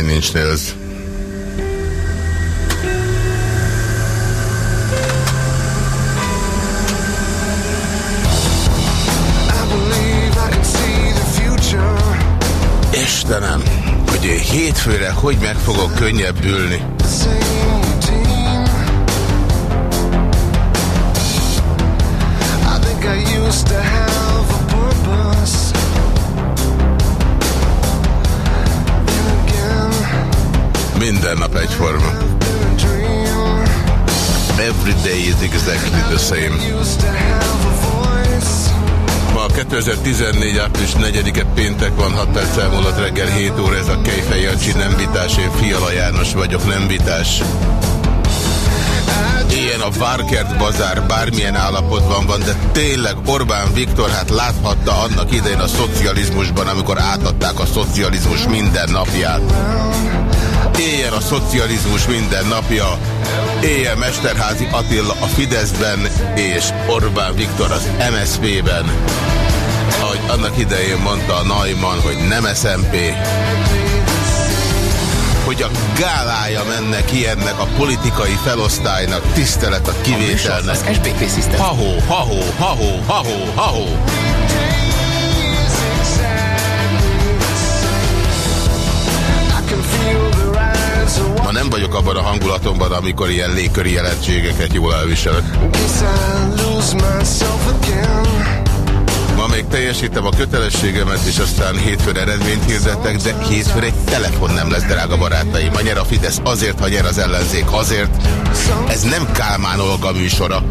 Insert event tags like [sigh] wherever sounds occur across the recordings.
Nine Inch Nails. Istenem, hogy hétfőre hogy meg fogok könnyebbülni. Minden nap egyforma. Every day is exactly the same. Ma 2014. április 4-e péntek van, 6 perc elmúlott reggel 7 óra, ez a Kejfej Jancsi nem vitás, én Fiala János vagyok, nem vitás. Ilyen a Várkert bazár bármilyen állapotban van, de tényleg Orbán Viktor hát láthatta annak idején a szocializmusban, amikor átadták a szocializmus minden napját. Éljen a szocializmus minden napja, éljen Mesterházi Attila a Fideszben és Orbán Viktor az MSZP-ben. Ahogy annak idején mondta a Neumann, hogy nem SMP, hogy a gálája mennek ki ennek a politikai felosztálynak, tisztelet a kivételnek. Az SBP System. Ha-ho, ha-ho, ha-ho, ha-ho, nem vagyok abban a hangulatomban, amikor ilyen légköri jelentségeket jól elviselek. Ma még teljesítem a kötelességemet, és aztán hétfőn eredményt hirdettek, de hétfőn egy telefon nem lesz, drága barátaim. Ma nyer a Fidesz azért, ha nyer az ellenzék azért. Ez nem Kálmán Olga műsora.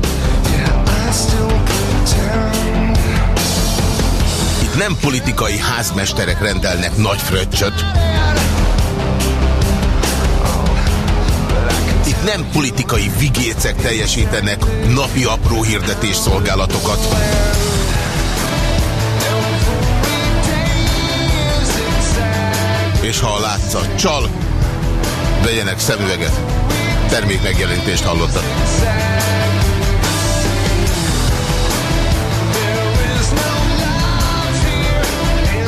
Itt nem politikai házmesterek rendelnek nagy fröccsöt. Nem politikai vigécek teljesítenek napi apró hirdetés szolgálatokat. És ha a csal, vegyenek szemüveget. Termék megjelentést hallottak.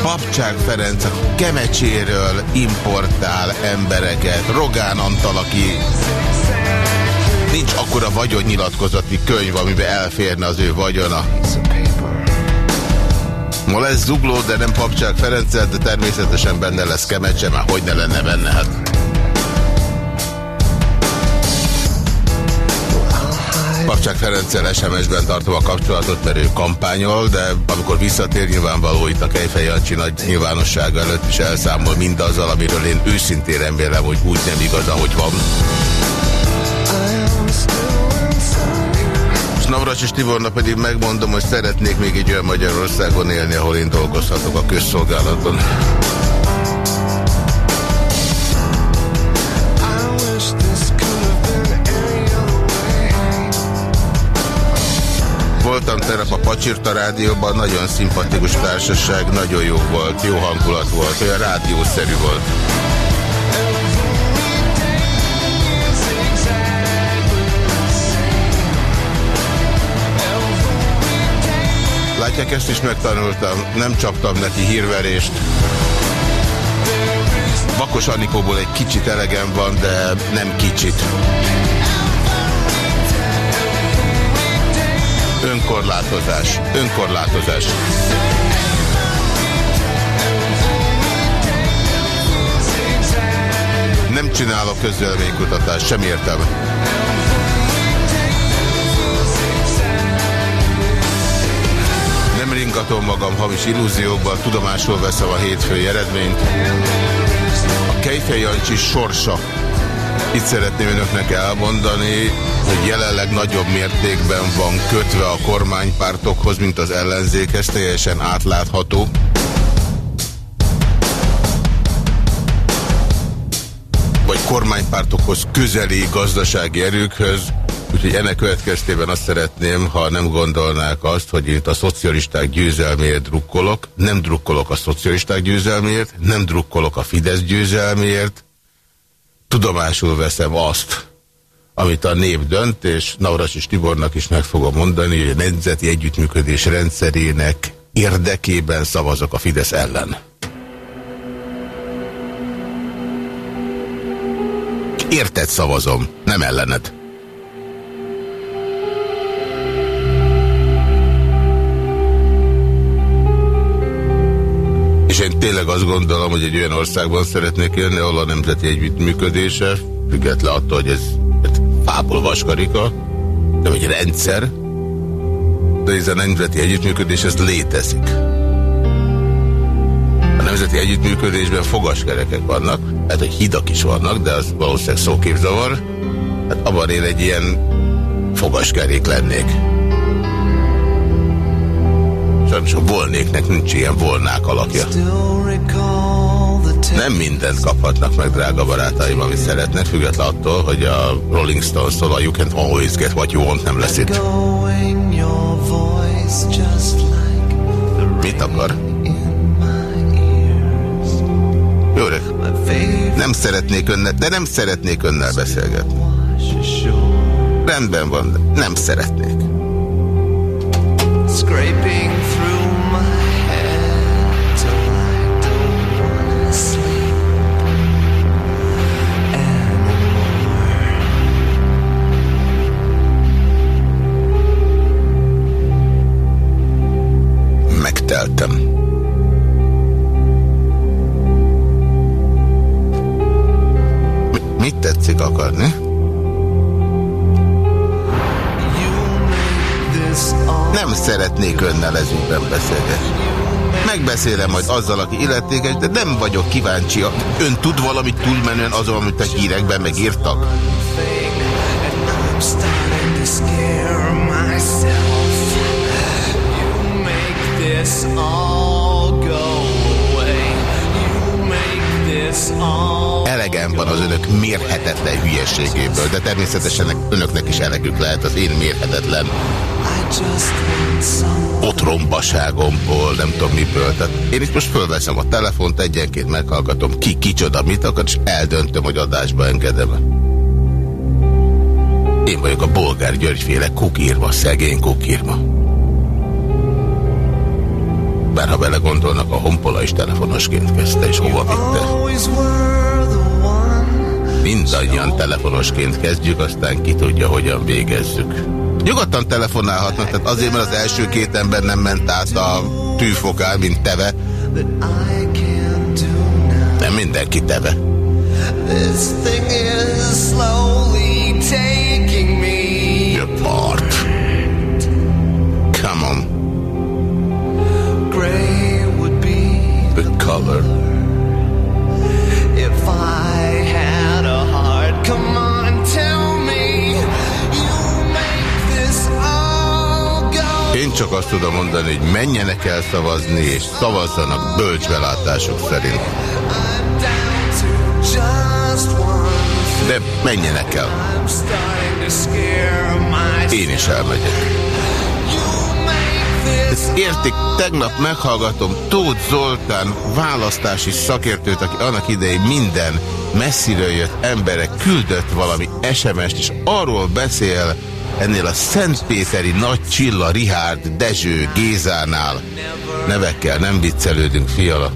Papcsák Ferenc a Kemecséről importál embereket. Rogán Antal, aki nincs akkora vagyonnyilatkozati könyv, amiben elférne az ő vagyona. Ma lesz zugló, de nem Papcsák Ferenccel, de természetesen benne lesz Kemecse, már hogy ne lenne benne, hát. Papcsák Ferenccel SMS-ben tartom a kapcsolatot, mert ő kampányol, de amikor visszatér nyilvánvaló itt a Kejfej Jancsi nagy nyilvánossága előtt is elszámol mindazzal, amiről én őszintén remélem, hogy úgy nem igaz, ahogy van. Navracsis Tibornak pedig megmondom, hogy szeretnék még egy olyan Magyarországon élni, ahol én dolgozhatok a közszolgálatban. Voltam terep a Pacsirta rádióban, nagyon szimpatikus társaság, nagyon jó volt, jó hangulat volt, olyan rádiószerű volt. Látják, ezt is megtanultam, nem csaptam neki hírverést. Bakos Anikóból egy kicsit elegem van, de nem kicsit. Önkorlátozás. Önkorlátozás. Nem csinálok közvéleménykutatást, sem értem. Nem ringatom magam hamis illúziókban, tudomásul veszem a hétfői eredményt. A Kejfej Jancsi sorsa itt szeretném önöknek elmondani, hogy jelenleg nagyobb mértékben van kötve a kormánypártokhoz, mint az ellenzékhez, teljesen átlátható. Vagy kormánypártokhoz közeli gazdasági erőkhöz, Úgyhogy ennek következtében azt szeretném, ha nem gondolnák azt, hogy itt a szocialisták győzelméért drukkolok, nem drukkolok a szocialisták győzelméért, nem drukkolok a Fidesz győzelméért, tudomásul veszem azt, amit a nép dönt, és Navras Tibornak is meg fogom mondani, hogy a nemzeti együttműködés rendszerének érdekében szavazok a Fidesz ellen. Érted szavazom, nem ellened. Én tényleg azt gondolom, hogy egy olyan országban szeretnék élni, ahol a nemzeti együttműködése, független attól, hogy ez fából vaskarika, de egy rendszer, de ez a nemzeti együttműködés, ez létezik. A nemzeti együttműködésben fogaskerekek vannak, hát hogy hidak is vannak, de az valószínűleg szóképzavar. Hát abban én egy ilyen fogaskerék lennék. Sajnos a volnéknek nincs ilyen volnák alakja. Nem mindent kaphatnak meg, drága barátaim, amit szeretnek, független attól, hogy a Rolling Stones-tól a You Can't Always Get What You Want nem lesz itt. Mit akar? Jó, nem szeretnék önnel, de nem szeretnék önnel beszélgetni. Rendben van, nem szeretnék. Scraping szeretnék önnel ezügyben beszélgetni. Megbeszélem majd azzal, aki illetékes, de nem vagyok kíváncsi. Ön tud valamit túlmenően azon, amit a hírekben megírtak? all go away. You make this all Elegem van az önök mérhetetlen hülyeségéből, de természetesen önöknek is elegük lehet az én mérhetetlen otrombaságomból, nem tudom miből. Tehát én itt most fölveszem a telefont, egyenként meghallgatom ki, kicsoda, mit akar, és eldöntöm, hogy adásba engedem. Én vagyok a bolgár Györgyféle kukírma, szegény kukírma. Bár ha bele gondolnak, a honpola is telefonosként kezdte, és hova vitte. Mindannyian telefonosként kezdjük, aztán ki tudja, hogyan végezzük. Nyugodtan telefonálhatnak, tehát azért, mert az első két ember nem ment át a tűfokán, mint teve. Nem mindenki teve. This thing is slowly taking Én csak azt tudom mondani, hogy menjenek el szavazni, és szavazzanak bölcsvelátások szerint. De menjenek el. Én is elmegyek. Ezt értik, tegnap meghallgatom Tóth Zoltán választási szakértőt, aki annak idején minden messziről jött emberek küldött valami SMS-t, és arról beszél ennél a Szentpéteri Nagy Csilla, Rihárd, Dezső, Gézánál. Nevekkel nem viccelődünk, fiala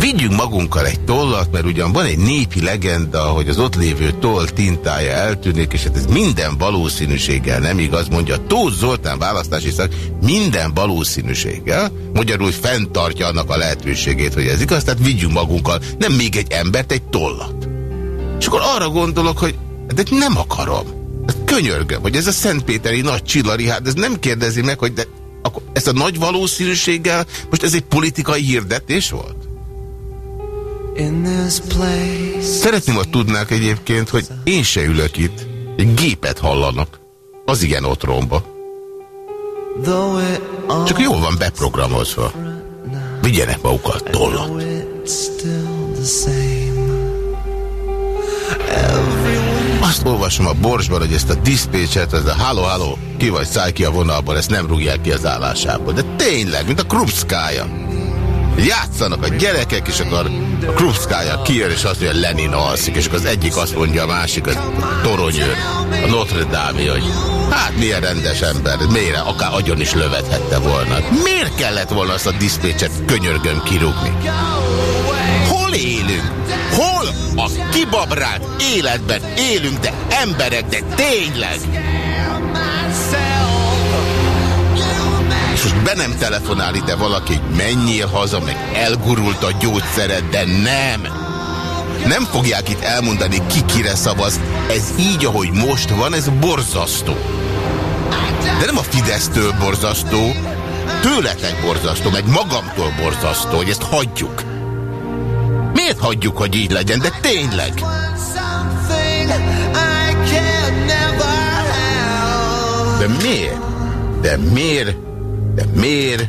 vigyünk magunkkal egy tollat, mert ugyan van egy népi legenda, hogy az ott lévő toll tintája eltűnik, és hát ez minden valószínűséggel nem igaz, mondja Tóth Zoltán választási szak, minden valószínűséggel, magyarul fenntartja annak a lehetőségét, hogy ez igaz, tehát vigyünk magunkkal, nem még egy embert, egy tollat. És akkor arra gondolok, hogy de nem akarom. Könyörgöm, hogy ez a Szentpéteri nagy csillari, hát ez nem kérdezi meg, hogy de akkor ezt a nagy valószínűséggel, most ez egy politikai hirdetés volt? Szeretném, hogy tudnák egyébként, hogy én se ülök itt. Egy gépet hallanak. Az igen otromba. Csak jól van beprogramozva. Vigyenek magukkal tollat. Azt olvasom a borsban, hogy ezt a diszpécset, ez a háló, háló, ki vagy száj ki a vonalban, ezt nem rúgják ki az állásából. De tényleg, mint a Krupszkája játszanak a gyerekek, és akkor a Krupszkája kijön, és azt mondja, Lenin alszik, és akkor az egyik azt mondja, a másik, a toronyőr, a Notre Dame, hogy hát milyen rendes ember, miért akár agyon is lövethette volna. Miért kellett volna azt a diszpécset könyörgöm kirúgni? Hol élünk? Hol a kibabrált életben élünk, de emberek, de tényleg! És most be nem telefonál ide valaki, hogy menjél haza, meg elgurult a gyógyszered, de nem! Nem fogják itt elmondani, ki kire szavaz. Ez így, ahogy most van, ez borzasztó. De nem a Fidesztől borzasztó, tőletek borzasztó, meg magamtól borzasztó, hogy ezt hagyjuk. Miért hagyjuk, hogy így legyen? De tényleg. De miért? De miért? De miért?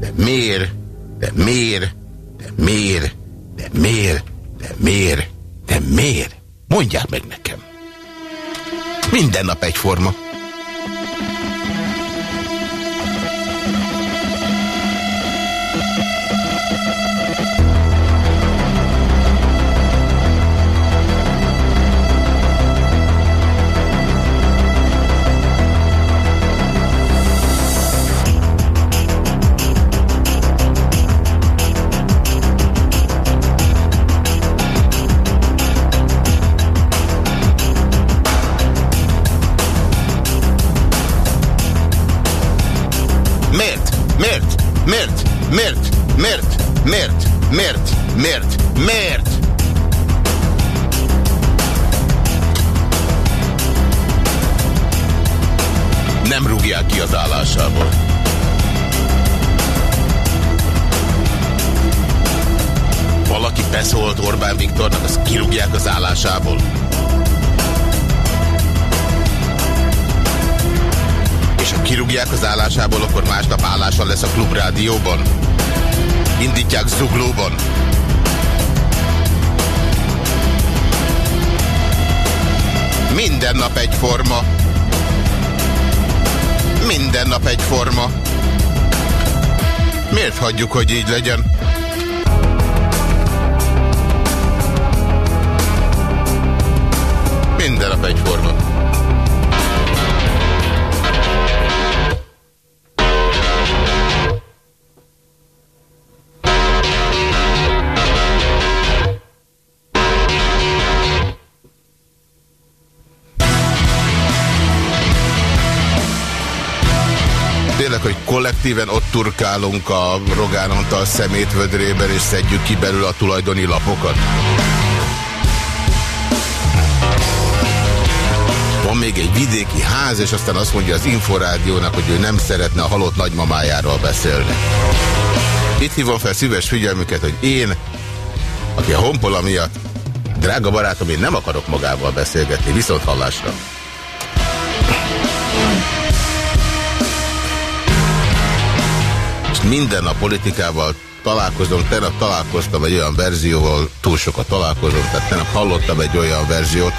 De miért? De miért? De miért? De miért? De miért? De miért? Mondják meg nekem. Minden nap egyforma. Miért? Miért? Miért? Miért? Miért? Miért? Miért? Nem rúgják ki az állásából. Valaki beszólt Orbán Viktornak, azt kirúgják az állásából. Rádióban? Indítják Zuglóban? Minden nap egyforma. Minden nap egyforma. Miért hagyjuk, hogy így legyen? Minden nap egyforma. Kollektíven ott turkálunk a Rogán Antal szemétvödrében, és szedjük ki belül a tulajdoni lapokat? Van még egy vidéki ház, és aztán azt mondja az Inforádiónak, hogy ő nem szeretne a halott nagymamájáról beszélni. Itt hívom fel szíves figyelmüket, hogy én, aki a honpola miatt, drága barátom, én nem akarok magával beszélgetni, viszont hallásra. Minden a politikával találkozom, tegnap találkoztam egy olyan verzióval, túl sokat találkozom, tehát tegnap hallottam egy olyan verziót.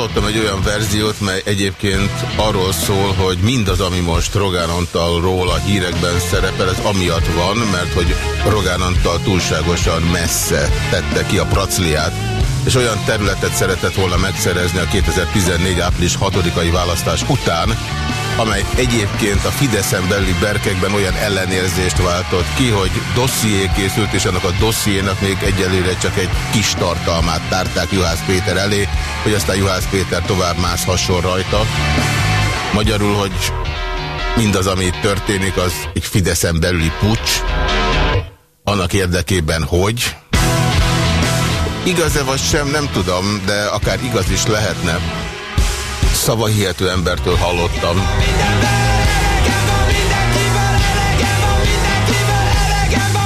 Hallottam egy olyan verziót, mely egyébként arról szól, hogy mindaz, ami most Rogán Antalról a hírekben szerepel, ez amiatt van, mert hogy Rogán Antal túlságosan messze tette ki a pracliát, és olyan területet szeretett volna megszerezni a 2014. április 6-ai választás után, amely egyébként a Fideszen belüli berkekben olyan ellenérzést váltott ki, hogy dosszié készült, és annak a dossziénak még egyelőre csak egy kis tartalmát tárták Juhász Péter elé, hogy aztán Juhász Péter tovább mászhasson rajta. Magyarul, hogy mindaz, ami itt történik, az egy Fideszen belüli pucs, annak érdekében, hogy igaz-e vagy sem, nem tudom, de akár igaz is lehetne szavahihető embertől hallottam.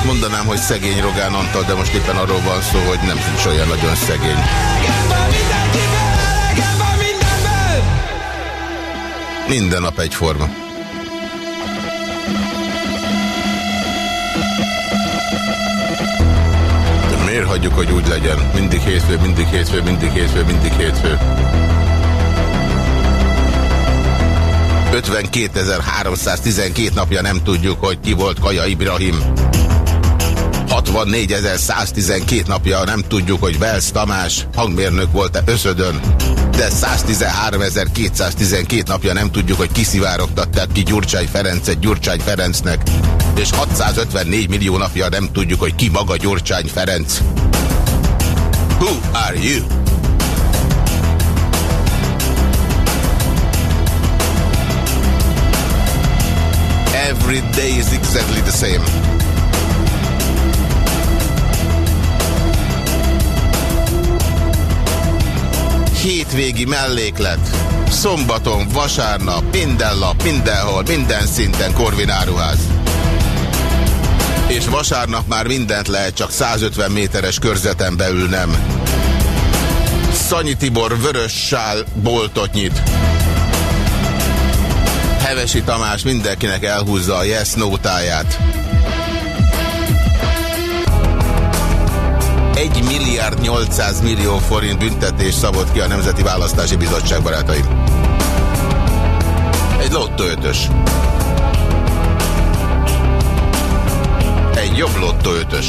Mondanám, hogy szegény Rogán Antal, de most éppen arról van szó, hogy nem is olyan nagyon szegény. Minden nap egyforma. De miért hagyjuk, hogy úgy legyen? Mindig hétfő, mindig hétfő, mindig hétfő, mindig hétfő. 52.312 napja nem tudjuk, hogy ki volt Kaja Ibrahim. 64.112 napja nem tudjuk, hogy Velsz Tamás hangmérnök volt-e Összödön. de 113.212 napja nem tudjuk, hogy kiszivárogtatták ki Gyurcsány Ferencet Gyurcsány Ferencnek, és 654 millió napja nem tudjuk, hogy ki maga Gyurcsány Ferenc. Who are you? Every day is exactly the same. hétvégi melléklet. Szombaton, vasárnap, minden lap, mindenhol, minden szinten Korvin áruház. És vasárnap már mindent lehet, csak 150 méteres körzeten belül nem. Szanyi Tibor vörös sál boltot nyit. Hevesi Tamás mindenkinek elhúzza a yes nótáját. 1 milliárd 800 millió forint büntetés szabott ki a Nemzeti Választási Bizottság barátaim. Egy lottó ötös. Egy jobb lottó ötös.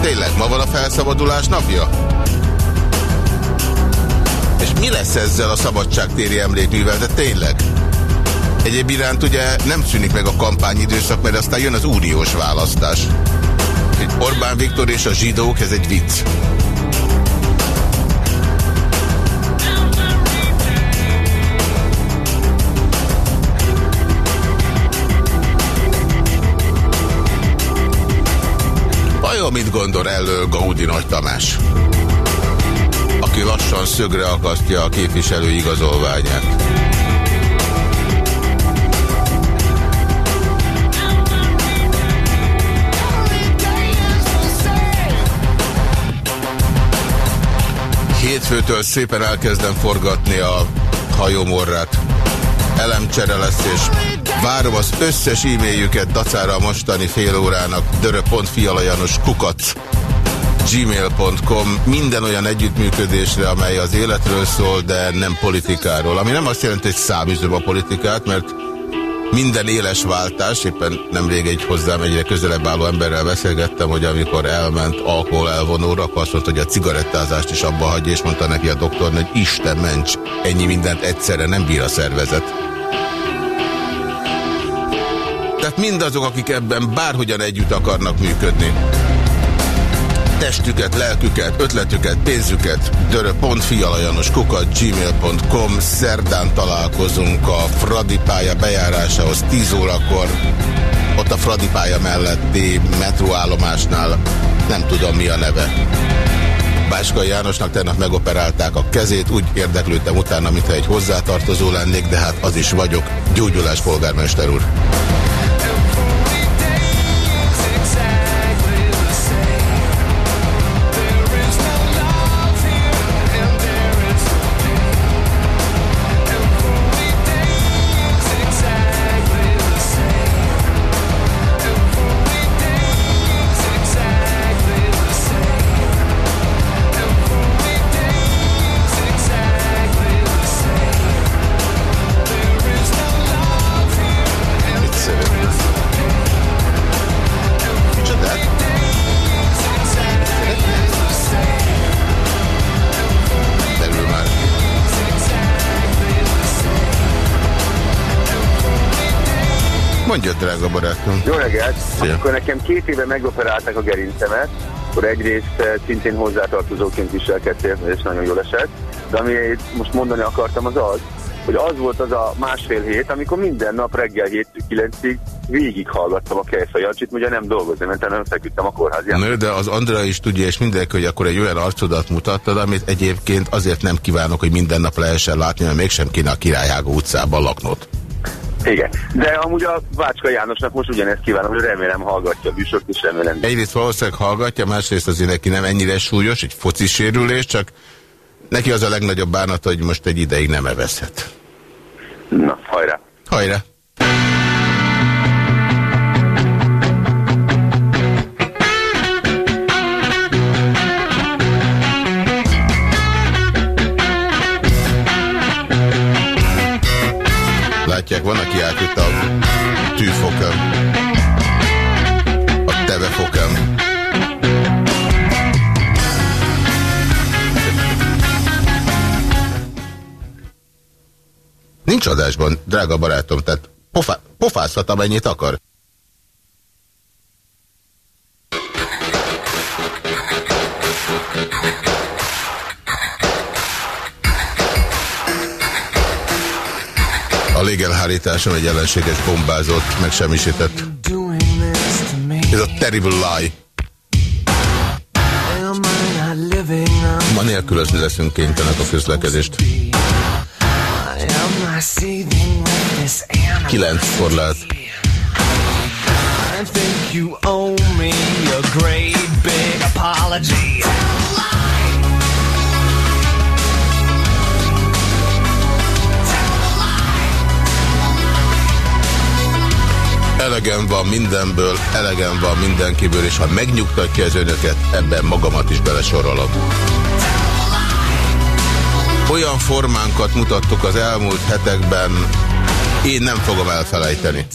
Tényleg, ma van a felszabadulás napja? Mi lesz ezzel a szabadságtéri emlékművel, de tényleg? Egyéb iránt ugye nem szűnik meg a kampányidőszak, mert aztán jön az úriós választás. Orbán Viktor és a zsidók, ez egy vicc. Vajon mit gondol elől Gaudi Nagy Tamás? Aki lassan szögre akasztja a képviselő igazolványát. hétfőtől szépen elkezdem forgatni a hajómorrát. Elemcsere lesz, és várom az összes e-mailjüket dacára a mostani fél órának dörö.fialajanos kukac gmail.com minden olyan együttműködésre, amely az életről szól, de nem politikáról. Ami nem azt jelenti, hogy száműzöm a politikát, mert minden éles váltás, éppen nemrég egy hozzám egyre közelebb álló emberrel beszélgettem, hogy amikor elment alkohol elvonóra, akkor azt mondta, hogy a cigarettázást is abba hagyja, és mondta neki a doktor, hogy Isten ments, ennyi mindent egyszerre nem bír a szervezet. Tehát mindazok, akik ebben bárhogyan együtt akarnak működni, testüket, lelküket, ötletüket, pénzüket kukat gmail.com Szerdán találkozunk a Fradi pálya bejárásához 10 órakor ott a Fradi pálya melletti metróállomásnál nem tudom mi a neve. Báskai Jánosnak tegnap megoperálták a kezét, úgy érdeklődtem utána, mintha egy hozzátartozó lennék, de hát az is vagyok. Gyógyulás polgármester úr. Mondja, drága barátom. Jó reggelt! Szia. Akkor nekem két éve megoperálták a gerincemet, akkor egyrészt eh, szintén hozzátartozóként viselkedtél, és nagyon jól esett. De amit most mondani akartam az az, hogy az volt az a másfél hét, amikor minden nap reggel 7-9-ig végighallgattam a Kejfej Jancsit, ugye nem dolgozni, mert nem feküdtem a kórházjában. Nő, de az Andrea is tudja, és mindenki, hogy akkor egy olyan arcodat mutattad, amit egyébként azért nem kívánok, hogy minden nap lehessen látni, mert mégsem kéne a Királyhágó utcában laknod. Igen, de amúgy a Vácska Jánosnak most ugyanezt kívánom, hogy remélem hallgatja a műsort, és remélem. Egyrészt valószínűleg hallgatja, másrészt azért neki nem ennyire súlyos, egy foci sérülés, csak neki az a legnagyobb bánat, hogy most egy ideig nem evezhet. Na, hajrá! Hajrá! tartják. Van, aki átjött a tűfokön, a tevefokön. Nincs adásban, drága barátom, tehát pofá, pofázhat, amennyit akar. A légelhárításom egy ellenséges bombázott, megsemmisített. Ez a terrible lie. Ma nélkülözni leszünk kénytelenek a közlekedést. Kilenc korlát. I think you owe me a great big apology. Elegem van mindenből, elegem van mindenkiből, és ha megnyugtatja az önöket, ebben magamat is belesorolom. Olyan formánkat mutattuk az elmúlt hetekben, én nem fogom elfelejteni.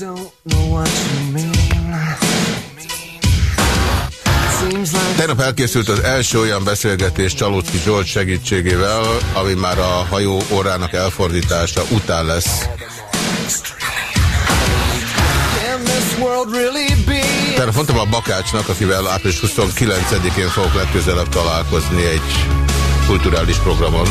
Tegnap elkészült az első olyan beszélgetés Csalócki Zsolt segítségével, ami már a hajó órának elfordítása után lesz. Tehát mondtam a Bakácsnak, akivel április 29-én fogok legközelebb találkozni egy kulturális programon.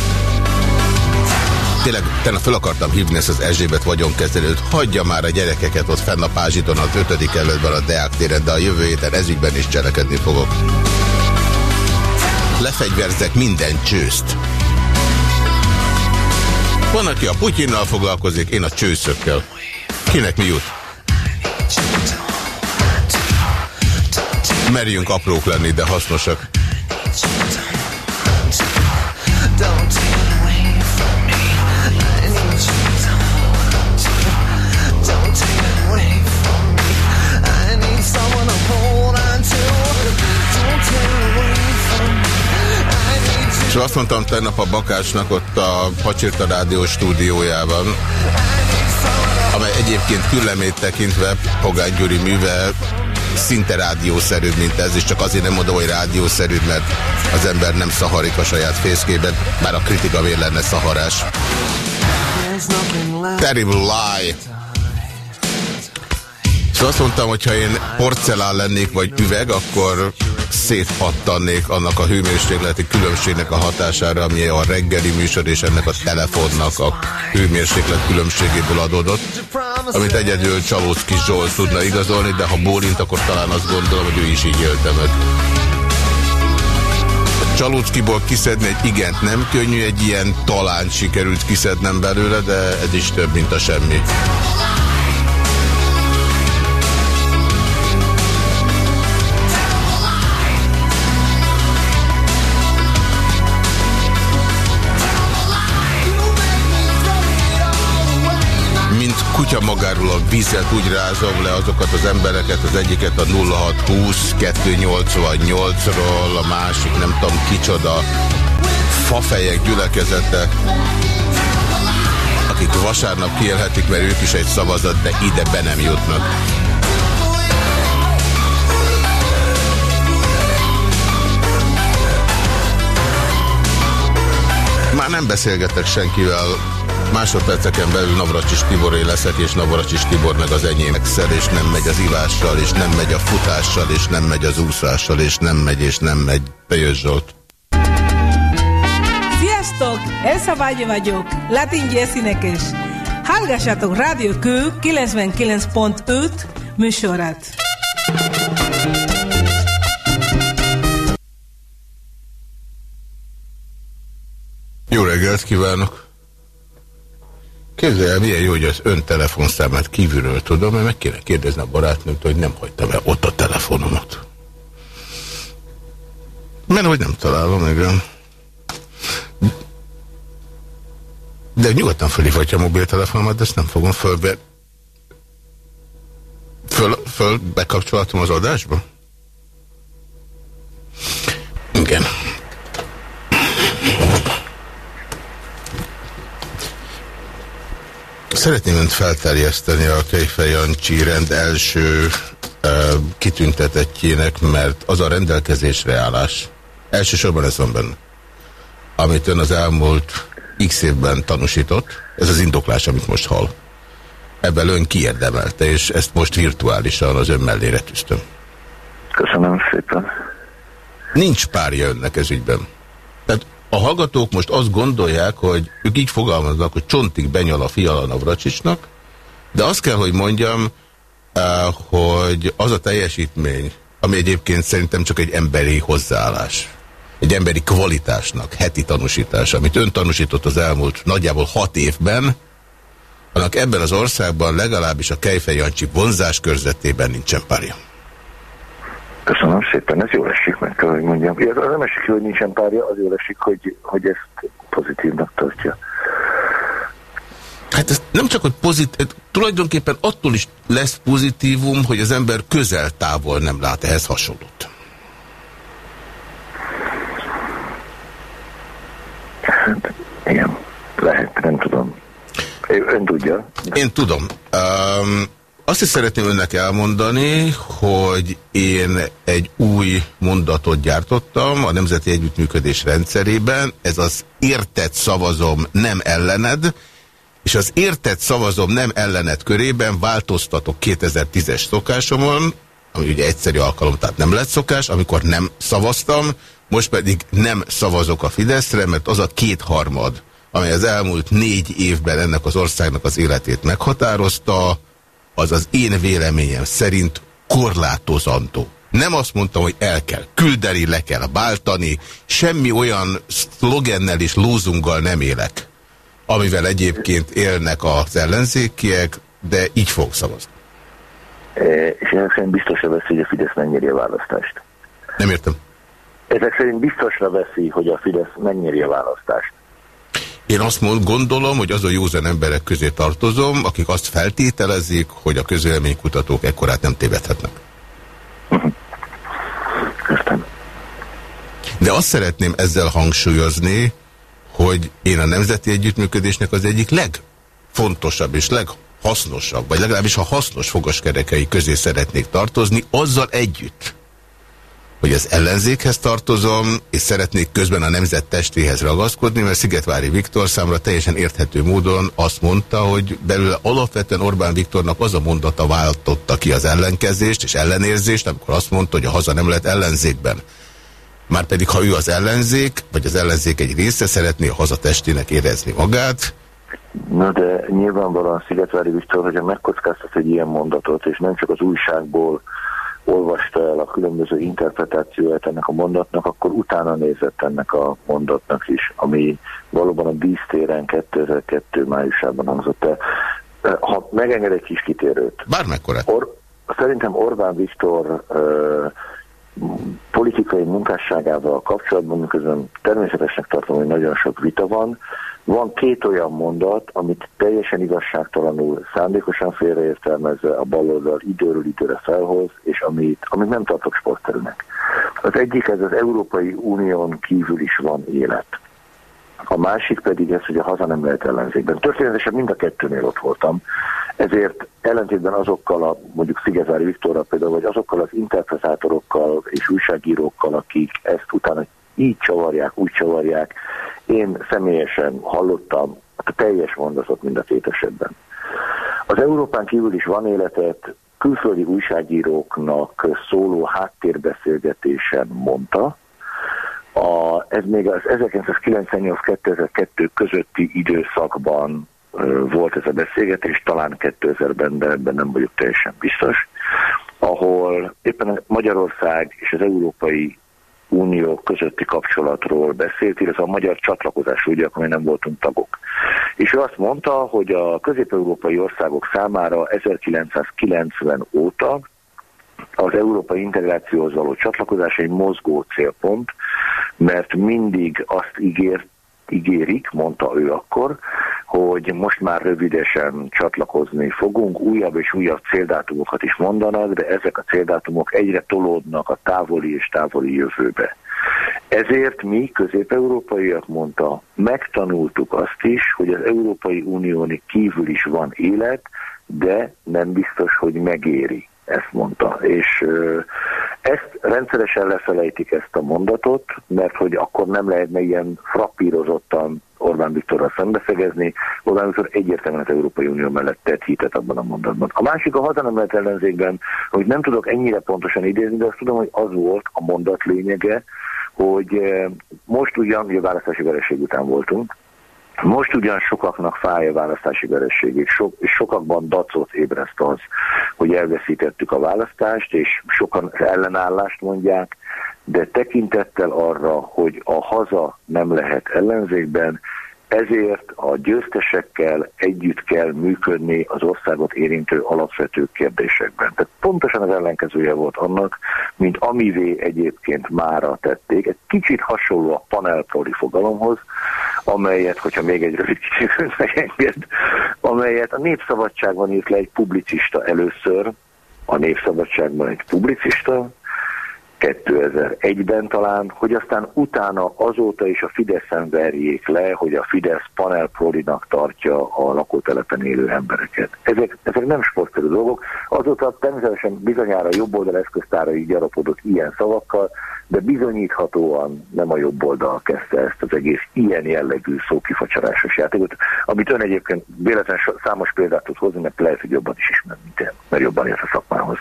Tényleg, tényleg fel akartam hívni ezt az Erzsébet vagyonkezelőt, hagyja már a gyerekeket ott fenn a Pázsiton az 5. előttben a Deák téren, de a jövő héten ezügyben is cselekedni fogok. Lefegyverzek minden csőzt. Van, aki a Putyinnal foglalkozik, én a csőszökkel. Kinek mi jut? Merjünk aprók lenni, de hasznosak. És azt mondtam tegnap a Bakácsnak ott a Pacsirta Rádió stúdiójában, amely egyébként küllemét tekintve Pogány Gyuri műve szinte rádiószerűbb, mint ez, és csak azért nem mondom, hogy rádiószerűbb, mert az ember nem szaharik a saját fészkében, bár a kritika miért lenne szaharás. Terrible lie. Szóval azt mondtam, hogy ha én porcelán lennék, vagy üveg, akkor szétpattannék annak a hőmérsékleti különbségnek a hatására, ami a reggeli műsor és ennek a telefonnak a hőmérséklet különbségéből adódott, amit egyedül Csalócki Zsolt tudna igazolni, de ha bólint, akkor talán azt gondolom, hogy ő is így élte meg. Csalóckiból kiszedni egy igent nem könnyű, egy ilyen talán sikerült kiszednem belőle, de ez is több, mint a semmi. Kutya magáról a vizet úgy rázom le azokat az embereket, az egyiket a 0620 288-ról, a másik nem tudom kicsoda, fafejek gyülekezete, akik vasárnap kielhetik, mert ők is egy szavazat, de ide be nem jutnak. Már nem beszélgetek senkivel, Másodperceken belül Navracsis Tiboré leszek, és Navracsis Tibor meg az enyémekszel, és nem megy az ivással, és nem megy a futással, és nem megy az úszással, és nem megy, és nem megy. Bejött Zsolt. Sziasztok! Elsa Valle vagyok, Latin Jazz énekes. Hallgassátok Rádió Kő 99.5 műsorát. Jó reggelt kívánok! Képzelj el, milyen jó, hogy az ön telefonszámát kívülről tudom, mert meg kéne kérdezni a barátnőmtől, hogy nem hagytam el ott a telefonomat. Mert hogy nem találom, igen. De nyugodtan fölhívhatja a mobiltelefonomat, de ezt nem fogom fölbe... Föl, föl bekapcsolhatom az adásba? Igen. Szeretném önt felterjeszteni a Kejfej Jancsi rend első uh, kitüntetettjének, mert az a rendelkezésre állás, elsősorban ez van benne, amit ön az elmúlt x évben tanúsított, Ez az indoklás, amit most hall. Ebből ön kiérdemelte, és ezt most virtuálisan az ön mellére tűztöm. Köszönöm szépen. Nincs párja önnek ez ügyben. A hallgatók most azt gondolják, hogy ők így fogalmaznak, hogy csontig benyal a fiala Navracsicsnak, de azt kell, hogy mondjam, eh, hogy az a teljesítmény, ami egyébként szerintem csak egy emberi hozzáállás, egy emberi kvalitásnak heti tanúsítás, amit ön tanúsított az elmúlt nagyjából hat évben, annak ebben az országban legalábbis a Kejfej Jancsi vonzás körzetében nincsen párja. Köszönöm szépen, ez jól esik, meg kell, hogy mondjam. Az nem esik, hogy nincsen párja, az jól esik, hogy, hogy ezt pozitívnak tartja. Hát ez nem csak, hogy pozitív, tulajdonképpen attól is lesz pozitívum, hogy az ember közel-távol nem lát ehhez hasonlót. Hát, igen, lehet, nem tudom. Ön tudja. Én tudom. Um, azt is szeretném önnek elmondani, hogy én egy új mondatot gyártottam a Nemzeti Együttműködés rendszerében. Ez az értett szavazom nem ellened, és az értett szavazom nem ellenet körében változtatok 2010-es szokásomon, ami ugye egyszerű alkalom, tehát nem lett szokás, amikor nem szavaztam, most pedig nem szavazok a Fideszre, mert az a kétharmad, amely az elmúlt négy évben ennek az országnak az életét meghatározta, az az én véleményem szerint korlátozandó. Nem azt mondtam, hogy el kell küldeni, le kell váltani, semmi olyan szlogennel és lózunggal nem élek, amivel egyébként élnek az ellenzékiek, de így fog szavazni. E, és ennek szerint biztosra veszi, hogy a Fidesz megnyeri a választást. Nem értem. Ezek szerint biztosra veszi, hogy a Fidesz megnyeri a választást. Én azt mond, gondolom, hogy azon józan emberek közé tartozom, akik azt feltételezik, hogy a közvéleménykutatók ekkorát nem tévedhetnek. Köszönöm. De azt szeretném ezzel hangsúlyozni, hogy én a nemzeti együttműködésnek az egyik legfontosabb és leghasznosabb, vagy legalábbis a hasznos fogaskerekei közé szeretnék tartozni, azzal együtt, hogy az ellenzékhez tartozom, és szeretnék közben a nemzet testéhez ragaszkodni, mert Szigetvári Viktor számra teljesen érthető módon azt mondta, hogy belőle alapvetően Orbán Viktornak az a mondata váltotta ki az ellenkezést és ellenérzést, amikor azt mondta, hogy a haza nem lehet ellenzékben. Márpedig, ha ő az ellenzék, vagy az ellenzék egy része szeretné a hazatestének érezni magát, Na de nyilvánvalóan Szigetvári Viktor, hogyha megkockáztat egy ilyen mondatot, és nem csak az újságból olvasta el a különböző interpretációját ennek a mondatnak, akkor utána nézett ennek a mondatnak is, ami valóban a dísztéren 2002 májusában hangzott el. Ha megenged egy kis kitérőt. Bármekkora. Or szerintem Orbán Viktor uh, politikai munkásságával kapcsolatban, miközben természetesnek tartom, hogy nagyon sok vita van, van két olyan mondat, amit teljesen igazságtalanul, szándékosan félreértelmezve a baloldal időről időre felhoz, és amit, amit nem tartok sportterűnek. Az egyik ez az Európai Unión kívül is van élet. A másik pedig ez, hogy a haza nem lehet ellenzékben. Történetesen mind a kettőnél ott voltam, ezért ellentétben azokkal a, mondjuk Szigetári Viktorral például, vagy azokkal az interpretátorokkal és újságírókkal, akik ezt utána így csavarják, úgy csavarják, én személyesen hallottam a teljes mondatot mind a két esetben. Az Európán kívül is van életet, külföldi újságíróknak szóló háttérbeszélgetésen mondta, a, ez még az 1998-2002 közötti időszakban volt ez a beszélgetés, talán 2000-ben, de ebben nem vagyok teljesen biztos, ahol éppen Magyarország és az Európai Unió közötti kapcsolatról beszélt, illetve a magyar csatlakozásról, ugye, akkor nem voltunk tagok. És ő azt mondta, hogy a közép-európai országok számára 1990 óta az európai integrációhoz való csatlakozás egy mozgó célpont, mert mindig azt ígért, ígérik, mondta ő akkor, hogy most már rövidesen csatlakozni fogunk, újabb és újabb céldátumokat is mondanak, de ezek a céldátumok egyre tolódnak a távoli és távoli jövőbe. Ezért mi, közép-európaiak, mondta, megtanultuk azt is, hogy az Európai Unión kívül is van élet, de nem biztos, hogy megéri ezt mondta. És ezt rendszeresen lefelejtik ezt a mondatot, mert hogy akkor nem lehetne ilyen frappírozottan Orbán Viktorral szembeszegezni. Orbán Viktor egyértelműen az Európai Unió mellett tett hitet abban a mondatban. A másik a hazanemet ellenzékben, hogy nem tudok ennyire pontosan idézni, de azt tudom, hogy az volt a mondat lényege, hogy most ugyan, a választási vereség után voltunk, most ugyan sokaknak fáj a választási verességig, és sokakban dacot ébreszt az, hogy elveszítettük a választást, és sokan ellenállást mondják, de tekintettel arra, hogy a haza nem lehet ellenzékben, ezért a győztesekkel együtt kell működni az országot érintő alapvető kérdésekben. Tehát pontosan az ellenkezője volt annak, mint amivé egyébként mára tették. Egy kicsit hasonló a panelproli fogalomhoz, amelyet, hogyha még egy rövid kicsit [laughs] megenged, amelyet a Népszabadságban írt le egy publicista először, a Népszabadságban egy publicista, 2001-ben talán, hogy aztán utána azóta is a Fideszen verjék le, hogy a Fidesz panel prolinak tartja a lakótelepen élő embereket. Ezek, ezek nem sportszerű dolgok. Azóta természetesen bizonyára jobb oldal eszköztárai gyarapodott ilyen szavakkal, de bizonyíthatóan nem a jobb oldal kezdte ezt az egész ilyen jellegű szókifacsarásos játékot, amit ön egyébként véletlenül számos példát tud hozni, mert lehet, hogy jobban is ismer, mint én, mert jobban ért a szakmához.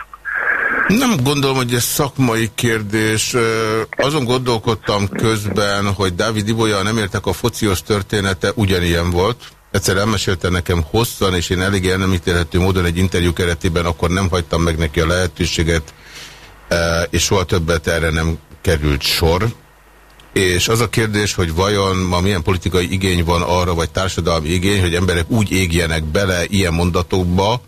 Nem gondolom, hogy ez szakmai kérdés. Azon gondolkodtam közben, hogy Dávid Ibolya nem értek a focios története ugyanilyen volt. Egyszer elmesélte nekem hosszan, és én elég el nem ítélhető módon egy interjú keretében akkor nem hagytam meg neki a lehetőséget, és soha többet erre nem került sor. És az a kérdés, hogy vajon ma milyen politikai igény van arra, vagy társadalmi igény, hogy emberek úgy égjenek bele ilyen mondatokba,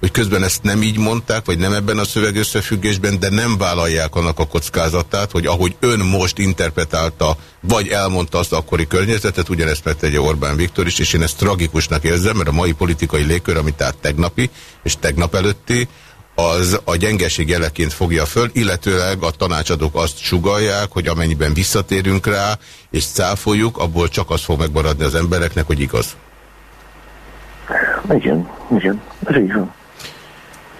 hogy közben ezt nem így mondták, vagy nem ebben a szöveg összefüggésben, de nem vállalják annak a kockázatát, hogy ahogy ön most interpretálta, vagy elmondta azt akkori környezetet, ugyanezt megtegye Orbán Viktor is, és én ezt tragikusnak érzem, mert a mai politikai légkör, amit tehát tegnapi és tegnap előtti, az a gyengeség jeleként fogja föl, illetőleg a tanácsadók azt sugalják, hogy amennyiben visszatérünk rá, és cáfoljuk, abból csak az fog megmaradni az embereknek, hogy igaz. Igen, igen, ez így van.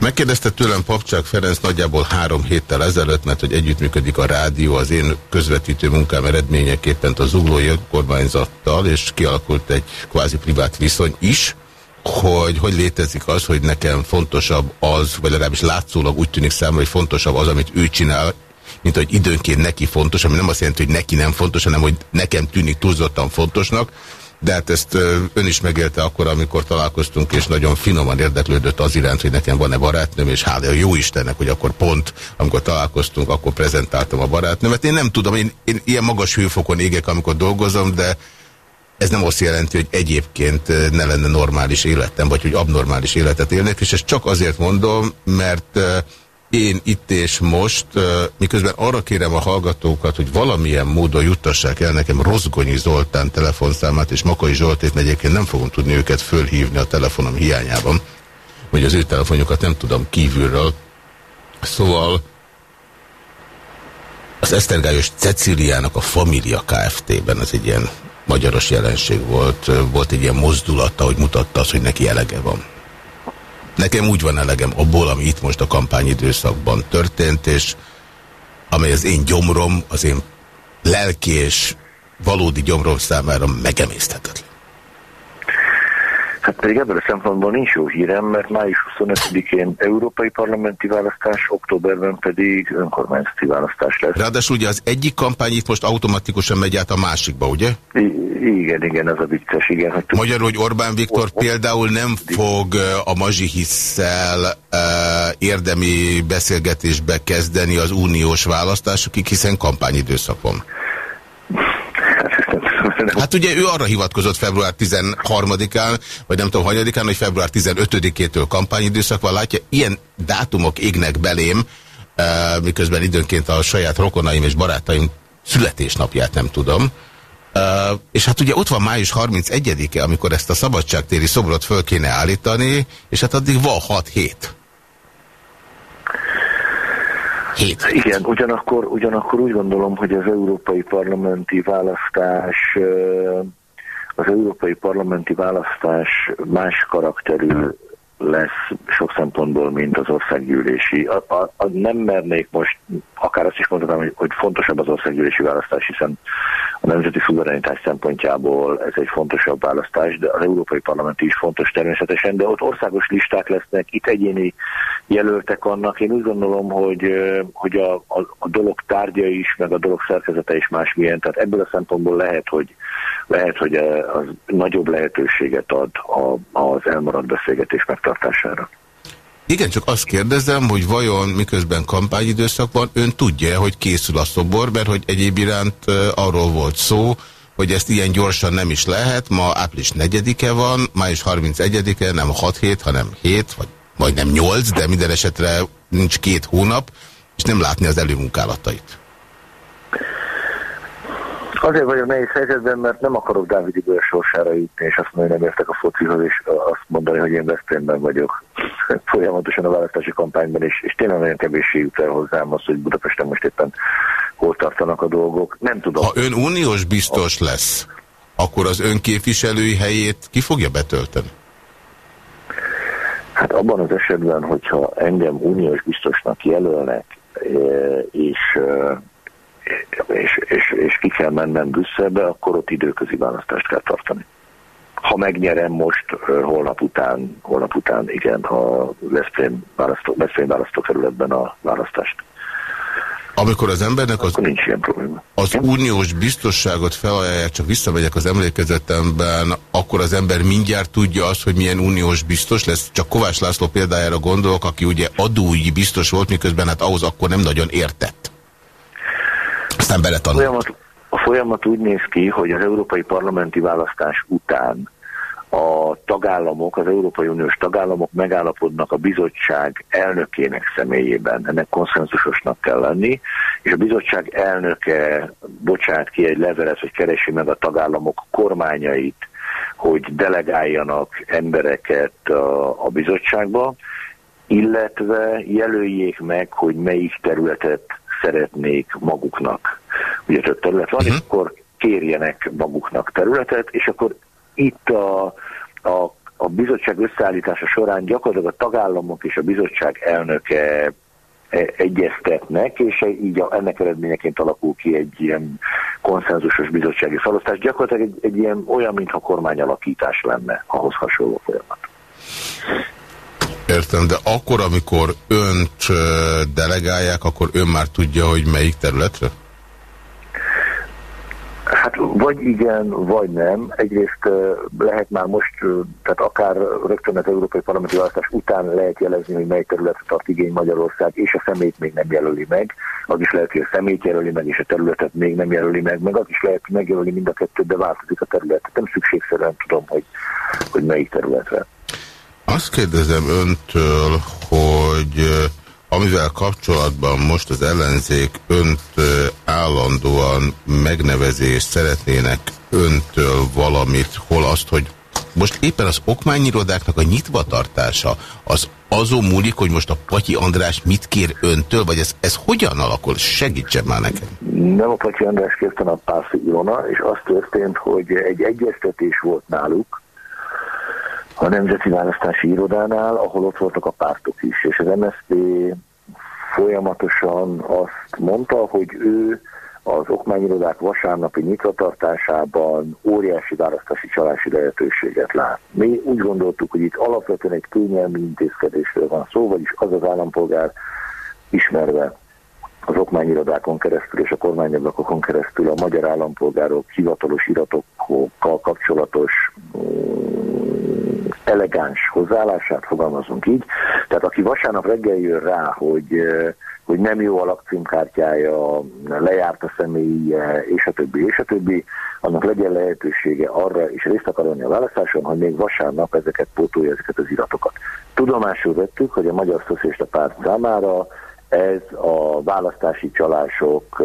Megkérdezte tőlem Papcsák Ferenc nagyjából három héttel ezelőtt, mert hogy együttműködik a rádió az én közvetítő munkám eredményeképpen a zuglói kormányzattal, és kialakult egy kvázi privát viszony is, hogy hogy létezik az, hogy nekem fontosabb az, vagy legalábbis látszólag úgy tűnik számomra, hogy fontosabb az, amit ő csinál, mint hogy időnként neki fontos, ami nem azt jelenti, hogy neki nem fontos, hanem hogy nekem tűnik túlzottan fontosnak, de hát ezt ön is megélte akkor, amikor találkoztunk, és nagyon finoman érdeklődött az iránt, hogy nekem van-e barátnőm, és hála jó Istennek, hogy akkor pont, amikor találkoztunk, akkor prezentáltam a barátnőmet. Én nem tudom, én, én ilyen magas hőfokon égek, amikor dolgozom, de ez nem azt jelenti, hogy egyébként ne lenne normális életem, vagy hogy abnormális életet élnek, és ezt csak azért mondom, mert én itt és most, miközben arra kérem a hallgatókat, hogy valamilyen módon juttassák el nekem Rozgonyi Zoltán telefonszámát, és Makai Zsoltét egyébként nem fogom tudni őket fölhívni a telefonom hiányában, vagy az ő telefonjukat nem tudom kívülről. Szóval az Esztergályos Ceciliának a Família Kft-ben, az egy ilyen magyaros jelenség volt, volt egy ilyen mozdulata, hogy mutatta azt, hogy neki elege van. Nekem úgy van elegem abból, ami itt most a kampányidőszakban történt, és amely az én gyomrom, az én lelki és valódi gyomrom számára megemészthetetlen. Hát pedig ebből a szempontból nincs jó hírem, mert május 25-én európai parlamenti választás, októberben pedig önkormányzati választás lesz. Ráadásul ugye az egyik kampány itt most automatikusan megy át a másikba, ugye? I igen, igen, ez a vicces, igen. Hogy Magyarul, hogy Orbán Viktor például nem fog a Mazsihisszel uh, érdemi beszélgetésbe kezdeni az uniós választásokig, hiszen kampányidőszak van. Hát ugye ő arra hivatkozott február 13-án, vagy nem tudom, hanyadikán, hogy február 15-től kampányidőszak van. Látja, ilyen dátumok égnek belém, eh, miközben időnként a saját rokonaim és barátaim születésnapját nem tudom. Uh, és hát ugye ott van május 31-e, amikor ezt a szabadságtéri szobrot föl kéne állítani, és hát addig van 6 hét. Hét. Igen, ugyanakkor, ugyanakkor úgy gondolom, hogy az európai parlamenti választás az európai parlamenti választás más karakterű lesz sok szempontból, mint az országgyűlési. A, a, a nem mernék most, akár azt is mondhatnám, hogy, hogy fontosabb az országgyűlési választás, hiszen a nemzeti szuverenitás szempontjából ez egy fontosabb választás, de az Európai Parlament is fontos természetesen, de ott országos listák lesznek, itt egyéni jelöltek vannak. Én úgy gondolom, hogy, hogy a, a, a dolog tárgya is, meg a dolog szerkezete is másmilyen, tehát ebből a szempontból lehet, hogy, lehet, hogy az nagyobb lehetőséget ad a, az elmaradt beszélgetés megtartására. Igen, csak azt kérdezem, hogy vajon miközben kampányidőszak van, ön tudja, hogy készül a szobor, mert hogy egyéb iránt arról volt szó, hogy ezt ilyen gyorsan nem is lehet. Ma április 4-e van, május 31-e, nem 6 hét, hanem 7, vagy majdnem 8, de minden esetre nincs két hónap, és nem látni az előmunkálatait. Azért vagyok nehéz helyzetben, mert nem akarok Dávid Ibőr sorsára jutni, és azt mondani, hogy nem értek a focihoz, és azt mondani, hogy én Veszprémben vagyok [laughs] folyamatosan a választási kampányban, és, és tényleg nagyon kevéssé jut el hozzám az, hogy Budapesten most éppen hol tartanak a dolgok. Nem tudom. Ha ön uniós biztos lesz, akkor az ön képviselői helyét ki fogja betölteni? Hát abban az esetben, hogyha engem uniós biztosnak jelölnek, eh, és eh, és, és, és ki kell mennem Brüsszelbe, akkor ott időközi választást kell tartani. Ha megnyerem most, holnap után, holnap után igen, a Veszprém, választó, Veszprém választókerületben a választást. Amikor az embernek az, nincs ilyen probléma. az uniós biztosságot felajánlják, csak visszamegyek az emlékezetemben, akkor az ember mindjárt tudja azt, hogy milyen uniós biztos lesz. Csak Kovács László példájára gondolok, aki ugye adóügyi biztos volt, miközben hát ahhoz akkor nem nagyon értett. Aztán beletanult. A folyamat, a folyamat úgy néz ki, hogy az európai parlamenti választás után a tagállamok, az Európai Uniós tagállamok megállapodnak a bizottság elnökének személyében, ennek konszenzusosnak kell lenni, és a bizottság elnöke bocsát ki egy levelet, hogy keresi meg a tagállamok kormányait, hogy delegáljanak embereket a, a bizottságba, illetve jelöljék meg, hogy melyik területet szeretnék maguknak. Ugye több terület van, uh-huh. és akkor kérjenek maguknak területet, és akkor itt a, a, a bizottság összeállítása során gyakorlatilag a tagállamok és a bizottság elnöke e, egyeztetnek, és így a, ennek eredményeként alakul ki egy ilyen konszenzusos bizottsági felosztás. Gyakorlatilag egy, egy ilyen olyan, mintha kormányalakítás lenne ahhoz hasonló folyamat. Értem, de akkor, amikor önt delegálják, akkor ön már tudja, hogy melyik területre? Hát vagy igen, vagy nem. Egyrészt lehet már most, tehát akár rögtön az Európai Parlamenti Választás után lehet jelezni, hogy mely területre tart igény Magyarország, és a szemét még nem jelöli meg. Az is lehet, hogy a szemét jelöli meg, és a területet még nem jelöli meg, meg az is lehet, hogy megjelöli mind a kettőt, de változik a terület. Nem szükségszerűen tudom, hogy, hogy melyik területre. Azt kérdezem öntől, hogy amivel kapcsolatban most az ellenzék önt állandóan megnevezést szeretnének öntől valamit, hol azt, hogy most éppen az okmányirodáknak a nyitvatartása az azon múlik, hogy most a Patyi András mit kér öntől, vagy ez, ez hogyan alakul? Segítsen már nekem. Nem a Patyi András kérte a Pászi Ilona, és az történt, hogy egy egyeztetés volt náluk, a Nemzeti Választási Irodánál, ahol ott voltak a pártok is, és az MSZP folyamatosan azt mondta, hogy ő az okmányirodák vasárnapi nyitvatartásában óriási választási csalási lehetőséget lát. Mi úgy gondoltuk, hogy itt alapvetően egy kényelmi intézkedésről van szó, vagyis az az állampolgár ismerve az okmányirodákon keresztül és a kormányablakokon keresztül a magyar állampolgárok hivatalos iratokkal kapcsolatos elegáns hozzáállását, fogalmazunk így. Tehát aki vasárnap reggel jön rá, hogy, hogy nem jó a lakcímkártyája, lejárt a személye, és a többi, és a többi, annak legyen lehetősége arra, és részt akar a választáson, hogy még vasárnap ezeket pótolja, ezeket az iratokat. Tudomásul vettük, hogy a Magyar Szocialista Párt számára ez a választási csalások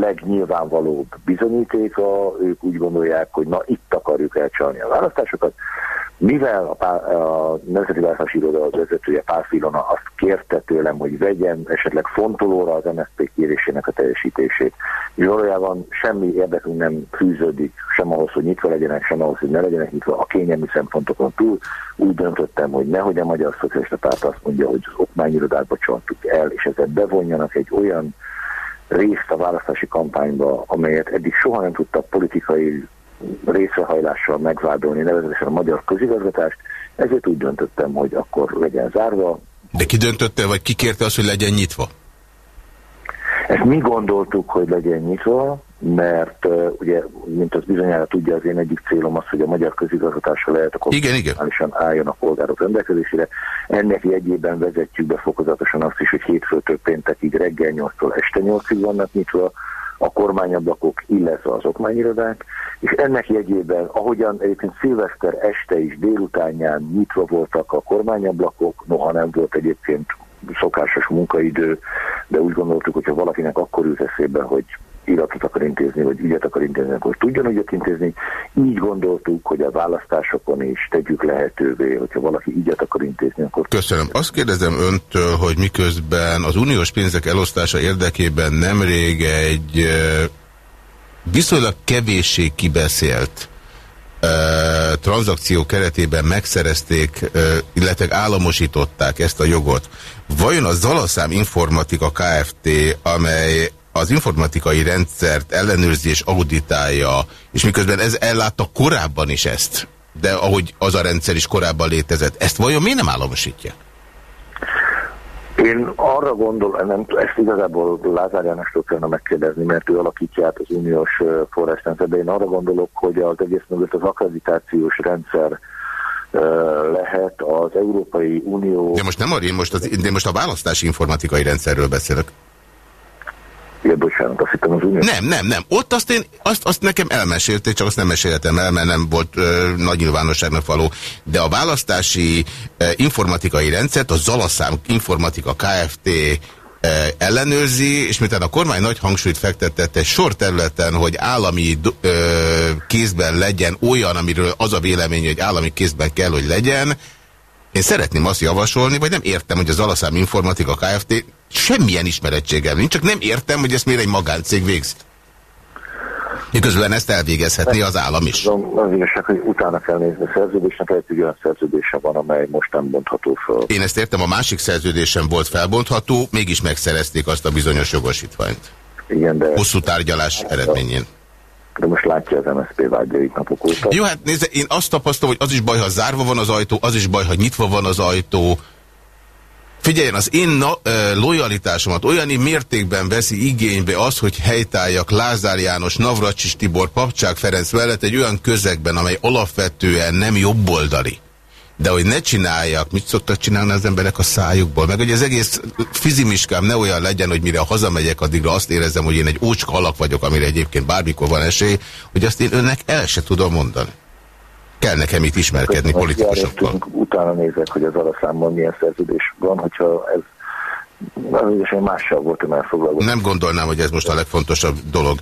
legnyilvánvalóbb bizonyítéka, ők úgy gondolják, hogy na itt akarjuk elcsalni a választásokat, mivel a, pár, a Nemzeti Választási Iroda az vezetője Pál Filona azt kérte tőlem, hogy vegyem esetleg fontolóra az MSZP kérésének a teljesítését, és valójában semmi érdekünk nem fűződik sem ahhoz, hogy nyitva legyenek, sem ahhoz, hogy ne legyenek nyitva a kényelmi szempontokon túl. Úgy döntöttem, hogy nehogy a Magyar Szocialista Párt azt mondja, hogy az okmányirodát bocsontuk el, és ezzel bevonjanak egy olyan részt a választási kampányba, amelyet eddig soha nem tudta politikai részrehajlással megvádolni, nevezetesen a magyar közigazgatást, ezért úgy döntöttem, hogy akkor legyen zárva. De ki döntötte, vagy ki kérte azt, hogy legyen nyitva? Ezt mi gondoltuk, hogy legyen nyitva, mert uh, ugye, mint az bizonyára tudja, az én egyik célom az, hogy a magyar közigazgatásra lehet akkor igen, igen. álljon a polgárok rendelkezésére. Ennek jegyében vezetjük be fokozatosan azt is, hogy hétfőtől péntekig reggel 8-tól este 8-ig vannak nyitva a kormányablakok, illetve az okmányirodák, és ennek jegyében, ahogyan egyébként szilveszter este is délutánján nyitva voltak a kormányablakok, noha nem volt egyébként szokásos munkaidő, de úgy gondoltuk, hogyha valakinek akkor jut eszébe, hogy iratot akar intézni, vagy ügyet akar intézni, akkor tudjon ügyet intézni. Így gondoltuk, hogy a választásokon is tegyük lehetővé, hogyha valaki ügyet akar intézni, akkor... Köszönöm. Azt kérdezem öntől, hogy miközben az uniós pénzek elosztása érdekében nemrég egy viszonylag kevéssé kibeszélt tranzakció keretében megszerezték, illetve államosították ezt a jogot. Vajon a Zalaszám Informatika Kft., amely az informatikai rendszert ellenőrzi és auditálja, és miközben ez ellátta korábban is ezt, de ahogy az a rendszer is korábban létezett, ezt vajon miért nem államosítja? Én arra gondolom, nem, ezt igazából Lázár Jánostól kellene megkérdezni, mert ő alakítja át az uniós forrásrendszer, de én arra gondolok, hogy az egész mögött az akkreditációs rendszer lehet az Európai Unió... De most nem arra, én most, az, én most a választási informatikai rendszerről beszélek. Ja, bocsánat, azt hittem az unió. Nem, nem, nem. Ott azt, én, azt, azt nekem elmesélték, csak azt nem meséltem el, mert nem volt ö, nagy nyilvánosságnak való. De a választási ö, informatikai rendszert a Zalaszám Informatika Kft ellenőrzi, és miután a kormány nagy hangsúlyt fektetett egy sor területen, hogy állami ö, kézben legyen olyan, amiről az a vélemény, hogy állami kézben kell, hogy legyen, én szeretném azt javasolni, vagy nem értem, hogy az Alaszám Informatika Kft. semmilyen ismerettségem nincs, csak nem értem, hogy ezt miért egy magáncég végzi. Miközben ezt elvégezhetné az állam is. Az igazság, hogy utána kell nézni a szerződésnek, egy olyan szerződése van, amely most nem bontható fel. Én ezt értem, a másik szerződésem volt felbontható, mégis megszerezték azt a bizonyos jogosítványt. Igen, de... Hosszú tárgyalás eredményén. De most látja az MSZP vágyait napok óta. Jó, hát nézze, én azt tapasztalom, hogy az is baj, ha zárva van az ajtó, az is baj, ha nyitva van az ajtó. Figyeljen, az én na, e, lojalitásomat olyan mértékben veszi igénybe az, hogy helytáljak Lázár János, Navracsis Tibor, Papcsák Ferenc mellett egy olyan közegben, amely alapvetően nem jobboldali de hogy ne csináljak, mit szoktak csinálni az emberek a szájukból, meg hogy az egész fizimiskám ne olyan legyen, hogy mire hazamegyek, addigra azt érezem, hogy én egy ócska alak vagyok, amire egyébként bármikor van esély, hogy azt én önnek el se tudom mondani. Kell nekem itt ismerkedni Köszönöm, politikusokkal. Utána nézek, hogy az alaszámban milyen szerződés van, hogyha ez az mással voltam elfoglalva. Nem gondolnám, hogy ez most a legfontosabb dolog.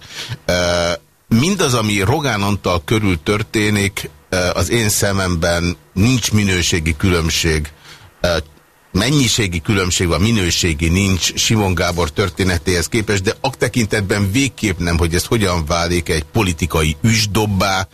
Mindaz, ami Rogán Antal körül történik, az én szememben nincs minőségi különbség. Mennyiségi különbség van, minőségi nincs Simon Gábor történetéhez képest, de ak tekintetben végképp nem, hogy ez hogyan válik egy politikai üsdobbá,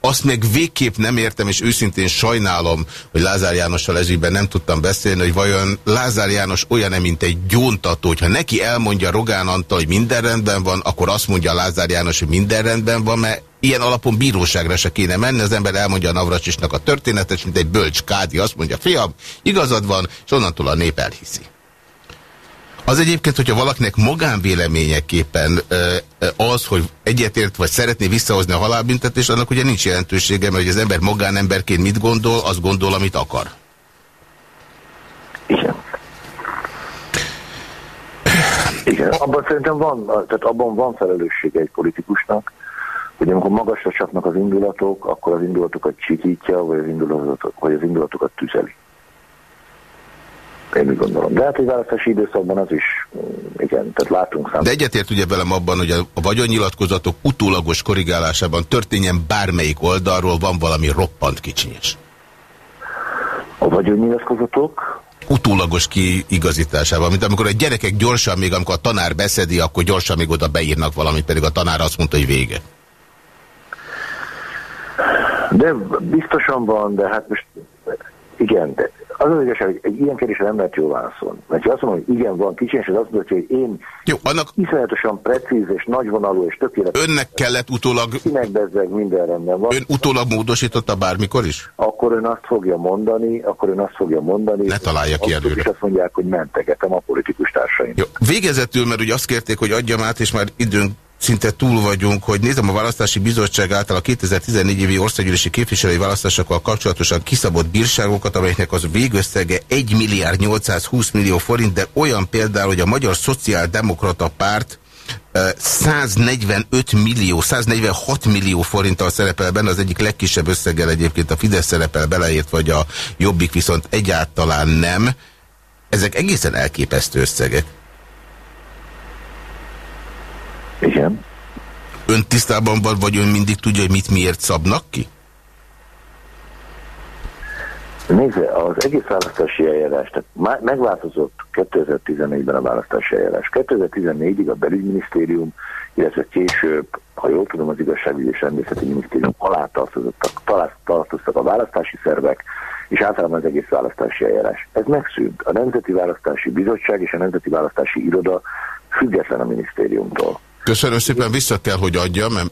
azt meg végképp nem értem, és őszintén sajnálom, hogy Lázár Jánossal ezügyben nem tudtam beszélni, hogy vajon Lázár János olyan, mint egy gyóntató, hogyha neki elmondja Rogán Antal, hogy minden rendben van, akkor azt mondja Lázár János, hogy minden rendben van, mert ilyen alapon bíróságra se kéne menni, az ember elmondja a Navracsisnak a történetet, mint egy bölcs kádi, azt mondja, fiam, igazad van, és onnantól a nép elhiszi. Az egyébként, hogyha valakinek magánvéleményeképpen az, hogy egyetért vagy szeretné visszahozni a halálbüntetést, annak ugye nincs jelentősége, mert hogy az ember magánemberként mit gondol, az gondol, amit akar. Igen. Igen, abban szerintem van, tehát abban van felelőssége egy politikusnak, hogy amikor magasra csapnak az indulatok, akkor az indulatokat csikítja, vagy az indulatokat, vagy az indulatokat tüzeli. Én úgy gondolom. De hát egy választási időszakban az is, igen, tehát látunk számít. De egyetért ugye velem abban, hogy a vagyonnyilatkozatok utólagos korrigálásában történjen bármelyik oldalról van valami roppant kicsinyes. A vagyonnyilatkozatok? Utólagos kiigazításában, mint amikor a gyerekek gyorsan, még amikor a tanár beszedi, akkor gyorsan még oda beírnak valamit, pedig a tanár azt mondta, hogy vége. De biztosan van, de hát most igen, de Az az igazság, hogy egy ilyen kérdésre nem lehet jól válaszolni. Mert ha azt mondom, hogy igen, van kicsi, és azt mondja, hogy én Jó, annak... iszonyatosan precíz és nagyvonalú és tökéletes. Önnek kellett utólag... Megbezzeg, minden rendben van. Ön utólag módosította bármikor is? Akkor ön azt fogja mondani, akkor ön azt fogja mondani. Ne találja ki előre. És azt mondják, hogy mentegetem a politikus társaim. Jó, végezetül, mert ugye azt kérték, hogy adjam át, és már időnk szinte túl vagyunk, hogy nézem a választási bizottság által a 2014 évi országgyűlési képviselői választásokkal kapcsolatosan kiszabott bírságokat, amelyeknek az végösszege 1 milliárd 820 millió forint, de olyan például, hogy a Magyar Szociáldemokrata Párt 145 millió, 146 millió forinttal szerepel benne, az egyik legkisebb összeggel egyébként a Fidesz szerepel beleért, vagy a Jobbik viszont egyáltalán nem. Ezek egészen elképesztő összegek. Igen. Ön tisztában van, vagy ön mindig tudja, hogy mit miért szabnak ki? Nézze, az egész választási eljárás, tehát megváltozott 2014-ben a választási eljárás. 2014-ig a belügyminisztérium, illetve később, ha jól tudom, az igazságügyi és rendészeti minisztérium alá tartoztak, tartoztak a választási szervek, és általában az egész választási eljárás. Ez megszűnt. A Nemzeti Választási Bizottság és a Nemzeti Választási Iroda független a minisztériumtól. Köszönöm szépen, vissza kell, hogy adjam, mert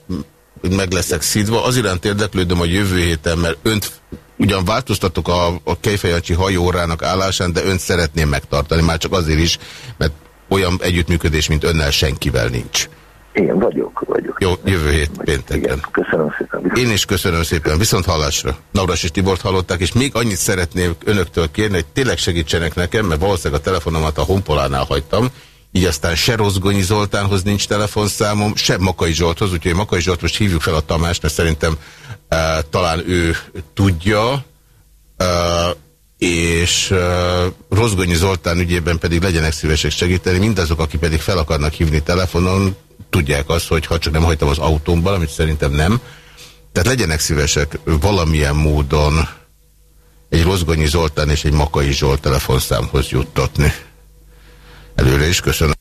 meg leszek szidva. Az iránt érdeklődöm a jövő héten, mert önt ugyan változtatok a, a Kejfejancsi hajórának állásán, de önt szeretném megtartani, már csak azért is, mert olyan együttműködés, mint önnel senkivel nincs. Én vagyok, vagyok. Jó, jövő hét pénteken. Köszönöm szépen. Viszont... Én is köszönöm szépen. Viszont hallásra. Navras és Tibort hallották, és még annyit szeretném önöktől kérni, hogy tényleg segítsenek nekem, mert valószínűleg a telefonomat a honpolánál hagytam, így aztán se Rozgonyi Zoltánhoz nincs telefonszámom, se Makai Zsolthoz, úgyhogy Makai Zsolt most hívjuk fel a Tamást, mert szerintem e, talán ő tudja, e, és e, Rozgonyi Zoltán ügyében pedig legyenek szívesek segíteni, mindazok, akik pedig fel akarnak hívni telefonon, tudják azt, hogy ha csak nem hagytam az autómban, amit szerintem nem, tehát legyenek szívesek valamilyen módon egy Rozgonyi Zoltán és egy Makai Zsolt telefonszámhoz juttatni. Előre is köszönöm.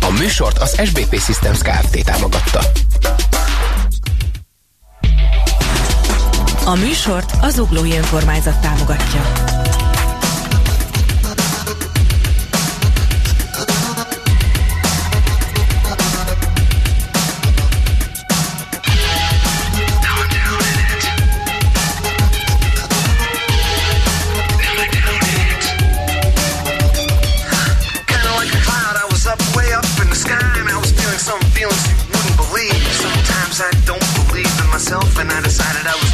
A műsort az SBP Systems Kft. támogatta. A műsort az Uglói Önkormányzat támogatja. Myself and I decided I was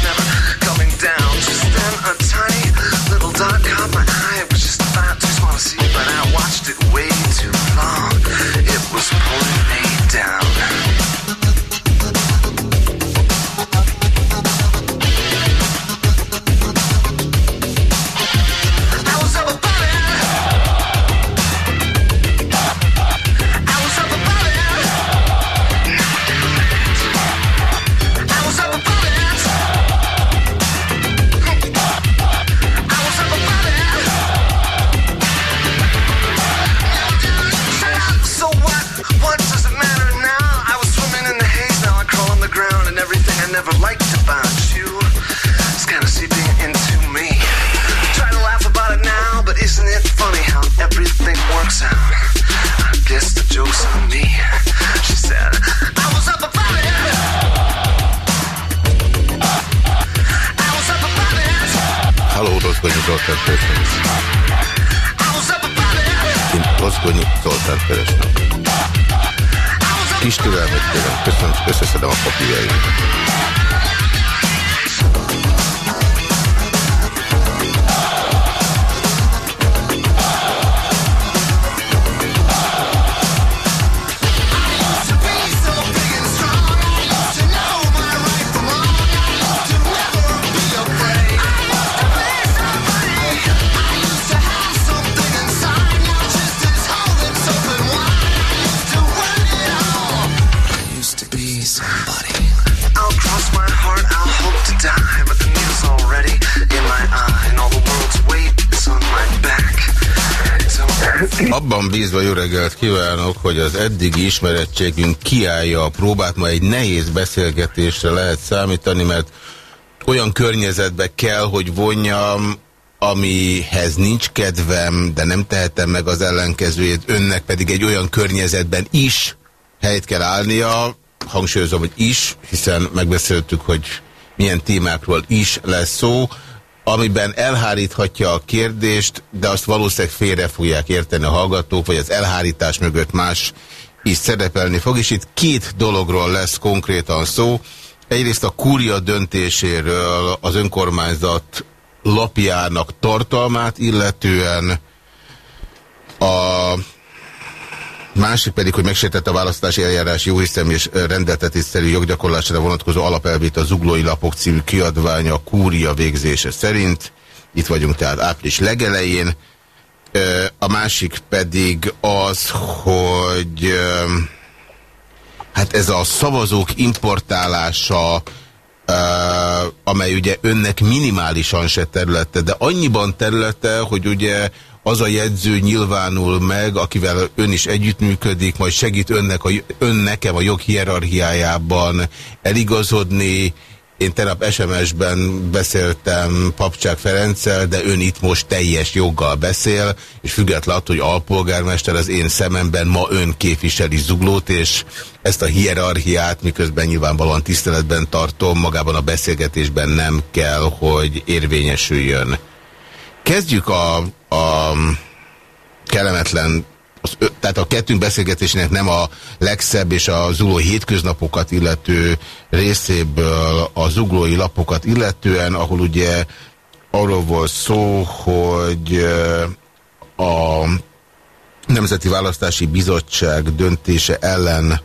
eddigi ismerettségünk kiállja a próbát, ma egy nehéz beszélgetésre lehet számítani, mert olyan környezetbe kell, hogy vonjam amihez nincs kedvem, de nem tehetem meg az ellenkezőjét, önnek pedig egy olyan környezetben is helyt kell állnia, hangsúlyozom, hogy is, hiszen megbeszéltük, hogy milyen témákról is lesz szó, amiben elháríthatja a kérdést, de azt valószínűleg félre fogják érteni a hallgatók, vagy az elhárítás mögött más is szerepelni fog, és itt két dologról lesz konkrétan szó. Egyrészt a kúria döntéséről az önkormányzat lapjának tartalmát illetően, a másik pedig, hogy megsértette a választási eljárás jóhiszem és rendeltetésszerű joggyakorlásra vonatkozó alapelvét a Zuglói Lapok című kiadványa kúria végzése szerint. Itt vagyunk tehát április legelején. A másik pedig az, hogy hát ez a szavazók importálása, amely ugye önnek minimálisan se területe, de annyiban területe, hogy ugye az a jegyző nyilvánul meg, akivel ön is együttműködik, majd segít önnek a, ön nekem a jog hierarchiájában eligazodni. Én tegnap SMS-ben beszéltem Papcsák Ferenccel, de ön itt most teljes joggal beszél, és függetlenül attól, hogy alpolgármester az én szememben ma ön képviseli zuglót, és ezt a hierarchiát, miközben nyilvánvalóan tiszteletben tartom, magában a beszélgetésben nem kell, hogy érvényesüljön. Kezdjük a, a kellemetlen, az, tehát a kettőnk beszélgetésének nem a legszebb és a zugló hétköznapokat illető részéből a zuglói lapokat illetően, ahol ugye arról volt szó, hogy a Nemzeti Választási Bizottság döntése ellen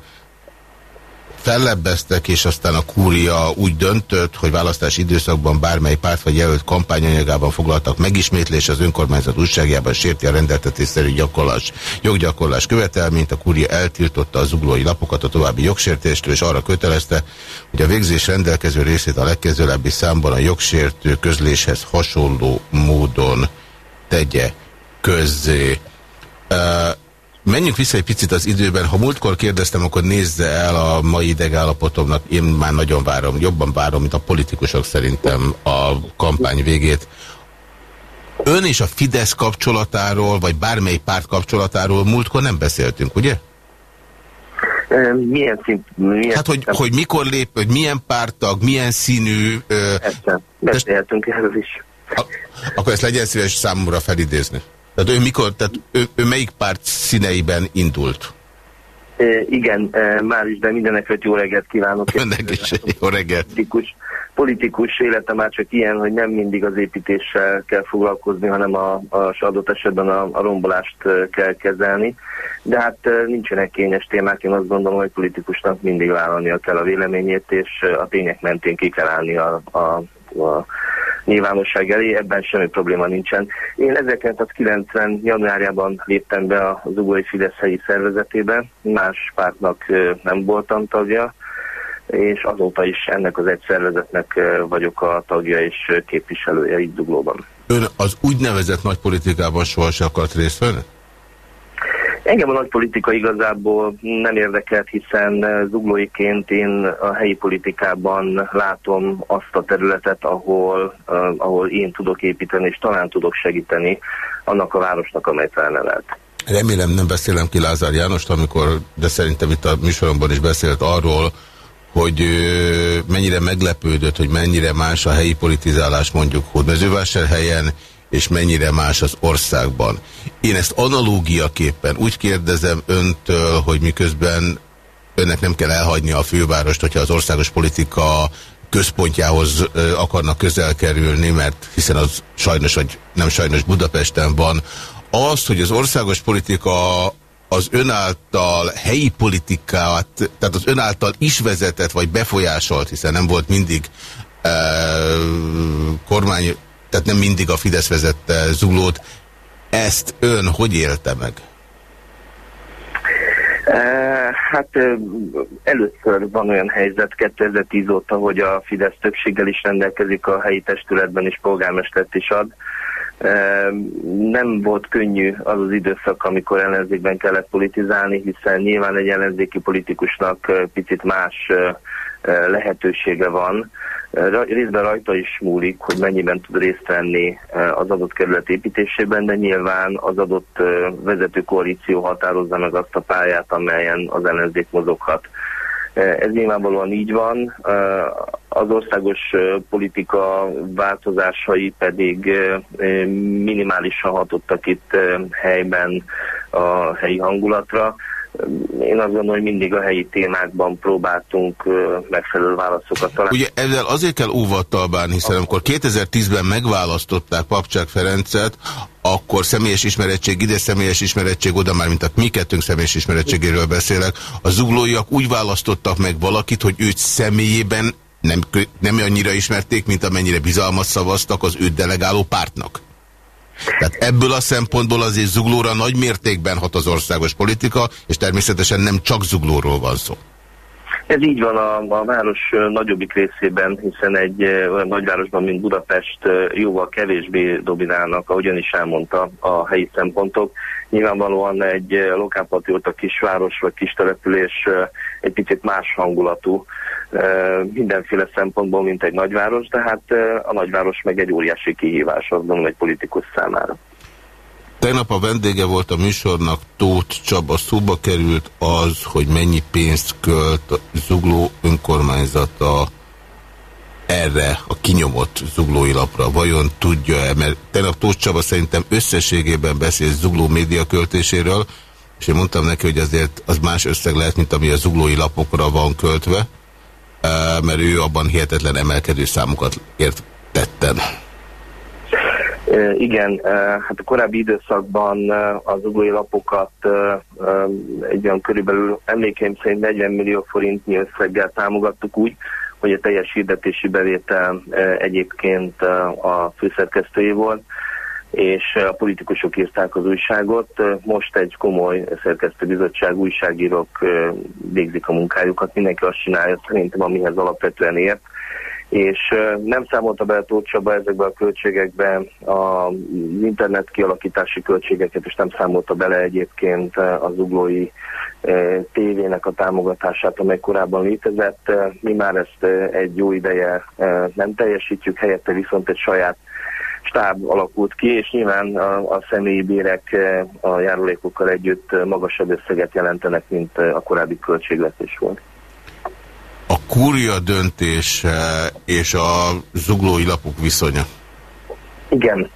fellebbeztek, és aztán a kúria úgy döntött, hogy választási időszakban bármely párt vagy jelölt kampányanyagában foglaltak megismétlés az önkormányzat újságjában sérti a rendeltetésszerű gyakorlás, joggyakorlás követelményt, a kúria eltiltotta az zuglói lapokat a további jogsértéstől, és arra kötelezte, hogy a végzés rendelkező részét a legkezőlebbi számban a jogsértő közléshez hasonló módon tegye közzé. Menjünk vissza egy picit az időben. Ha múltkor kérdeztem, akkor nézze el a mai idegállapotomnak. Én már nagyon várom, jobban várom, mint a politikusok szerintem a kampány végét. Ön és a Fidesz kapcsolatáról, vagy bármely párt kapcsolatáról múltkor nem beszéltünk, ugye? Milyen szint? Milyen hát, hogy, hogy mikor lép, hogy milyen pártag, milyen színű... Persze, beszéltünk erről is. A, akkor ezt legyen szíves számomra felidézni. Tehát ő mikor, tehát ő, ő melyik párt színeiben indult? E, igen, már is, de mindenekről jó reggelt kívánok. [laughs] Önnek is jó reggelt. Politikus, politikus élete már csak ilyen, hogy nem mindig az építéssel kell foglalkozni, hanem a, a adott esetben a, a rombolást kell kezelni. De hát nincsenek kényes témák, én azt gondolom, hogy politikusnak mindig vállalnia kell a véleményét, és a tények mentén ki kell állni a, a, a nyilvánosság elé, ebben semmi probléma nincsen. Én 1990. januárjában léptem be az Ugói Fidesz helyi szervezetébe, más pártnak nem voltam tagja, és azóta is ennek az egy szervezetnek vagyok a tagja és képviselője itt Zuglóban. Ön az úgynevezett nagy politikában sohasem akart részt venni? Engem a nagy politika igazából nem érdekelt, hiszen zuglóiként én a helyi politikában látom azt a területet, ahol, uh, ahol én tudok építeni, és talán tudok segíteni annak a városnak, amely felnevelt. Remélem nem beszélem ki Lázár Jánost, amikor, de szerintem itt a műsoromban is beszélt arról, hogy mennyire meglepődött, hogy mennyire más a helyi politizálás mondjuk Hódmezővásárhelyen, és mennyire más az országban. Én ezt analógiaképpen úgy kérdezem öntől, hogy miközben önnek nem kell elhagyni a fővárost, hogyha az országos politika központjához akarnak közel kerülni, mert hiszen az sajnos, vagy nem sajnos Budapesten van. Az, hogy az országos politika az önáltal helyi politikát, tehát az önáltal is vezetett, vagy befolyásolt, hiszen nem volt mindig kormány tehát nem mindig a Fidesz vezette Zulót. Ezt ön hogy élte meg? Hát először van olyan helyzet 2010 óta, hogy a Fidesz többséggel is rendelkezik a helyi testületben, és polgármestert is ad. Nem volt könnyű az az időszak, amikor ellenzékben kellett politizálni, hiszen nyilván egy ellenzéki politikusnak picit más lehetősége van. Részben rajta is múlik, hogy mennyiben tud részt venni az adott kerület építésében, de nyilván az adott vezető koalíció határozza meg azt a pályát, amelyen az ellenzék mozoghat. Ez nyilvánvalóan így van. Az országos politika változásai pedig minimálisan hatottak itt helyben a helyi hangulatra. Én azt gondolom, hogy mindig a helyi témákban próbáltunk megfelelő válaszokat találni. Ugye ezzel azért kell óvattal bánni, hiszen amikor 2010-ben megválasztották Papcsák Ferencet, akkor személyes ismerettség ide, személyes ismerettség oda, már mint a mi kettőnk személyes ismerettségéről beszélek, a zuglóiak úgy választottak meg valakit, hogy őt személyében nem, nem annyira ismerték, mint amennyire bizalmat szavaztak az őt delegáló pártnak. Tehát ebből a szempontból azért zuglóra nagy mértékben hat az országos politika, és természetesen nem csak zuglóról van szó. Ez így van a, a város nagyobbik részében, hiszen egy olyan nagyvárosban, mint Budapest jóval kevésbé dominálnak, ahogyan is elmondta a helyi szempontok. Nyilvánvalóan egy lokálpatrióta kisváros vagy kis település egy picit más hangulatú mindenféle szempontból, mint egy nagyváros, de hát a nagyváros meg egy óriási kihívás, azt gondolom, egy politikus számára. Tegnap a vendége volt a műsornak, Tóth Csaba, szóba került az, hogy mennyi pénzt költ a Zugló önkormányzata erre a kinyomott zuglói lapra. Vajon tudja-e? Mert tegnap Tóth Csaba szerintem összességében beszél zugló média költéséről, és én mondtam neki, hogy azért az más összeg lehet, mint ami a zuglói lapokra van költve, mert ő abban hihetetlen emelkedő számokat ért tetten. Igen, hát a korábbi időszakban az ugói lapokat egy olyan körülbelül emlékeim szerint 40 millió forintnyi összeggel támogattuk úgy, hogy a teljes hirdetési bevétel egyébként a főszerkesztői volt, és a politikusok írták az újságot. Most egy komoly szerkesztőbizottság, újságírók végzik a munkájukat, mindenki azt csinálja szerintem, amihez alapvetően ért és nem számolta be Tóth Csaba ezekbe a költségekbe az internet kialakítási költségeket, és nem számolta bele egyébként az uglói tévének a támogatását, amely korábban létezett. Mi már ezt egy jó ideje nem teljesítjük, helyette viszont egy saját stáb alakult ki, és nyilván a, a személyi bérek a járulékokkal együtt magasabb összeget jelentenek, mint a korábbi költségvetés volt a kúria döntés és a zuglói lapok viszonya? Igen.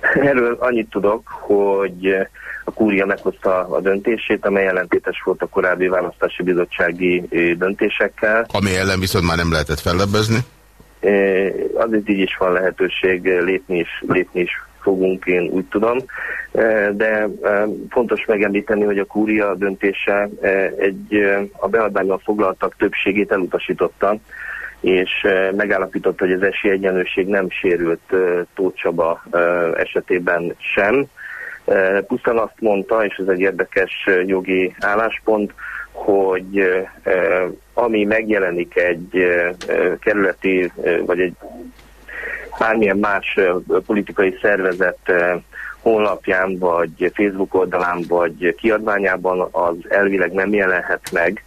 Erről annyit tudok, hogy a kúria meghozta a döntését, amely ellentétes volt a korábbi választási bizottsági döntésekkel. Ami ellen viszont már nem lehetett fellebbezni? Azért így is van lehetőség lépni is, lépni is fogunk, én úgy tudom. E, de e, fontos megemlíteni, hogy a kúria döntése e, egy a beadványban foglaltak többségét elutasította, és megállapította, hogy az esélyegyenlőség nem sérült Tóth Csaba esetében sem. Pusztán azt mondta, és ez egy érdekes jogi álláspont, hogy ami megjelenik egy kerületi, vagy egy bármilyen más politikai szervezet honlapján, vagy Facebook oldalán, vagy kiadványában az elvileg nem jelenhet meg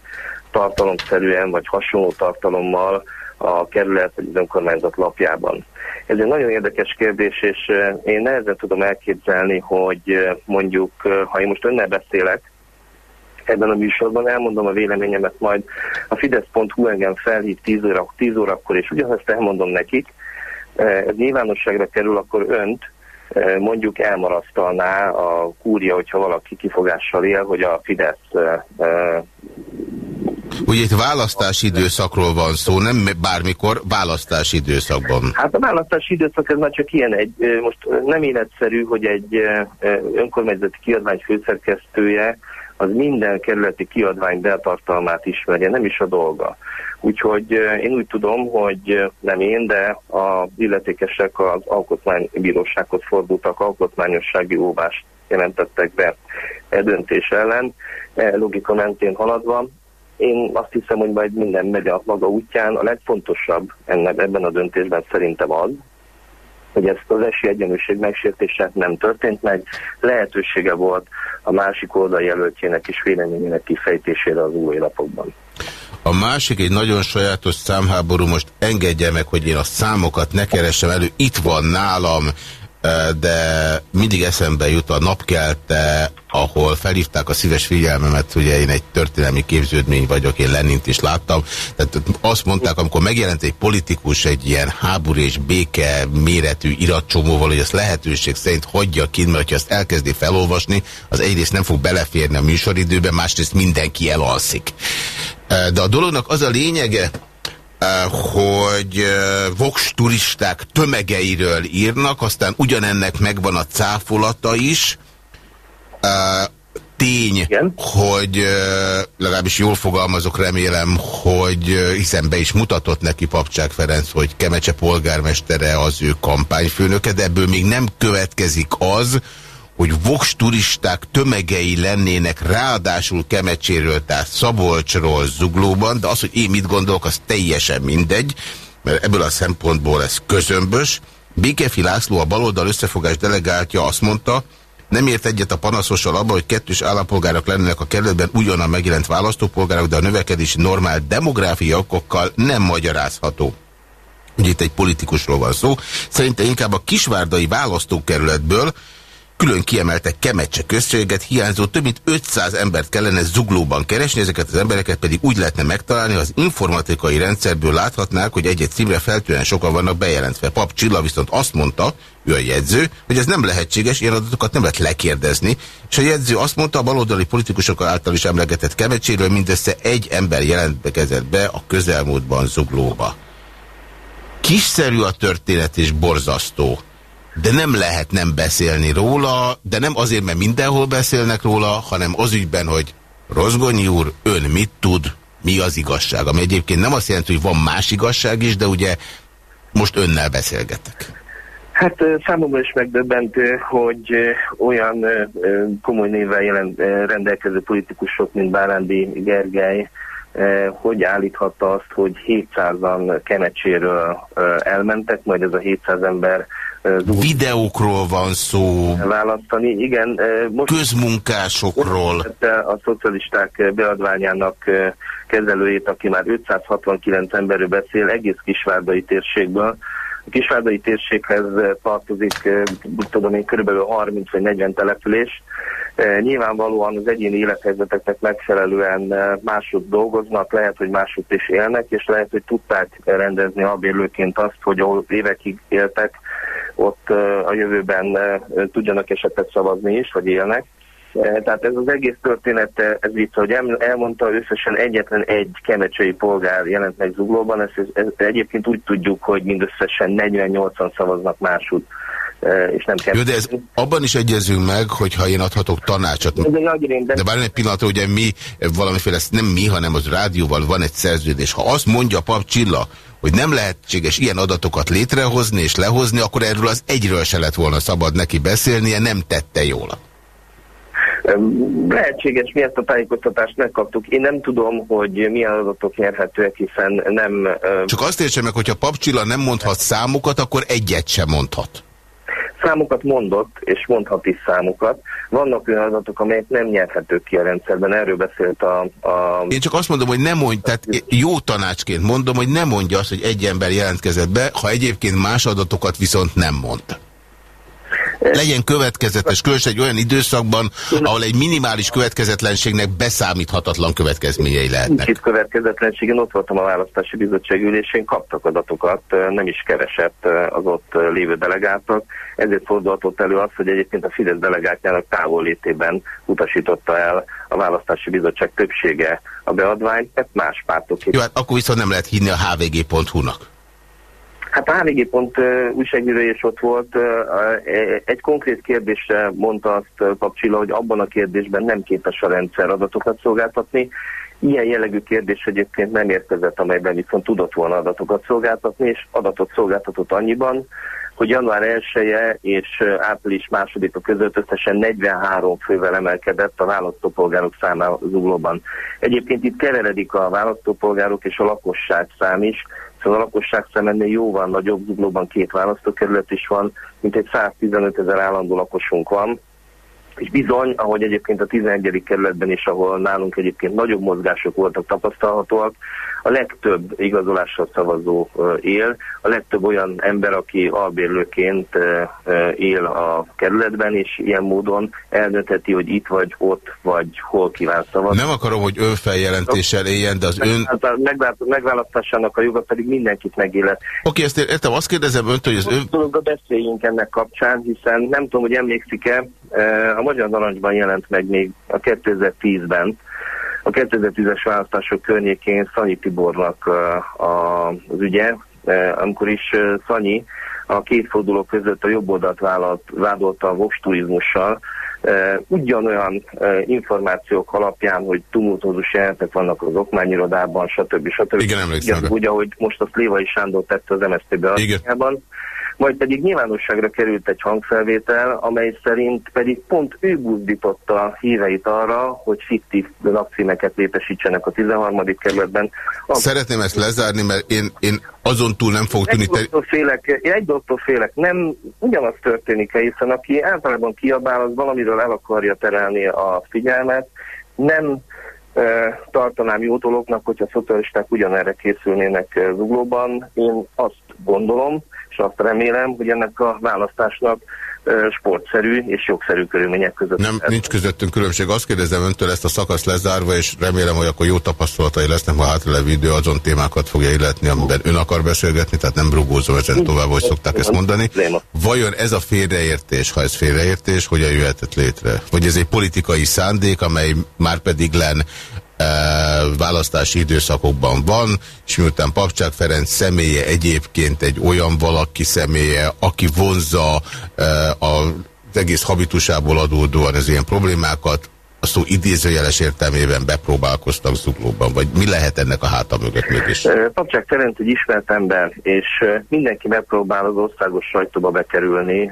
tartalomszerűen, vagy hasonló tartalommal a kerület vagy az önkormányzat lapjában. Ez egy nagyon érdekes kérdés, és én nehezen tudom elképzelni, hogy mondjuk, ha én most önnel beszélek, ebben a műsorban elmondom a véleményemet, majd a Fidesz.hu engem felhív 10, óra, 10 órakor, és ugyanazt elmondom nekik, ez nyilvánosságra kerül, akkor önt mondjuk elmarasztalná a kúria, hogyha valaki kifogással él, hogy a Fidesz Ugye itt választási időszakról van szó, nem bármikor, választási időszakban. Hát a választási időszak ez már csak ilyen egy, most nem életszerű, hogy egy önkormányzati kiadvány főszerkesztője az minden kerületi kiadvány beltartalmát ismerje, nem is a dolga. Úgyhogy én úgy tudom, hogy nem én, de az illetékesek az alkotmánybírósághoz fordultak, alkotmányossági óvást jelentettek be e döntés ellen, e logika mentén haladva. Én azt hiszem, hogy majd minden megy a maga útján. A legfontosabb ennek, ebben a döntésben szerintem az, hogy ezt az esélyegyenlőség megsértése nem történt meg. Lehetősége volt a másik oldal jelöltjének is véleményének kifejtésére az új lapokban. A másik egy nagyon sajátos számháború, most engedje meg, hogy én a számokat ne keresem elő, itt van nálam, de mindig eszembe jut a napkelte, ahol felhívták a szíves figyelmemet, ugye én egy történelmi képződmény vagyok, én Lenint is láttam, tehát azt mondták, amikor megjelent egy politikus egy ilyen háború és béke méretű iratcsomóval, hogy ezt lehetőség szerint hagyja ki, mert ha ezt elkezdi felolvasni, az egyrészt nem fog beleférni a műsoridőbe, másrészt mindenki elalszik. De a dolognak az a lényege, hogy vox turisták tömegeiről írnak, aztán ugyanennek megvan a cáfolata is. Tény, Igen. hogy legalábbis jól fogalmazok, remélem, hogy hiszen be is mutatott neki Papcsák Ferenc, hogy Kemecse polgármestere az ő kampányfőnöke, de ebből még nem következik az, hogy vox turisták tömegei lennének ráadásul Kemecséről, tehát Szabolcsról, Zuglóban, de az, hogy én mit gondolok, az teljesen mindegy, mert ebből a szempontból ez közömbös. Békefi László, a baloldal összefogás delegáltja azt mondta, nem ért egyet a panaszossal abban, hogy kettős állampolgárok lennének a kerületben ugyanan megjelent választópolgárok, de a növekedési normál demográfiai okokkal nem magyarázható. Ugye itt egy politikusról van szó. Szerintem inkább a kisvárdai választókerületből, külön kiemeltek Kemecse községet, hiányzó több mint 500 embert kellene zuglóban keresni, ezeket az embereket pedig úgy lehetne megtalálni, az informatikai rendszerből láthatnák, hogy egy-egy címre feltűnően sokan vannak bejelentve. Pap Csilla viszont azt mondta, ő a jegyző, hogy ez nem lehetséges, ilyen adatokat nem lehet lekérdezni, és a jegyző azt mondta, a baloldali politikusok által is emlegetett Kemecséről mindössze egy ember jelentkezett be a közelmúltban zuglóba. Kiszerű a történet és borzasztó de nem lehet nem beszélni róla, de nem azért, mert mindenhol beszélnek róla, hanem az ügyben, hogy Rozgonyi úr, ön mit tud, mi az igazság? Ami egyébként nem azt jelenti, hogy van más igazság is, de ugye most önnel beszélgetek. Hát számomra is megdöbbentő, hogy olyan komoly névvel jelent, rendelkező politikusok, mint Bárándi Gergely, hogy állíthatta azt, hogy 700-an Kemecséről elmentek, majd ez a 700 ember Videókról van szó. Választani, igen. Most közmunkásokról. A szocialisták beadványának kezelőjét, aki már 569 emberről beszél, egész kisvárdai térségből. A kisvárdai térséghez tartozik, tudom én, körülbelül 30 vagy 40 település. Nyilvánvalóan az egyéni élethelyzeteknek megfelelően mások dolgoznak, lehet, hogy mások is élnek, és lehet, hogy tudták rendezni albérlőként azt, hogy ahol évekig éltek, ott a jövőben tudjanak esetleg szavazni is, vagy élnek. Tehát ez az egész történet, ez itt, hogy elmondta, összesen egyetlen egy kemecsei polgár jelent meg Zuglóban, ezt, ezt egyébként úgy tudjuk, hogy mindösszesen 48-an szavaznak másút és nem kell. Jó, de ez abban is egyezünk meg, hogy ha én adhatok tanácsot. De, de, de bár egy pillanatra, ugye mi valamiféle, nem mi, hanem az rádióval van egy szerződés. Ha azt mondja Pap Csilla, hogy nem lehetséges ilyen adatokat létrehozni és lehozni, akkor erről az egyről se lett volna szabad neki beszélnie, nem tette jól. Lehetséges, mi ezt a tájékoztatást megkaptuk. Én nem tudom, hogy milyen adatok nyerhetőek, hiszen nem... Csak azt értsem meg, hogyha Papcsilla nem mondhat számokat, akkor egyet sem mondhat. Számokat mondott, és mondhat is számokat. Vannak olyan adatok, amelyek nem nyerhetők ki a rendszerben. Erről beszélt a... a... Én csak azt mondom, hogy nem mondj, tehát jó tanácsként mondom, hogy nem mondja azt, hogy egy ember jelentkezett be, ha egyébként más adatokat viszont nem mond legyen következetes, különösen egy olyan időszakban, ahol egy minimális következetlenségnek beszámíthatatlan következményei lehetnek. Nincs következetlenség, én ott voltam a választási bizottság ülésén, kaptak adatokat, nem is keresett az ott lévő delegáltak, ezért fordulhatott elő az, hogy egyébként a Fidesz delegáltjának távollétében utasította el a választási bizottság többsége a beadványt, ezt más pártok. Jó, hát akkor viszont nem lehet hinni a hvg.hu-nak. Hát a HVG pont újságíró is ott volt. Egy konkrét kérdésre mondta azt Papcsilla, hogy abban a kérdésben nem képes a rendszer adatokat szolgáltatni. Ilyen jellegű kérdés egyébként nem érkezett, amelyben viszont tudott volna adatokat szolgáltatni, és adatot szolgáltatott annyiban, hogy január 1 -e és április 2 -a között összesen 43 fővel emelkedett a választópolgárok száma zuglóban. Egyébként itt keveredik a választópolgárok és a lakosság szám is, Szóval a lakosság szemennél jóval nagyobb, Zuglóban két választókerület is van, mint egy 115 ezer állandó lakosunk van, és bizony, ahogy egyébként a 11. kerületben is, ahol nálunk egyébként nagyobb mozgások voltak tapasztalhatóak, a legtöbb igazolással szavazó él, a legtöbb olyan ember, aki albérlőként él a kerületben, és ilyen módon eldöntheti, hogy itt vagy ott, vagy hol kíván szavazni. Nem akarom, hogy önfeljelentéssel éljen, de az ön... Megválasztásának a joga pedig mindenkit megélet. Oké, ezt értem, azt kérdezem öntől, hogy az ön... Tudunk beszéljünk ennek kapcsán, hiszen nem tudom, hogy emlékszik-e, a Magyar Narancsban jelent meg még a 2010-ben, a 2010-es választások környékén Szanyi Tibornak az ügye, amikor is Szanyi a két forduló között a jobb oldalt vádolta a Vox turizmussal, ugyanolyan információk alapján, hogy tumultózus jelentek vannak az okmányirodában, stb. stb. Igen, emlékszem. Úgy, ahogy most azt Lévai Sándor tette az MSZT-be majd pedig nyilvánosságra került egy hangfelvétel, amely szerint pedig pont ő buzdította híveit arra, hogy fiktív lakcímeket létesítsenek a 13. kerületben. Szeretném ezt lezárni, mert én, én azon túl nem fogok tudni... Egy dologtól félek, egy dologtól félek, nem ugyanaz történik -e, hiszen aki általában kiabál, az valamiről el akarja terelni a figyelmet, nem tartanám jó dolognak, hogyha szocialisták ugyanerre készülnének zuglóban. Én azt gondolom, azt remélem, hogy ennek a választásnak sportszerű és jogszerű körülmények között. Nem, nincs közöttünk különbség. Azt kérdezem öntől ezt a szakaszt lezárva, és remélem, hogy akkor jó tapasztalatai lesznek, ha hátralevő idő azon témákat fogja illetni, amiben ön akar beszélgetni, tehát nem rugózom ezen tovább, hogy szokták ezt mondani. Vajon ez a félreértés, ha ez félreértés, hogyan jöhetett létre? Vagy ez egy politikai szándék, amely már pedig len választási időszakokban van, és miután Papcsák Ferenc személye egyébként egy olyan valaki személye, aki vonzza az egész habitusából adódóan az ilyen problémákat, a szó idézőjeles értelmében bepróbálkoztak zuglóban, vagy mi lehet ennek a háta mögött mégis? Papcsák Ferenc egy ismert ember, és mindenki megpróbál az országos sajtóba bekerülni,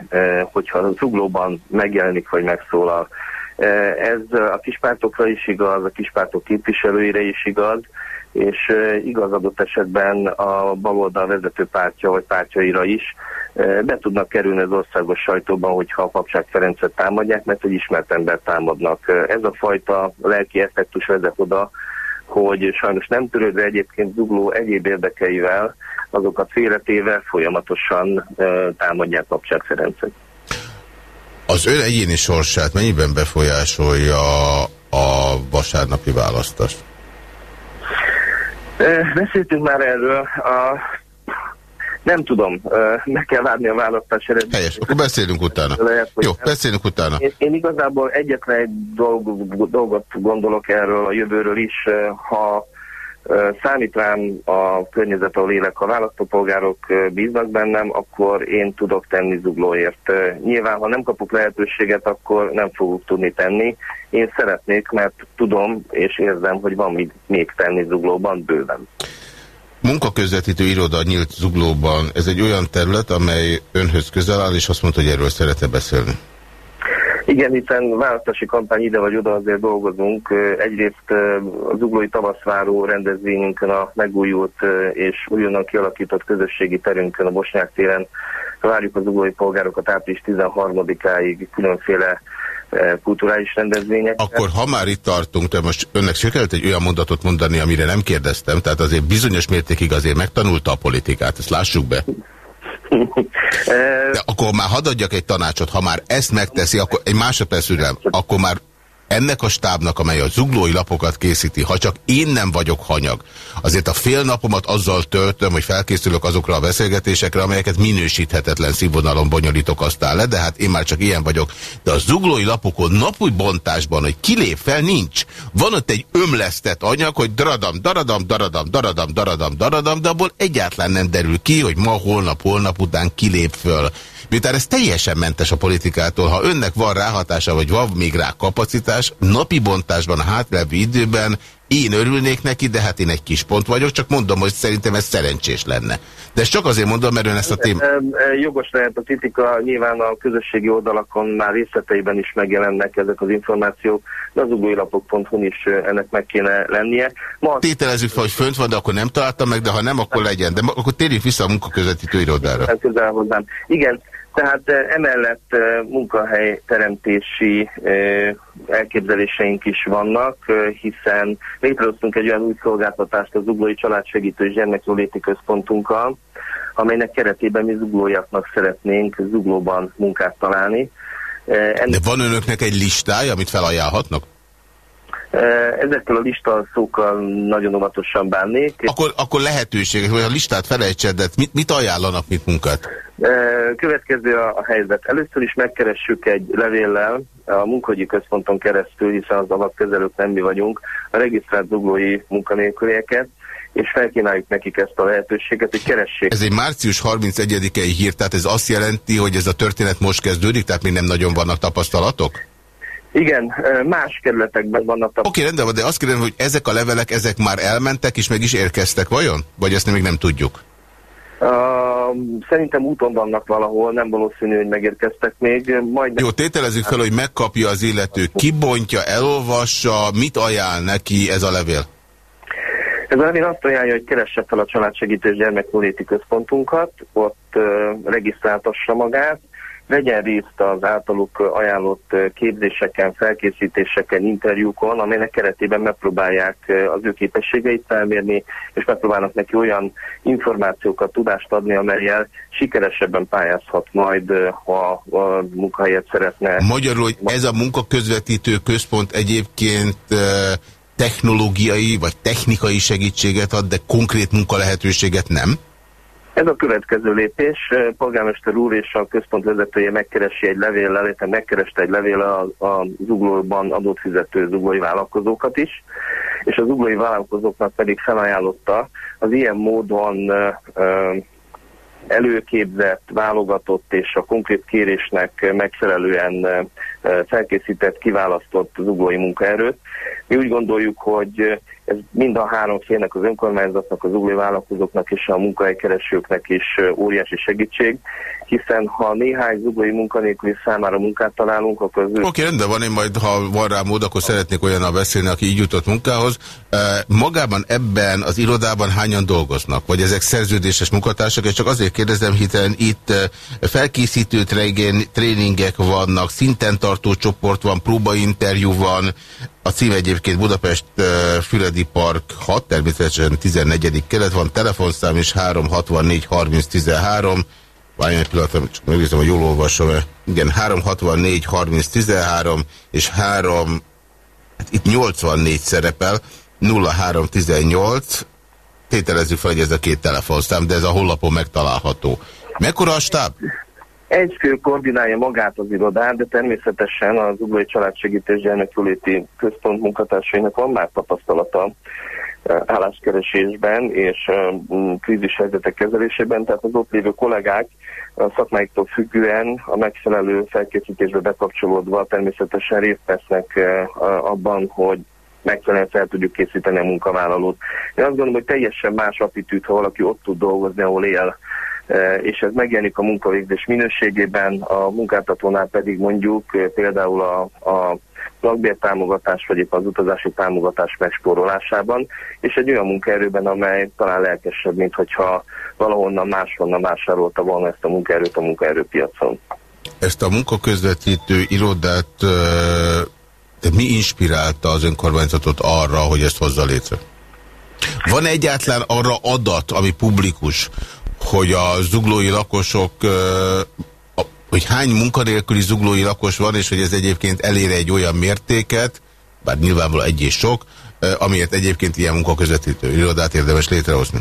hogyha zuglóban megjelenik vagy megszólal. Ez a kispártokra is igaz, a kispártok képviselőire is igaz, és igaz adott esetben a baloldal vezető pártja vagy pártjaira is be tudnak kerülni az országos sajtóban, hogyha a Papság Ferencet támadják, mert egy ismert ember támadnak. Ez a fajta lelki effektus vezet oda, hogy sajnos nem törődve egyébként zugló egyéb érdekeivel, azokat félretéve folyamatosan támadják Papság Ferencet. Az ön egyéni sorsát mennyiben befolyásolja a vasárnapi választás? Beszéltünk már erről. A, nem tudom, meg kell várni a választás eredményét. Helyes, akkor beszélünk utána. Lehet, Jó, nem. beszélünk utána. Én, én igazából egyetlen egy dolgot, dolgot gondolok erről a jövőről is, ha Számít rám a környezet, ahol élek, ha választópolgárok bíznak bennem, akkor én tudok tenni zuglóért. Nyilván, ha nem kapok lehetőséget, akkor nem fogok tudni tenni. Én szeretnék, mert tudom és érzem, hogy van mit még tenni zuglóban bőven. Munkaközvetítő iroda nyílt zuglóban. Ez egy olyan terület, amely önhöz közel áll, és azt mondta, hogy erről szeretne beszélni. Igen, hiszen választási kampány ide vagy oda azért dolgozunk. Egyrészt az uglói tavaszváró rendezvényünkön a megújult és újonnan kialakított közösségi terünkön a Bosnyák téren várjuk az uglói polgárokat április 13-áig különféle kulturális rendezvények. Akkor ha már itt tartunk, de most önnek sikerült egy olyan mondatot mondani, amire nem kérdeztem, tehát azért bizonyos mértékig azért megtanulta a politikát, ezt lássuk be. [laughs] De akkor már hadd adjak egy tanácsot, ha már ezt megteszi, akkor egy másodperc akkor már ennek a stábnak, amely a zuglói lapokat készíti, ha csak én nem vagyok hanyag, azért a fél napomat azzal töltöm, hogy felkészülök azokra a beszélgetésekre, amelyeket minősíthetetlen színvonalon bonyolítok aztán le, de hát én már csak ilyen vagyok. De a zuglói lapokon napúj bontásban, hogy kilép fel, nincs. Van ott egy ömlesztett anyag, hogy daradam, daradam, daradam, daradam, daradam, daradam, de abból egyáltalán nem derül ki, hogy ma, holnap, holnap után kilép föl. Miután ez teljesen mentes a politikától, ha önnek van ráhatása, vagy van még rá kapacitás, napi bontásban a hátlevő időben én örülnék neki, de hát én egy kis pont vagyok, csak mondom, hogy szerintem ez szerencsés lenne. De ezt csak azért mondom, mert ön ezt a témát... Jogos lehet a kritika, nyilván a közösségi oldalakon már részleteiben is megjelennek ezek az információk, de az ugóilapok.hu is ennek meg kéne lennie. Ma... Tételezzük fel, hogy fönt van, de akkor nem találtam meg, de ha nem, akkor legyen. De akkor térjünk vissza a munkaközvetítő irodára. Közel hozzám. Igen, Tehát eh, emellett eh, munkahelyteremtési eh, elképzeléseink is vannak, hiszen létrehoztunk egy olyan új szolgáltatást az Zuglói Családsegítő Gyermekjóléti Központunkkal, amelynek keretében mi zuglóiaknak szeretnénk zuglóban munkát találni. Ennek- De van önöknek egy listája, amit felajánlhatnak? Ezekkel a lista szókkal nagyon óvatosan bánnék. Akkor, akkor lehetőség, hogy a listát felejtsed, de mit, mit ajánlanak, mit munkát? Következő a, a helyzet. Először is megkeressük egy levéllel a munkahogyi központon keresztül, hiszen az alapkezelők nem mi vagyunk, a regisztrált zuglói munkanélkülieket, és felkínáljuk nekik ezt a lehetőséget, hogy keressék. Ez egy március 31-i hír, tehát ez azt jelenti, hogy ez a történet most kezdődik, tehát még nem nagyon vannak tapasztalatok? Igen, más kerületekben vannak Oké, okay, rendben van, de azt kérdem, hogy ezek a levelek, ezek már elmentek és meg is érkeztek, vajon? Vagy ezt még nem tudjuk? Uh, szerintem úton vannak valahol, nem valószínű, hogy megérkeztek még. Majd Jó, tételezzük fel, hogy megkapja az illető, kibontja, elolvassa, mit ajánl neki ez a levél? Ez a levél azt ajánlja, hogy keresse fel a családsegítő és gyermekjóléti központunkat, ott uh, regisztráltassa magát, vegyen részt az általuk ajánlott képzéseken, felkészítéseken, interjúkon, amelynek keretében megpróbálják az ő képességeit felmérni, és megpróbálnak neki olyan információkat, tudást adni, amelyel sikeresebben pályázhat majd, ha a munkahelyet szeretne. Magyarul, hogy ez a munkaközvetítő központ egyébként technológiai vagy technikai segítséget ad, de konkrét munkalehetőséget nem? Ez a következő lépés. Polgármester úr és a központ vezetője megkeresi egy levéllel, megkereste egy levéllel a, a zuglóban adót fizető zuglói vállalkozókat is, és az zuglói vállalkozóknak pedig felajánlotta az ilyen módon előképzett, válogatott és a konkrét kérésnek megfelelően felkészített, kiválasztott zuglói munkaerőt. Mi úgy gondoljuk, hogy ez mind a három félnek, az önkormányzatnak, az zuglói vállalkozóknak és a munkahelykeresőknek is óriási segítség, hiszen ha néhány zuglói munkanélküli számára munkát találunk, akkor az Oké, rendben van, én majd, ha van rá mód, akkor szeretnék olyannal beszélni, aki így jutott munkához. Magában ebben az irodában hányan dolgoznak? Vagy ezek szerződéses munkatársak? És csak azért kérdezem, hiszen itt felkészítő tréningek vannak, szinten tartó csoport van, próbainterjú van, a cím egyébként Budapest Füredi Park 6, természetesen 14. kelet van, telefonszám is 364 30 13, Várjon egy pillanat, csak megnézem, hogy jól olvasom -e. Igen, 364 30 13 és 3, hát itt 84 szerepel, 0318, tételezzük fel, hogy ez a két telefonszám, de ez a honlapon megtalálható. Mekkora a stáb? Egy fő koordinálja magát az irodát, de természetesen az Uglói Családsegítés Gyermekjóléti Központ munkatársainak van már tapasztalata eh, álláskeresésben és eh, mm, krízishelyzetek kezelésében, tehát az ott lévő kollégák a szakmáiktól függően a megfelelő felkészítésbe bekapcsolódva természetesen részt vesznek eh, abban, hogy megfelelően fel tudjuk készíteni a munkavállalót. Én azt gondolom, hogy teljesen más attitűd, ha valaki ott tud dolgozni, ahol él, és ez megjelenik a munkavégzés minőségében, a munkáltatónál pedig mondjuk eh, például a, a lakbértámogatás, vagy épp az utazási támogatás megspórolásában, és egy olyan munkaerőben, amely talán lelkesebb, mint hogyha valahonnan máshonnan vásárolta volna ezt a munkaerőt a munkaerőpiacon. Ezt a munkaközvetítő irodát, de mi inspirálta az önkormányzatot arra, hogy ezt hozza létre? Van egyáltalán arra adat, ami publikus, hogy a zuglói lakosok, hogy hány munkanélküli zuglói lakos van, és hogy ez egyébként elér egy olyan mértéket, bár nyilvánvaló egy és sok, amiért egyébként ilyen munkaközvetítő irodát érdemes létrehozni?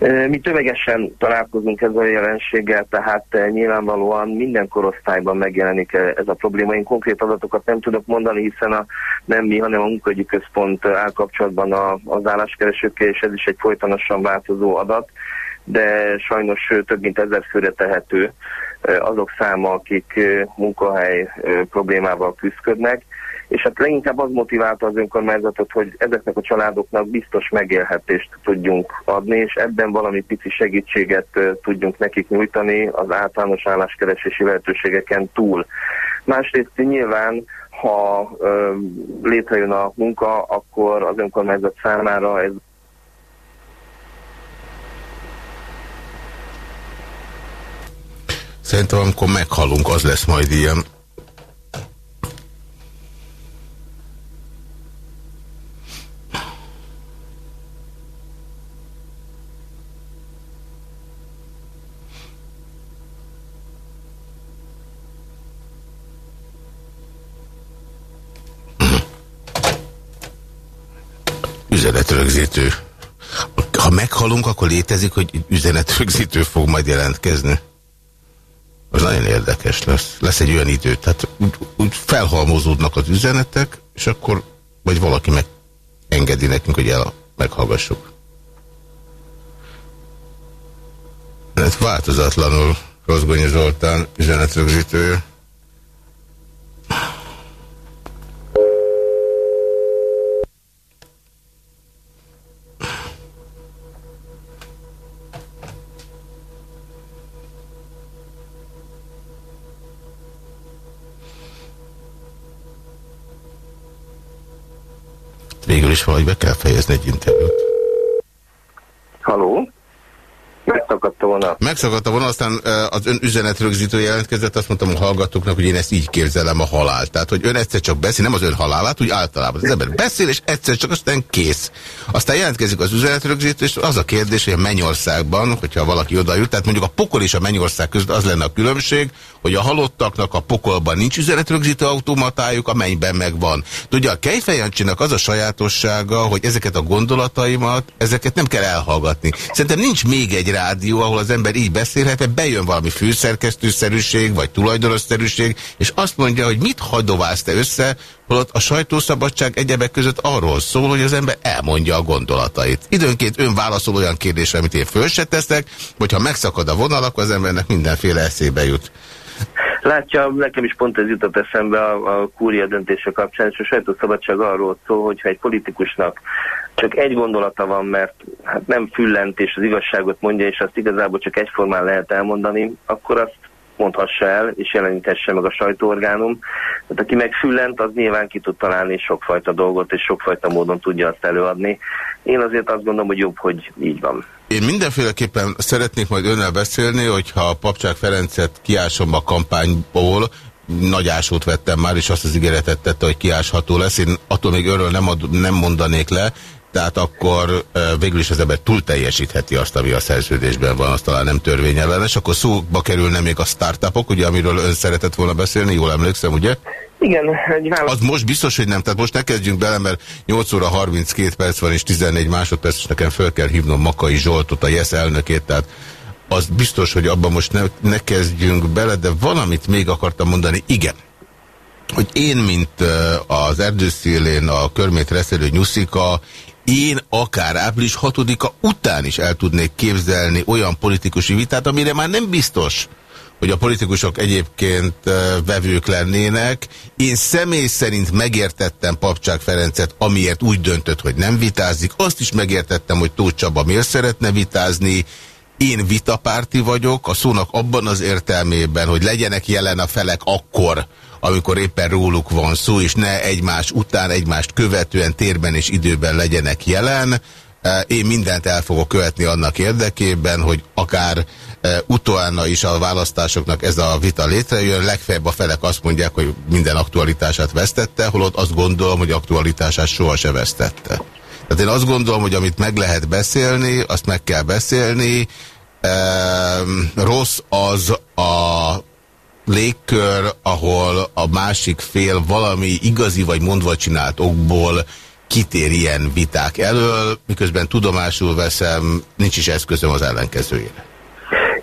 Eh, Mi tömegesen találkozunk ezzel a jelenséggel, tehát eh, nyilvánvalóan minden korosztályban megjelenik ez a probléma. Én konkrét adatokat nem tudok mondani, hiszen a, nem mi, hanem a munkahogyi központ áll kapcsolatban a, az álláskeresőkkel, és ez is egy folytonosan változó adat, de sajnos több mint ezer főre tehető eh, azok száma, akik munkahely problémával küzdködnek, és hát leginkább az motiválta az önkormányzatot, hogy ezeknek a családoknak biztos megélhetést tudjunk adni, és ebben valami pici segítséget tudjunk nekik nyújtani az általános álláskeresési lehetőségeken túl. Másrészt nyilván, ha ö, létrejön a munka, akkor az önkormányzat számára ez Szerintem amikor meghalunk, az lesz majd ilyen. Üzenetrögzítő. Ha meghalunk, akkor létezik, hogy üzenetrögzítő fog majd jelentkezni. Az nagyon érdekes lesz. Lesz egy olyan idő, tehát úgy, úgy felhalmozódnak az üzenetek, és akkor vagy valaki meg engedi nekünk, hogy el meghallgassuk. Ez változatlanul Rozgonyi Zoltán üzenetrögzítője. Végül is valahogy be kell fejezni egy interjút. Haló? Megszakadta volna. A vonal, aztán az ön üzenetrögzítő jelentkezett, azt mondtam a hallgatóknak, hogy én ezt így képzelem a halált. Tehát, hogy ön egyszer csak beszél, nem az ön halálát, úgy általában. Az ember beszél, és egyszer csak aztán kész. Aztán jelentkezik az üzenetrögzítő, és az a kérdés, hogy a Mennyországban, hogyha valaki oda jut, tehát mondjuk a pokol és a Mennyország között az lenne a különbség, hogy a halottaknak a pokolban nincs üzenetrögzítő automatájuk, a mennyben meg van. Tudja, a Kejfejancsinak az a sajátossága, hogy ezeket a gondolataimat, ezeket nem kell elhallgatni. Szerintem nincs még egy rádió, ahol az ember így beszélhet, bejön valami főszerkesztőszerűség, vagy tulajdonosszerűség, és azt mondja, hogy mit hagyoválsz te össze, holott a sajtószabadság egyebek között arról szól, hogy az ember elmondja a gondolatait. Időnként ön válaszol olyan kérdésre, amit én föl se teszek, hogyha megszakad a vonal, akkor az embernek mindenféle eszébe jut. Látja, nekem is pont ez jutott eszembe a, a kúria döntése kapcsán, és a sajtószabadság arról szól, hogyha egy politikusnak csak egy gondolata van, mert hát nem füllent és az igazságot mondja, és azt igazából csak egyformán lehet elmondani, akkor azt mondhassa el, és jelenítesse meg a sajtóorgánum. Tehát aki megfüllent, az nyilván ki tud találni sokfajta dolgot, és sokfajta módon tudja azt előadni. Én azért azt gondolom, hogy jobb, hogy így van. Én mindenféleképpen szeretnék majd önnel beszélni, hogyha Papcsák Ferencet kiásom a kampányból, nagy ásót vettem már, és azt az ígéretet tette, hogy kiásható lesz. Én attól még örül nem, ad, nem mondanék le, tehát akkor végül is az ember túl teljesítheti azt, ami a szerződésben van, az talán nem törvényellenes, akkor szóba kerülne még a startupok, ugye, amiről ön szeretett volna beszélni, jól emlékszem, ugye? Igen, egy válasz. Az most biztos, hogy nem. Tehát most ne kezdjünk bele, mert 8 óra 32 perc van, és 14 másodperc, és nekem föl kell hívnom Makai Zsoltot, a YESZ elnökét, tehát az biztos, hogy abban most ne, ne kezdjünk bele, de valamit még akartam mondani. Igen, hogy én, mint az erdőszélén a körmét reszelő nyuszika, én akár április 6-a után is el tudnék képzelni olyan politikusi vitát, amire már nem biztos, hogy a politikusok egyébként vevők lennének. Én személy szerint megértettem Papcsák Ferencet, amiért úgy döntött, hogy nem vitázik. Azt is megértettem, hogy Tóth Csaba miért szeretne vitázni. Én vitapárti vagyok, a szónak abban az értelmében, hogy legyenek jelen a felek akkor, amikor éppen róluk van szó, és ne egymás után, egymást követően térben és időben legyenek jelen. Én mindent el fogok követni annak érdekében, hogy akár utána is a választásoknak ez a vita létrejön, legfeljebb a felek azt mondják, hogy minden aktualitását vesztette, holott azt gondolom, hogy aktualitását soha se vesztette. Tehát én azt gondolom, hogy amit meg lehet beszélni, azt meg kell beszélni. Ehm, rossz az a légkör, ahol a másik fél valami igazi vagy mondva csinált okból kitér ilyen viták elől, miközben tudomásul veszem, nincs is eszközöm az ellenkezőjére.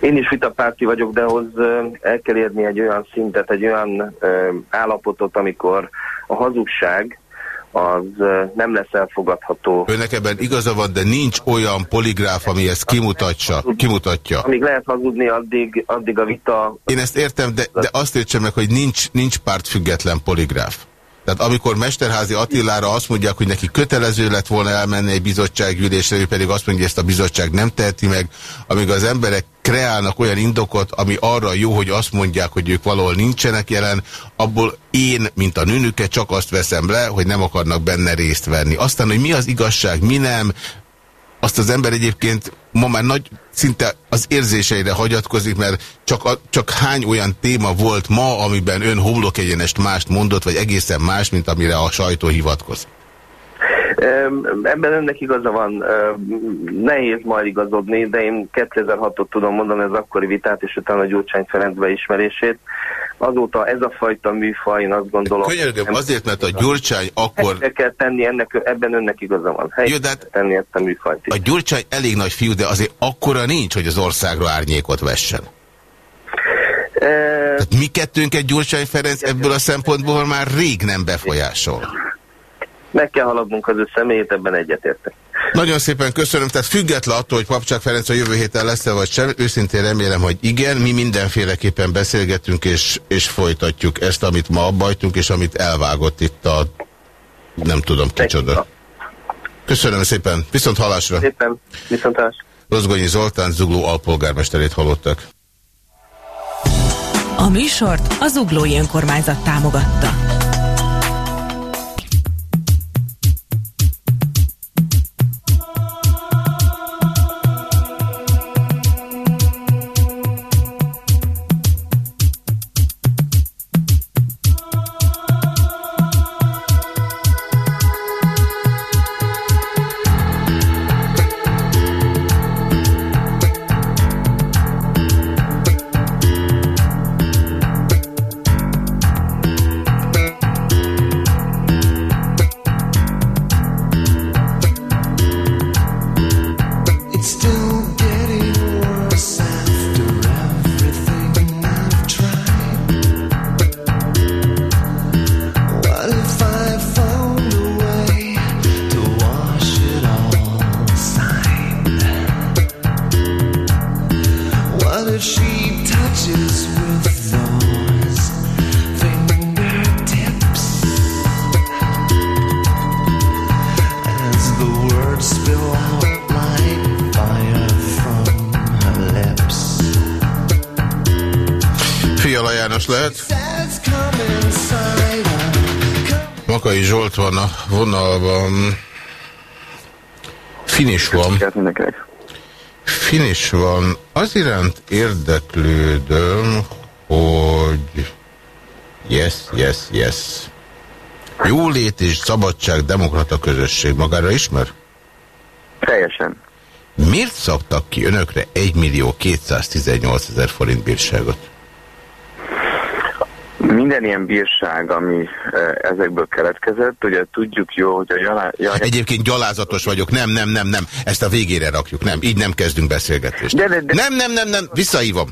Én is vitapárti vagyok, de ahhoz el kell érni egy olyan szintet, egy olyan állapotot, amikor a hazugság az nem lesz elfogadható. Önnek ebben igaza van, de nincs olyan poligráf, ami ezt kimutatja. kimutatja. Amíg lehet hazudni, addig, addig a vita... Én ezt értem, de, de azt értsem meg, hogy nincs, nincs pártfüggetlen poligráf. Tehát amikor Mesterházi Attilára azt mondják, hogy neki kötelező lett volna elmenni egy bizottsággyűlésre, ő pedig azt mondja, hogy ezt a bizottság nem teheti meg, amíg az emberek kreálnak olyan indokot, ami arra jó, hogy azt mondják, hogy ők valahol nincsenek jelen, abból én, mint a nőnüke, csak azt veszem le, hogy nem akarnak benne részt venni. Aztán, hogy mi az igazság, mi nem, azt az ember egyébként ma már nagy, szinte az érzéseire hagyatkozik, mert csak, a, csak hány olyan téma volt ma, amiben ön homlokegyenest mást mondott, vagy egészen más, mint amire a sajtó hivatkozik? Ebben önnek igaza van, nehéz majd igazodni, de én 2006-ot tudom mondani az akkori vitát, és utána a Gyurcsány Ferenc beismerését. Azóta ez a fajta műfaj, én azt gondolom... Könyörgöm, azért, mert a Gyurcsány akkor... Helyre kell tenni, ennek, ebben önnek igaza van. Helyre Jó, de hát- kell tenni ezt a műfajt is. A Gyurcsány elég nagy fiú, de azért akkora nincs, hogy az országra árnyékot vessen. E, Tehát mi kettőnket Gyurcsány Ferenc ebből a szempontból már rég nem befolyásol. Meg kell haladnunk az ő személyét, ebben egyetértek. Nagyon szépen köszönöm, tehát független attól, hogy Papcsák Ferenc a jövő héten lesz-e vagy sem, őszintén remélem, hogy igen, mi mindenféleképpen beszélgetünk és, és folytatjuk ezt, amit ma abbajtunk, és amit elvágott itt a nem tudom kicsoda. Köszönöm szépen, viszont halásra. Szépen, viszontlátásra. Rozgonyi Zoltán, Zugló alpolgármesterét hallottak. A műsort az Uglói Önkormányzat támogatta. Sikert mindenkinek. Finis van. Az iránt érdeklődöm, hogy yes, yes, yes. Jólét és szabadság demokrata közösség magára ismer? Teljesen. Miért szabtak ki önökre 1 millió 218 ezer forint bírságot? Minden ilyen bírság, ami eh, ezekből keletkezett, ugye tudjuk jó, hogy a jalá... jalá... Egyébként gyalázatos vagyok. Nem, nem, nem, nem. Ezt a végére rakjuk. Nem, így nem kezdünk beszélgetést. De, de, de... Nem, nem, nem, nem. Visszahívom.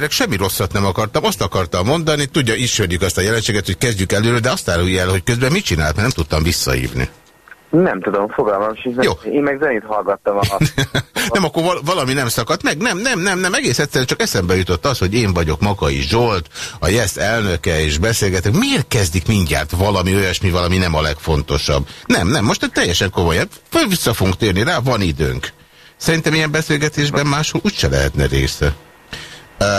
Gyerek, semmi rosszat nem akartam. Azt akartam mondani, tudja, ismerjük azt a jelenséget, hogy kezdjük előre, de azt árulja el, hogy közben mit csinált, mert nem tudtam visszahívni. Nem tudom, fogalmam sincs. Jó. Én meg zenét hallgattam [laughs] a... nem, akkor val valami nem szakadt meg. Nem, nem, nem, nem, egész egyszerűen csak eszembe jutott az, hogy én vagyok Makai Zsolt, a YES elnöke, és beszélgetek. Miért kezdik mindjárt valami olyasmi, valami nem a legfontosabb? Nem, nem, most egy teljesen komolyan. Föl vissza fogunk térni rá, van időnk. Szerintem ilyen beszélgetésben máshol úgyse lehetne része.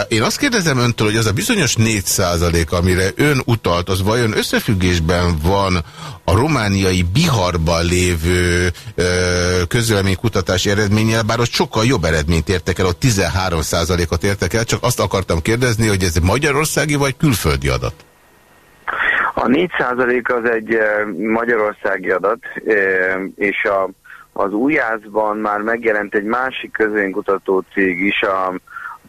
Én azt kérdezem öntől, hogy az a bizonyos 4% amire ön utalt, az vajon összefüggésben van a romániai Biharban lévő közvéleménykutatási eredménnyel, bár ott sokkal jobb eredményt értek el, ott 13% ot értek el, csak azt akartam kérdezni, hogy ez magyarországi vagy külföldi adat? A 4% az egy magyarországi adat, és a, az újászban már megjelent egy másik közvénkutató cég is, a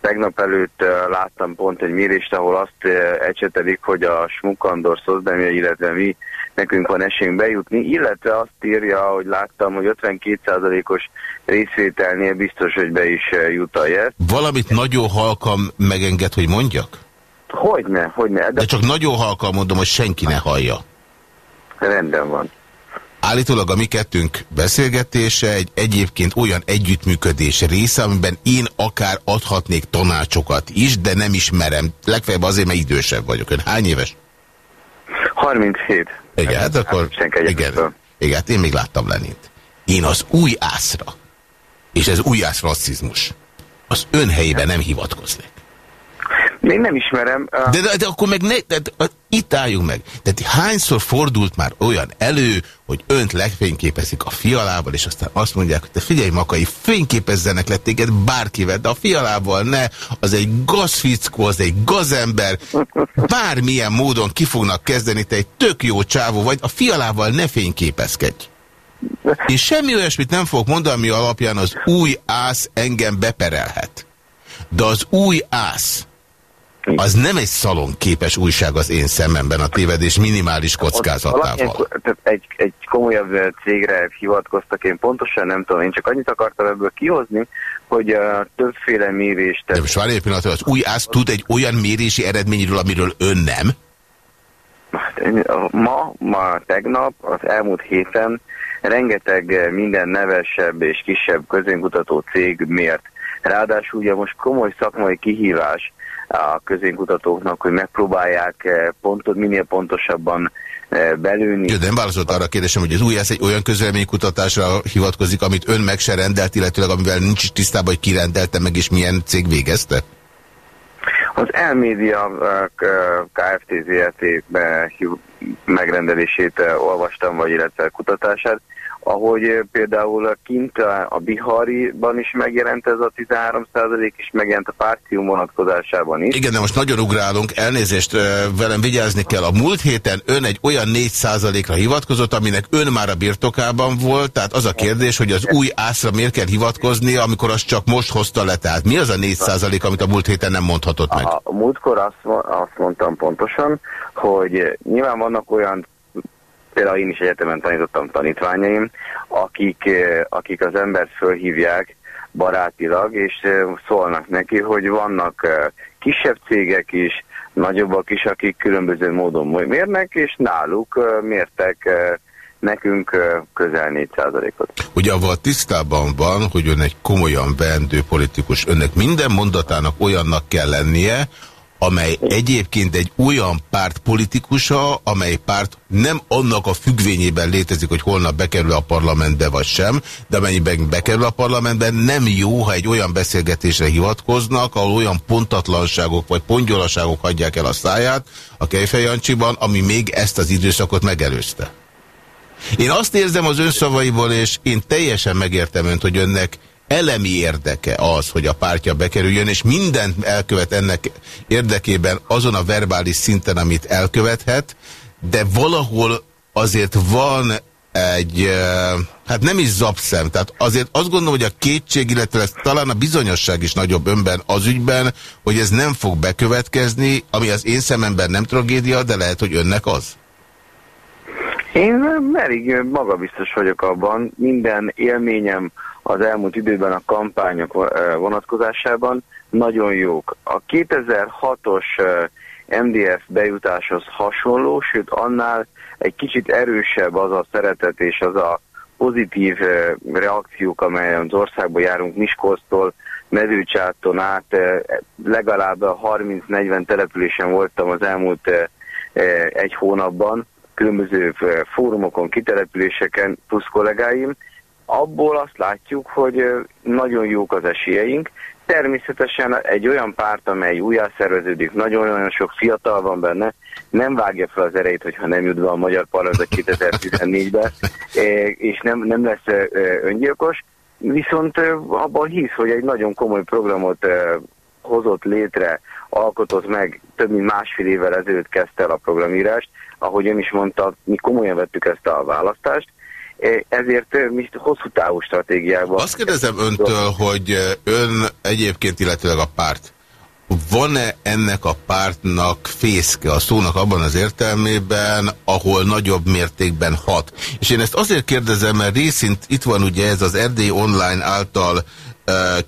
Tegnap előtt láttam pont egy mérést, ahol azt ecsetelik, hogy a Smukandor Szozdemja, illetve mi nekünk van esélyünk bejutni, illetve azt írja, hogy láttam, hogy 52%-os részvételnél biztos, hogy be is jut a jet. Valamit nagyon halkan megenged, hogy mondjak? Hogyne, hogyne. De, De csak nagyon halkan mondom, hogy senki ne hallja. Rendben van. Állítólag a mi kettőnk beszélgetése egy egyébként olyan együttműködés része, amiben én akár adhatnék tanácsokat is, de nem ismerem. Legfeljebb azért, mert idősebb vagyok. Ön hány éves? 37. Igen, hát akkor... Igen, igen, hát én még láttam Lenint. Én az új ászra, és ez új ász rasszizmus, az ön helyében nem hivatkoznék. Még nem ismerem. De, de, de akkor meg ne, de, de, itt álljunk meg. Tehát hányszor fordult már olyan elő, hogy önt legfényképezik a fialával, és aztán azt mondják, hogy te figyelj Makai, fényképezzenek le téged bárkivel, de a fialával ne, az egy gazfickó, az egy gazember, bármilyen módon ki fognak kezdeni, te egy tök jó csávó vagy, a fialával ne fényképezkedj. Én semmi olyasmit nem fogok mondani, ami alapján az új ász engem beperelhet. De az új ász az nem egy szalonképes újság az én szememben a tévedés minimális kockázatával. Egy, egy komolyabb cégre hivatkoztak, én pontosan nem tudom, én csak annyit akartam ebből kihozni, hogy a többféle mérést... De most várj egy pillanat, az új ász tud egy olyan mérési eredményről, amiről ön nem? Hát, ma, ma, tegnap, az elmúlt héten rengeteg minden nevesebb és kisebb közénkutató cég mért. Ráadásul ugye most komoly szakmai kihívás, a közénkutatóknak, hogy megpróbálják eh, pontot, minél pontosabban eh, belőni. Jó, de nem válaszolt arra a kérdésem, hogy az új egy olyan közleménykutatásra hivatkozik, amit ön meg se rendelt, illetőleg amivel nincs is tisztában, hogy ki rendelte meg, és milyen cég végezte? Az Elmédia eh, Kft. ZRT megrendelését olvastam, vagy illetve kutatását ahogy eh, például kint a Bihariban is megjelent ez a 13% és megjelent a pártium vonatkozásában is. Igen, de most nagyon ugrálunk, elnézést eh, velem vigyázni kell. A múlt héten ön egy olyan 4 ra hivatkozott, aminek ön már a birtokában volt, tehát az a kérdés, hogy az új ászra miért kell hivatkozni, amikor azt csak most hozta le, tehát mi az a 4% amit a múlt héten nem mondhatott meg? A, a múltkor azt, azt mondtam pontosan, hogy nyilván vannak olyan Például én is egyetemen tanítottam tanítványaim, akik, eh, akik az embert fölhívják barátilag, és eh, szólnak neki, hogy vannak eh, kisebb cégek is, nagyobbak is, akik különböző módon mérnek, és náluk mértek nekünk közel 4%-ot. Ugye avval tisztában van, hogy ön egy komolyan veendő politikus, önnek minden mondatának olyannak kell lennie, amely egyébként egy olyan párt politikusa, amely párt nem annak a függvényében létezik, hogy holnap bekerül a parlamentbe vagy sem, de amennyiben bekerül a parlamentbe, nem jó, ha egy olyan beszélgetésre hivatkoznak, ahol olyan pontatlanságok vagy pongyolaságok hagyják el a száját a Kejfejancsiban, ami még ezt az időszakot megelőzte. Én azt érzem az önszavaiból, és én teljesen megértem önt, hogy önnek elemi érdeke az, hogy a pártja bekerüljön, és mindent elkövet ennek érdekében azon a verbális szinten, amit elkövethet, de valahol azért van egy, hát nem is zapszem, tehát azért azt gondolom, hogy a kétség, illetve talán a bizonyosság is nagyobb önben az ügyben, hogy ez nem fog bekövetkezni, ami az én szememben nem tragédia, de lehet, hogy önnek az. Én elég magabiztos vagyok abban, minden élményem az elmúlt időben a kampányok vonatkozásában nagyon jók. A 2006-os MDF bejutáshoz hasonló, sőt annál egy kicsit erősebb az a szeretet és az a pozitív reakciók, amelyen az országban járunk Miskolctól, Mezőcsáton át, legalább 30-40 településen voltam az elmúlt egy hónapban, különböző fórumokon, kitelepüléseken, plusz kollégáim, abból azt látjuk, hogy nagyon jók az esélyeink, természetesen egy olyan párt, amely újjá szerveződik, nagyon-nagyon sok fiatal van benne, nem vágja fel az erejét, hogyha nem jut be a magyar parlament 2014-be, [laughs] és nem, nem lesz ö, öngyilkos, viszont abban hisz, hogy egy nagyon komoly programot hozott létre, alkotott meg, több mint másfél évvel ezelőtt kezdte el a programírást, ahogy ön is mondta, mi komolyan vettük ezt a választást, ezért mi hosszú távú stratégiában. Azt kérdezem öntől, hogy ön egyébként, illetőleg a párt, van-e ennek a pártnak fészke a szónak abban az értelmében, ahol nagyobb mértékben hat? És én ezt azért kérdezem, mert részint itt van ugye ez az Erdély Online által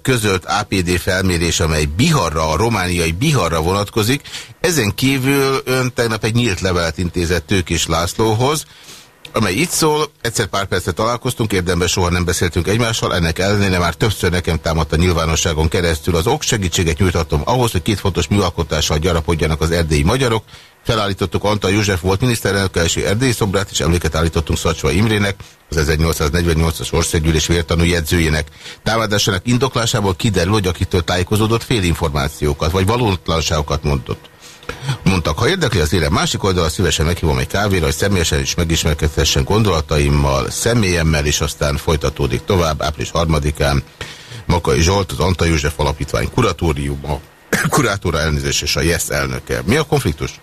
közölt APD felmérés, amely Biharra, a romániai Biharra vonatkozik. Ezen kívül ön tegnap egy nyílt levelet intézett Tőkés Lászlóhoz, amely itt szól, egyszer pár percet találkoztunk, érdemben soha nem beszéltünk egymással, ennek ellenére már többször nekem támadt a nyilvánosságon keresztül az ok, segítséget nyújtottam ahhoz, hogy két fontos műalkotással gyarapodjanak az erdélyi magyarok, Felállítottuk Antal József volt miniszterelnök első erdélyi szobrát, és emléket állítottunk Szacsva Imrének, az 1848-as országgyűlés vértanú jegyzőjének. Támadásának indoklásából kiderül, hogy akitől tájékozódott félinformációkat, vagy valótlanságokat mondott. Mondtak, ha érdekli az élet másik oldala, szívesen meghívom egy kávéra, hogy személyesen is megismerkedhessen gondolataimmal, személyemmel, és aztán folytatódik tovább, április harmadikán. Makai Zsolt, az Anta József Alapítvány kuratóriuma, [coughs] kurátora elnézés és a YES elnöke. Mi a konfliktus?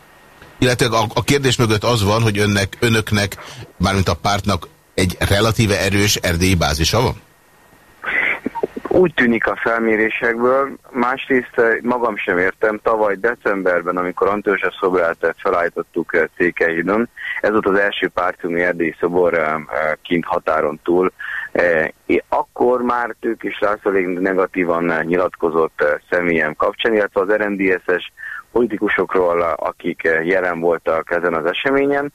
Illetve a, a kérdés mögött az van, hogy önnek, önöknek, mármint a pártnak egy relatíve erős erdélyi bázisa van? Úgy tűnik a felmérésekből, másrészt eh, magam sem értem, tavaly decemberben, amikor Antőse szobrát felállítottuk eh, Székelyhidon, ez volt az első pártunk erdélyi szobor eh, kint határon túl, akkor már tők is László negatívan nyilatkozott személyem kapcsán, illetve az RNDS-es politikusokról, akik jelen voltak ezen az eseményen.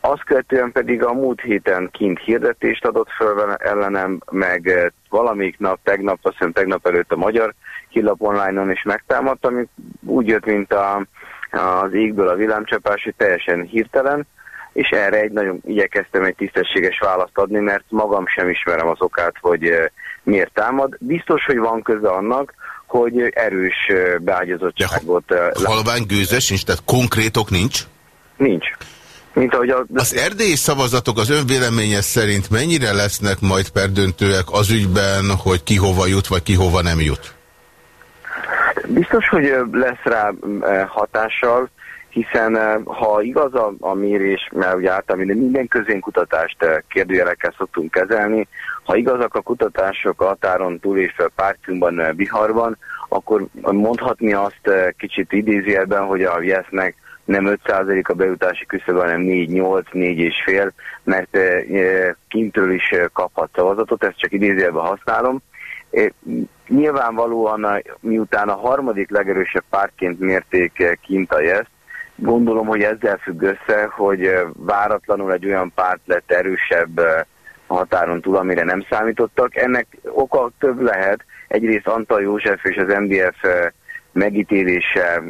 Azt követően pedig a múlt héten kint hirdetést adott föl ellenem, meg valamik nap, tegnap, azt hiszem tegnap előtt a magyar hírlap online-on is megtámadt, ami úgy jött, mint a, az égből a villámcsapás, hogy teljesen hirtelen, és erre egy nagyon igyekeztem egy tisztességes választ adni, mert magam sem ismerem az okát, hogy miért támad. Biztos, hogy van köze annak, hogy erős beágyazottságot... De halvány gőzes nincs, tehát konkrétok nincs? Nincs. Mint ahogy a... Az erdélyi szavazatok az ön véleménye szerint mennyire lesznek majd perdöntőek az ügyben, hogy ki hova jut, vagy ki hova nem jut? Biztos, hogy lesz rá hatással, hiszen ha igaz a, a mérés, mert ugye általában minden közénkutatást kérdőjelekkel szoktunk kezelni, ha igazak a kutatások a határon túl és a pártunkban, Biharban, akkor mondhatni azt kicsit idézőjelben, hogy a Jesznek nem 5% a bejutási küszöb, hanem 4-8, 4,5, mert kintől is kaphat szavazatot, ezt csak idézőjelben használom. Nyilvánvalóan miután a harmadik legerősebb pártként mérték kint a JESZ, gondolom, hogy ezzel függ össze, hogy váratlanul egy olyan párt lett erősebb határon túl, amire nem számítottak. Ennek oka több lehet. Egyrészt Antal József és az MDF megítélése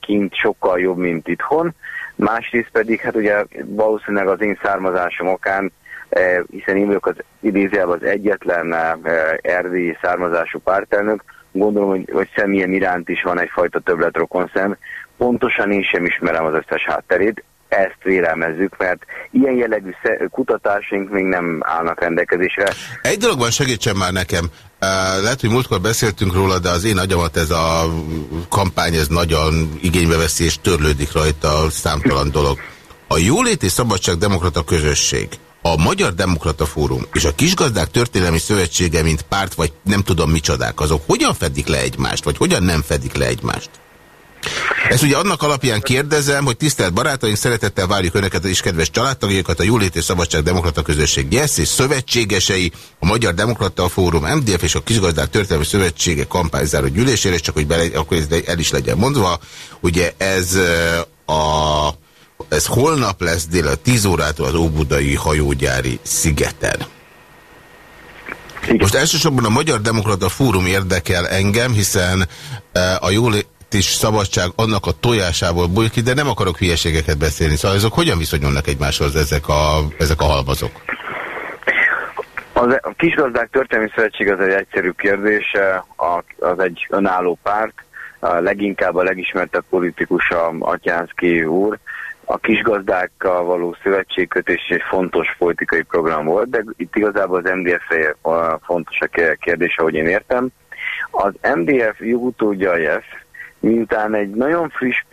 kint sokkal jobb, mint itthon. Másrészt pedig, hát ugye valószínűleg az én származásom okán, hiszen én vagyok az idézőjelben az egyetlen erdélyi származású pártelnök, gondolom, hogy, hogy személyem iránt is van egyfajta szem. Pontosan én sem ismerem az összes hátterét, ezt vélelmezzük, mert ilyen jellegű kutatásaink még nem állnak rendelkezésre. Egy dologban segítsen már nekem. Lehet, hogy múltkor beszéltünk róla, de az én agyamat ez a kampány, ez nagyon igénybe veszi, és törlődik rajta számtalan dolog. A Jóléti Szabadság Demokrata Közösség, a Magyar Demokrata Fórum és a Kisgazdák Történelmi Szövetsége, mint párt, vagy nem tudom micsodák, azok hogyan fedik le egymást, vagy hogyan nem fedik le egymást? Ezt ugye annak alapján kérdezem, hogy tisztelt barátaink, szeretettel várjuk Önöket és kedves családtagjakat a Jólét és Szabadság Demokrata Közösség YESZ és szövetségesei, a Magyar Demokrata Fórum, MDF és a Kisgazdák Történelmi Szövetsége kampányzáró gyűlésére, csak hogy bele, akkor ez el is legyen mondva. Ugye ez a ez holnap lesz dél a 10 órától az Óbudai hajógyári szigeten. Most elsősorban a Magyar Demokrata Fórum érdekel engem, hiszen a jólét is szabadság annak a tojásából bújik de nem akarok hülyeségeket beszélni. Szóval azok hogyan viszonyulnak egymáshoz ezek a, ezek a halmazok? Az, a Kisgazdák Történelmi Szövetség az egy egyszerű kérdés, a, az egy önálló párt, a leginkább a legismertebb politikus a Atyánszki úr. A kisgazdákkal való szövetségkötés egy fontos politikai program volt, de itt igazából az MDF a fontos a kérdés, ahogy én értem. Az MDF jogutódja a miután egy nagyon friss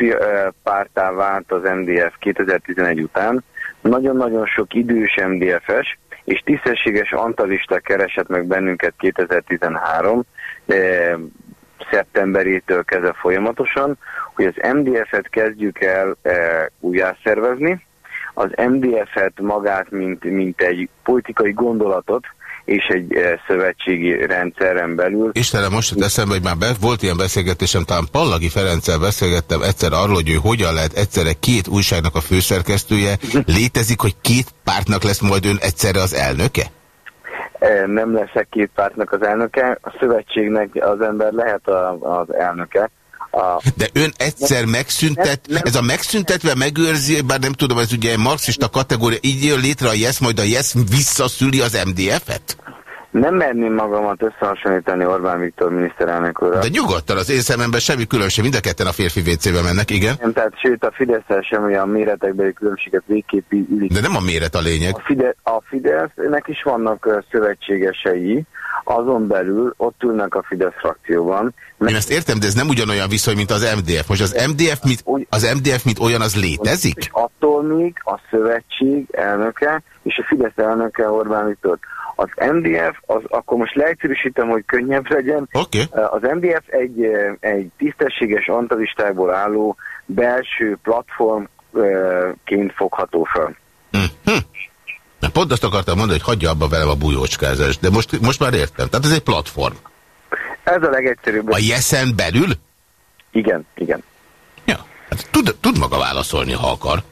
pártá vált az MDF 2011 után, nagyon-nagyon sok idős MDF-es, és tisztességes antalisták keresett meg bennünket 2013 eh, szeptemberétől kezdve folyamatosan, hogy az MDF-et kezdjük el eh, újjászervezni, az MDF-et magát, mint, mint egy politikai gondolatot és egy e, szövetségi rendszeren belül. Istenem, most jut eszembe, hogy már be, volt ilyen beszélgetésem, talán Pallagi Ferenccel beszélgettem egyszer arról, hogy ő hogyan lehet egyszerre két újságnak a főszerkesztője. Létezik, hogy két pártnak lesz majd ön egyszerre az elnöke? E, nem leszek két pártnak az elnöke, a szövetségnek az ember lehet a, az elnöke, a... De ön egyszer megszüntet, nem, nem. ez a megszüntetve megőrzi, bár nem tudom, ez ugye egy marxista kategória, így jön létre a YES, majd a YES visszaszüli az MDF-et? Nem merném magamat összehasonlítani Orbán Viktor miniszterelnök úrral. De nyugodtan, az én szememben semmi különbség, mind a ketten a férfi WC-be mennek, igen? Nem, tehát sőt a fidesz sem olyan méretekbeli különbséget végképp De nem a méret a lényeg. A, Fide a Fidesznek is vannak szövetségesei, azon belül ott ülnek a Fidesz frakcióban. Én ezt értem, de ez nem ugyanolyan viszony, mint az MDF. Most az MDF, mint, az MDF, mint olyan, az létezik? Attól még a szövetség elnöke és a Fidesz elnöke Orbán Viktor. Az MDF, az, akkor most leegyszerűsítem, hogy könnyebb legyen. Okay. Az MDF egy, egy tisztességes antalistából álló belső platformként fogható fel. Hm. Hm. Na, pont azt akartam mondani, hogy hagyja abba velem a bujócskázást, de most, most már értem. Tehát ez egy platform. Ez a legegyszerűbb. A Jeszen belül? Igen, igen. Ja, hát tud, tud maga válaszolni, ha akar.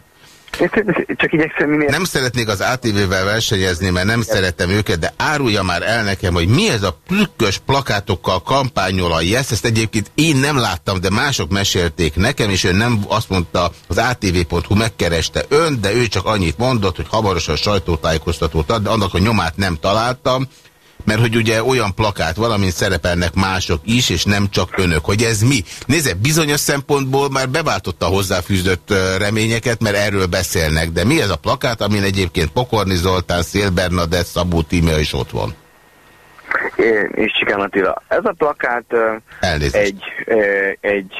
Csak igyekszem minél... Nem szeretnék az ATV-vel versenyezni, mert nem szeretem őket, de árulja már el nekem, hogy mi ez a plükkös plakátokkal kampányol a YES, ezt egyébként én nem láttam, de mások mesélték nekem, és ő nem azt mondta, az ATV.hu megkereste ön, de ő csak annyit mondott, hogy hamarosan sajtótájékoztatót ad, de annak a nyomát nem találtam, mert hogy ugye olyan plakát valamint szerepelnek mások is, és nem csak önök. Hogy ez mi? Nézze, bizonyos szempontból már beváltotta hozzáfűzött reményeket, mert erről beszélnek. De mi ez a plakát, amin egyébként Pokorni Zoltán, Szél Bernadett, Szabó Tímea is ott van? É, és Csikán Attila. Ez a plakát egy, egy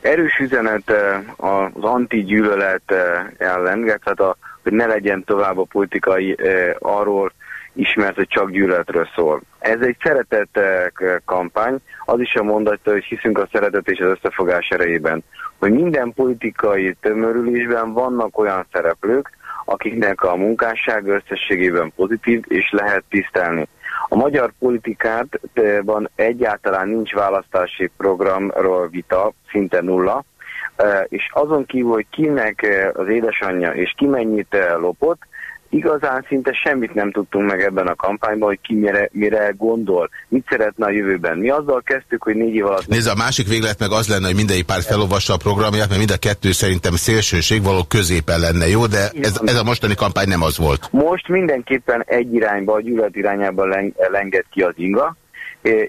erős üzenet az anti-gyűlölet ellen, tehát a, hogy ne legyen tovább a politikai arról ismert, hogy csak gyűlöletről szól. Ez egy szeretett eh, kampány, az is a mondatja, hogy hiszünk a szeretet és az összefogás erejében, hogy minden politikai tömörülésben vannak olyan szereplők, akiknek a munkásság összességében pozitív és lehet tisztelni. A magyar politikában egyáltalán nincs választási programról vita, szinte nulla, eh, és azon kívül, hogy kinek eh, az édesanyja és ki mennyit lopott, igazán szinte semmit nem tudtunk meg ebben a kampányban, hogy ki mire, mire gondol, mit szeretne a jövőben. Mi azzal kezdtük, hogy négy év alatt... Nézd, a másik véglet meg az lenne, hogy mindegyik párt felolvassa a programját, mert mind a kettő szerintem szélsőség, való középen lenne jó, de ez, ez a mostani kampány nem az volt. Most mindenképpen egy irányba, a gyűlölet irányába leng, lenged ki az inga,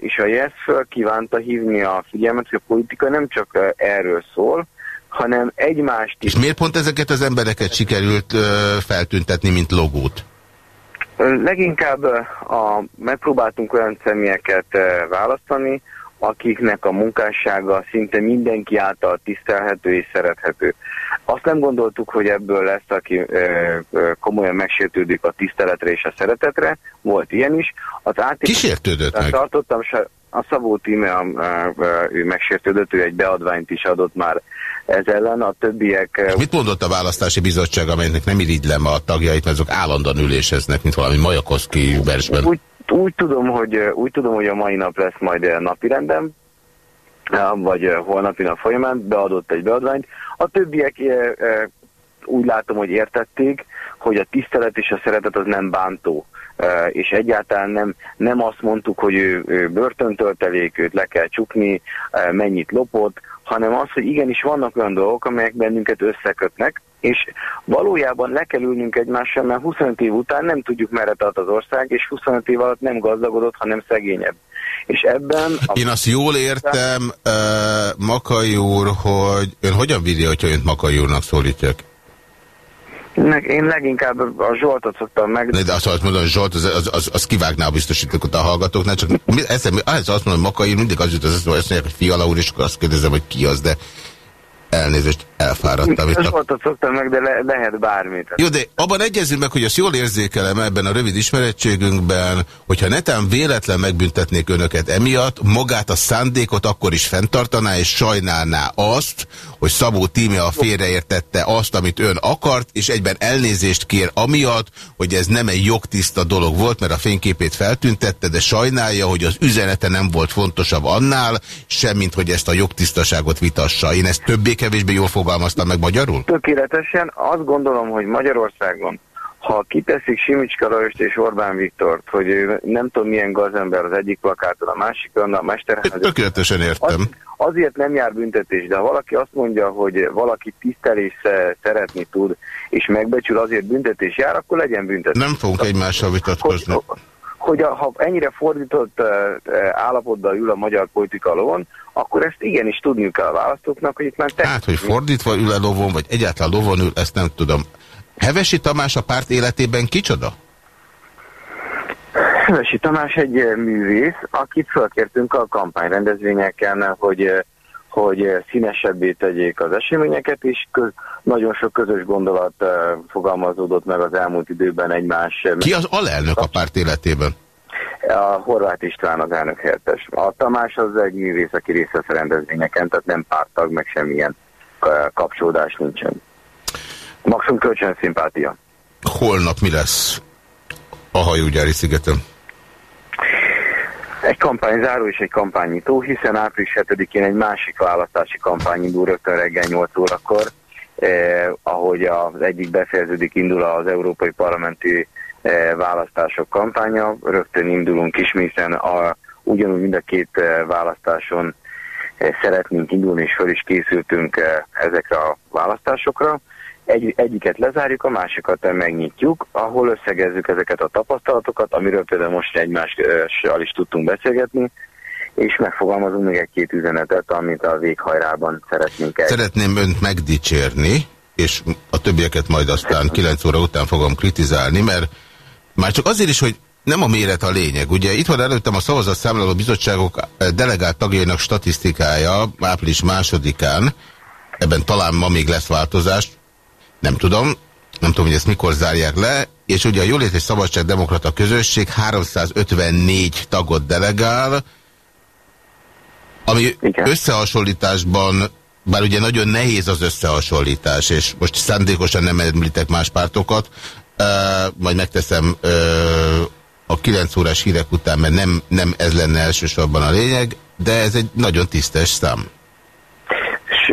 és a JESZ föl kívánta hívni a figyelmet, hogy a politika nem csak erről szól, hanem egymást is. És miért pont ezeket az embereket sikerült feltüntetni, mint logót? Leginkább a, megpróbáltunk olyan személyeket választani, akiknek a munkássága szinte mindenki által tisztelhető és szerethető. Azt nem gondoltuk, hogy ebből lesz, aki ö, ö, komolyan megsértődik a tiszteletre és a szeretetre. Volt ilyen is. Az Kísértődött meg? Tartottam, a Szabó Tíme, ő megsértődött, ő egy beadványt is adott már ez ellen, a többiek... És mit mondott a választási bizottság, amelynek nem irigylem a tagjait, mert azok állandóan üléseznek, mint valami Majakoszki versben? Úgy, úgy, tudom, hogy, úgy tudom, hogy a mai nap lesz majd napirendem, vagy holnapi nap folyamán beadott egy beadványt. A többiek úgy látom, hogy értették, hogy a tisztelet és a szeretet az nem bántó és egyáltalán nem, nem azt mondtuk, hogy ő, ő börtöntöltelék, őt le kell csukni, mennyit lopott, hanem az, hogy igenis vannak olyan dolgok, amelyek bennünket összekötnek, és valójában le kell ülnünk egymással, mert 25 év után nem tudjuk merre tart az ország, és 25 év alatt nem gazdagodott, hanem szegényebb. És ebben... A... Én azt jól értem, uh, Makai úr, hogy ön hogyan vidja, hogyha önt Makai úrnak szólítják? Én leginkább a Zsoltot szoktam meg. De azt azt mondom, Zsolt, az, az, az, az kivágná a biztosítékot a hallgatóknál, csak eszem, azt mondom, Makai mindig az jut az eszembe, azt mondják, hogy Fiala úr, és akkor azt kérdezem, hogy ki az, de Elnézést, elfáradtam. Itt a... szoktam meg, de le, lehet bármit. Jó, de abban egyezünk meg, hogy azt jól érzékelem ebben a rövid ismerettségünkben, hogyha netán véletlen megbüntetnék önöket emiatt, magát a szándékot akkor is fenntartaná, és sajnálná azt, hogy Szabó a félreértette azt, amit ön akart, és egyben elnézést kér amiatt, hogy ez nem egy jogtiszta dolog volt, mert a fényképét feltüntette, de sajnálja, hogy az üzenete nem volt fontosabb annál, semmint, hogy ezt a jogtisztaságot vitassa. Én ezt többé kevésbé jól fogalmaztam meg magyarul? Tökéletesen. Azt gondolom, hogy Magyarországon, ha kiteszik Simicska Lajost és Orbán Viktort, hogy nem tudom milyen gazember az egyik plakáton, a másik a mesterház... Tökéletesen értem. Az, azért nem jár büntetés, de ha valaki azt mondja, hogy valaki tisztelés szeretni tud, és megbecsül, azért büntetés jár, akkor legyen büntetés. Nem fogunk egymással vitatkozni. Hogy, hogy a, ha ennyire fordított uh, állapotban ül a magyar politika lovon, akkor ezt igenis tudniuk kell a választóknak, hogy itt már... Hát, hogy fordítva ül a lovon, vagy egyáltalán lovon ül, ezt nem tudom. Hevesi Tamás a párt életében kicsoda? Hevesi Tamás egy művész, akit felkértünk a kampányrendezvényeken, hogy hogy színesebbé tegyék az eseményeket, és köz, nagyon sok közös gondolat uh, fogalmazódott meg az elmúlt időben egymás... Ki az alelnök a párt életében? A Horváth István az elnök helyettes. A Tamás az egy művész, aki részt vesz a rendezvényeken, tehát nem pártag, meg semmilyen kapcsolódás nincsen. Maximum kölcsön szimpátia. Holnap mi lesz a hajógyári szigeten? Egy kampányzáró és egy kampánynyitó, hiszen április 7-én egy másik választási kampány indul rögtön reggel 8 órakor, eh, ahogy az egyik befejeződik, indul az Európai Parlamenti eh, választások kampánya, rögtön indulunk is, hiszen a, ugyanúgy mind a két eh, választáson eh, szeretnénk indulni, és föl is készültünk eh, ezekre a választásokra egy, egyiket lezárjuk, a másikat megnyitjuk, ahol összegezzük ezeket a tapasztalatokat, amiről például most egymással is tudtunk beszélgetni, és megfogalmazunk még egy-két üzenetet, amit az éghajrában szeretnénk el. Szeretném önt megdicsérni, és a többieket majd aztán 9 óra után fogom kritizálni, mert már csak azért is, hogy nem a méret a lényeg. Ugye itt van előttem a szavazatszámláló bizottságok delegált tagjainak statisztikája április másodikán, ebben talán ma még lesz változás, nem tudom, nem tudom, hogy ezt mikor zárják le, és ugye a Jólét és Szabadság Demokrata Közösség 354 tagot delegál, ami Igen. összehasonlításban, bár ugye nagyon nehéz az összehasonlítás, és most szándékosan nem említek más pártokat, uh, majd megteszem uh, a 9 órás hírek után, mert nem, nem ez lenne elsősorban a lényeg, de ez egy nagyon tisztes szám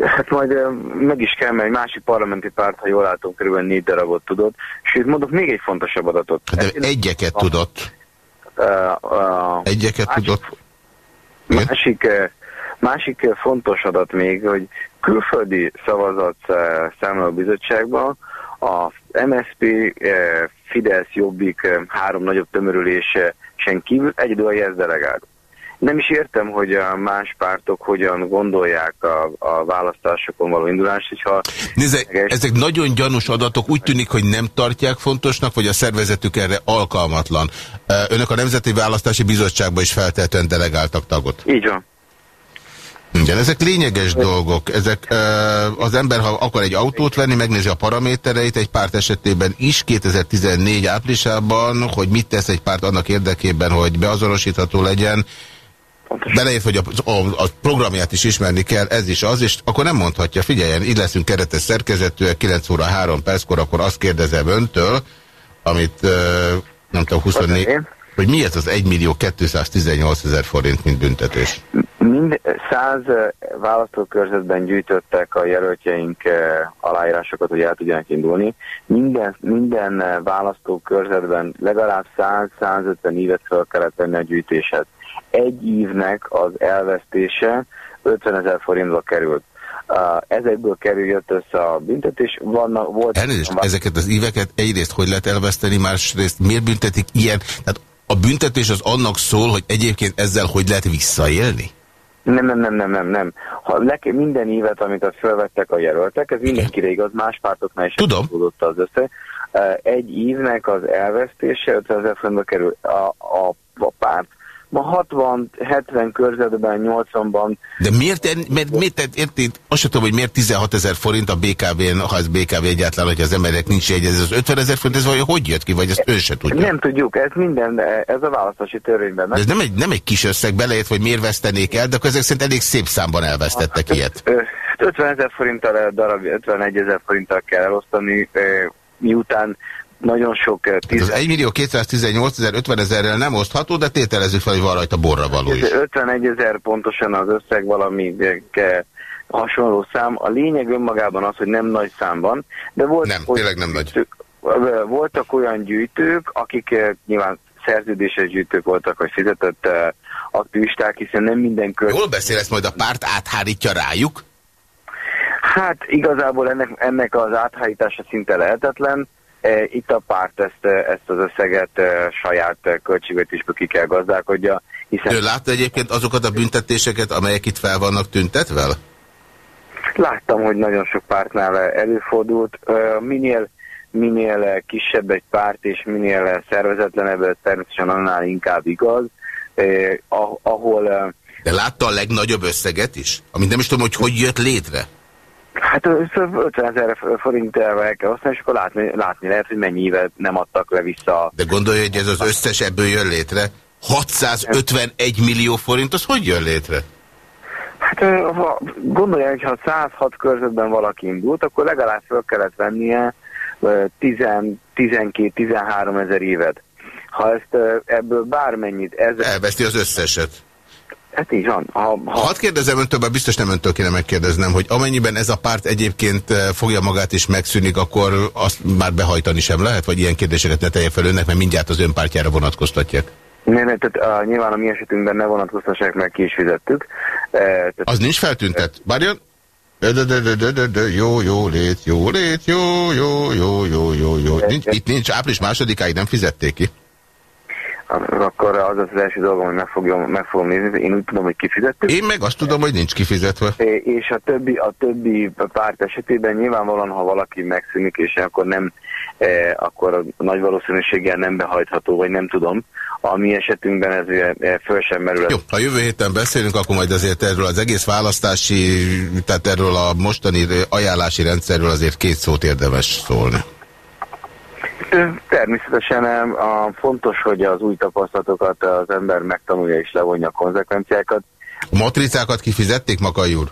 hát majd meg is kell, mert egy másik parlamenti párt, ha jól látom, körülbelül négy darabot tudott. Sőt, mondok még egy fontosabb adatot. De egyeket a, tudott. Uh, uh, egyeket másik, tudott. Másik, másik fontos adat még, hogy külföldi szavazat számoló bizottságban a MSP, Fidesz, Jobbik három nagyobb tömörülésen kívül egyedül a JESZ delegált. Nem is értem, hogy a más pártok hogyan gondolják a, a választásokon való indulást, hogyha... Nézze, ezek nagyon gyanús adatok, úgy tűnik, hogy nem tartják fontosnak, vagy a szervezetük erre alkalmatlan. Önök a Nemzeti Választási Bizottságban is feltétlenül delegáltak tagot. Így van. Igen, ezek lényeges dolgok. Ezek, az ember, ha akar egy autót venni, megnézi a paramétereit egy párt esetében is 2014 áprilisában, hogy mit tesz egy párt annak érdekében, hogy beazonosítható legyen, Beleért, hogy a, a, a programját is ismerni kell, ez is az, és akkor nem mondhatja, figyeljen, így leszünk keretes szerkezetűek, 9 óra 3 perckor, akkor azt kérdezem öntől, amit nem tudom, 24, hogy mi ez az 1 millió 218 ezer forint, mint büntetés? Mind 100 választókörzetben gyűjtöttek a jelöltjeink aláírásokat, hogy el tudjanak indulni. Minden, minden választókörzetben legalább 100-150 évet fel kellett tenni a gyűjtéshez egy ívnek az elvesztése 50 ezer forintba került. Uh, ezekből kerül jött össze a büntetés. Vannak, volt, Elnézést, ezeket az éveket egyrészt hogy lehet elveszteni, másrészt miért büntetik ilyen? Tehát a büntetés az annak szól, hogy egyébként ezzel hogy lehet visszaélni? Nem, nem, nem, nem, nem, nem. Ha le, minden évet, amit azt felvettek a jelöltek, ez mindenkire igaz, más pártoknál is Tudom. az össze. Egy évnek az elvesztése 50 ezer forintba kerül a, a, a párt. Ma 60-70 körzetben, 80-ban De miért, mert, miért tehát érted, azt sem tudom, hogy miért 16 ezer forint a BKV-n, ha ez BKV egyáltalán, hogy az emberek nincs egy, ez az 50 ezer forint, ez vagy hogy jött ki, vagy ezt ön se tudja? nem tudjuk, ez minden, ez a választási törvényben. De ez nem egy, nem egy kis összeg beleért, hogy miért vesztenék el, de akkor ezek szerint elég szép számban elvesztettek ilyet. Ö, 50 ezer forinttal darab, 51 ezer forinttal kell elosztani, miután nagyon sok ö, Hát tíz, az 1 millió 218 ezer 50 ezerrel nem osztható, de tételezzük fel, hogy van rajta borra való is. 51 ezer pontosan az összeg valami ke- hasonló szám. A lényeg önmagában az, hogy nem nagy szám van, de volt Nem, tényleg nem nagy. gyűjtők, ö, voltak olyan gyűjtők, akik ö, nyilván szerződéses gyűjtők voltak, vagy fizetett aktivisták, hiszen nem minden kör... Jól beszél, ezt majd a párt áthárítja rájuk? Hát igazából ennek, ennek az áthájítása szinte lehetetlen. E, Itt a párt ezt, ezt az összeget e, saját költségvetésből ki kell gazdálkodja, hiszen Ön látta egyébként azokat a büntetéseket, amelyek itt fel vannak tüntetve? láttam, hogy nagyon sok pártnál előfordult. E, Minél, minél kisebb egy párt és minél szervezetlenebb, ez természetesen annál inkább igaz, ahol De látta a legnagyobb összeget is? Amit nem is tudom, hogy hogy jött létre. Hát először 50 ezer forinttal kell használni, és akkor látni, látni lehet, hogy mennyivel nem adtak le vissza. De gondolja, hogy ez az összes ebből jön létre? 651 millió forint, az hogy jön létre? Hát ha gondolja, hogy ha 106 körzetben valaki indult, akkor legalább fel kellett vennie ö, 10 12-13 ezer évet. Ha ezt ebből bármennyit, ez, Elveszti az összeset. Hát így van. Ha, ha, Hadd kérdezem öntől, bár biztos nem öntől kéne megkérdeznem, hogy amennyiben ez a párt egyébként eh, fogja magát és megszűnik, akkor azt már behajtani sem lehet, vagy ilyen kérdéseket ne tegye fel önnek, mert mindjárt az ön pártjára vonatkoztatják. nem, nem, tehát, uh, nyilván a mi esetünkben ne vonatkoztassák meg, ki is fizettük. Uh, tehát, Az nincs feltüntet. Várjon. De, de, de, de, de, de, de, jó, jó, lét, jó, lét, jó, jó, jó, jó, jó, jó. Nincs, itt nincs, április másodikáig nem fizették ki. Akkor az az, első dolgom, hogy meg, fogom, meg fogom nézni. Én úgy tudom, hogy kifizettük. Én meg azt tudom, hogy nincs kifizetve. És a többi, a többi párt esetében nyilvánvalóan, ha valaki megszűnik, és akkor nem, eh, akkor a nagy valószínűséggel nem behajtható, vagy nem tudom. A mi esetünkben ez eh, föl sem merül. Jó, ha jövő héten beszélünk, akkor majd azért erről az egész választási, tehát erről a mostani ajánlási rendszerről azért két szót érdemes szólni. Természetesen a, fontos, hogy az új tapasztalatokat az ember megtanulja és levonja a konzekvenciákat. A matricákat kifizették, Makai úr?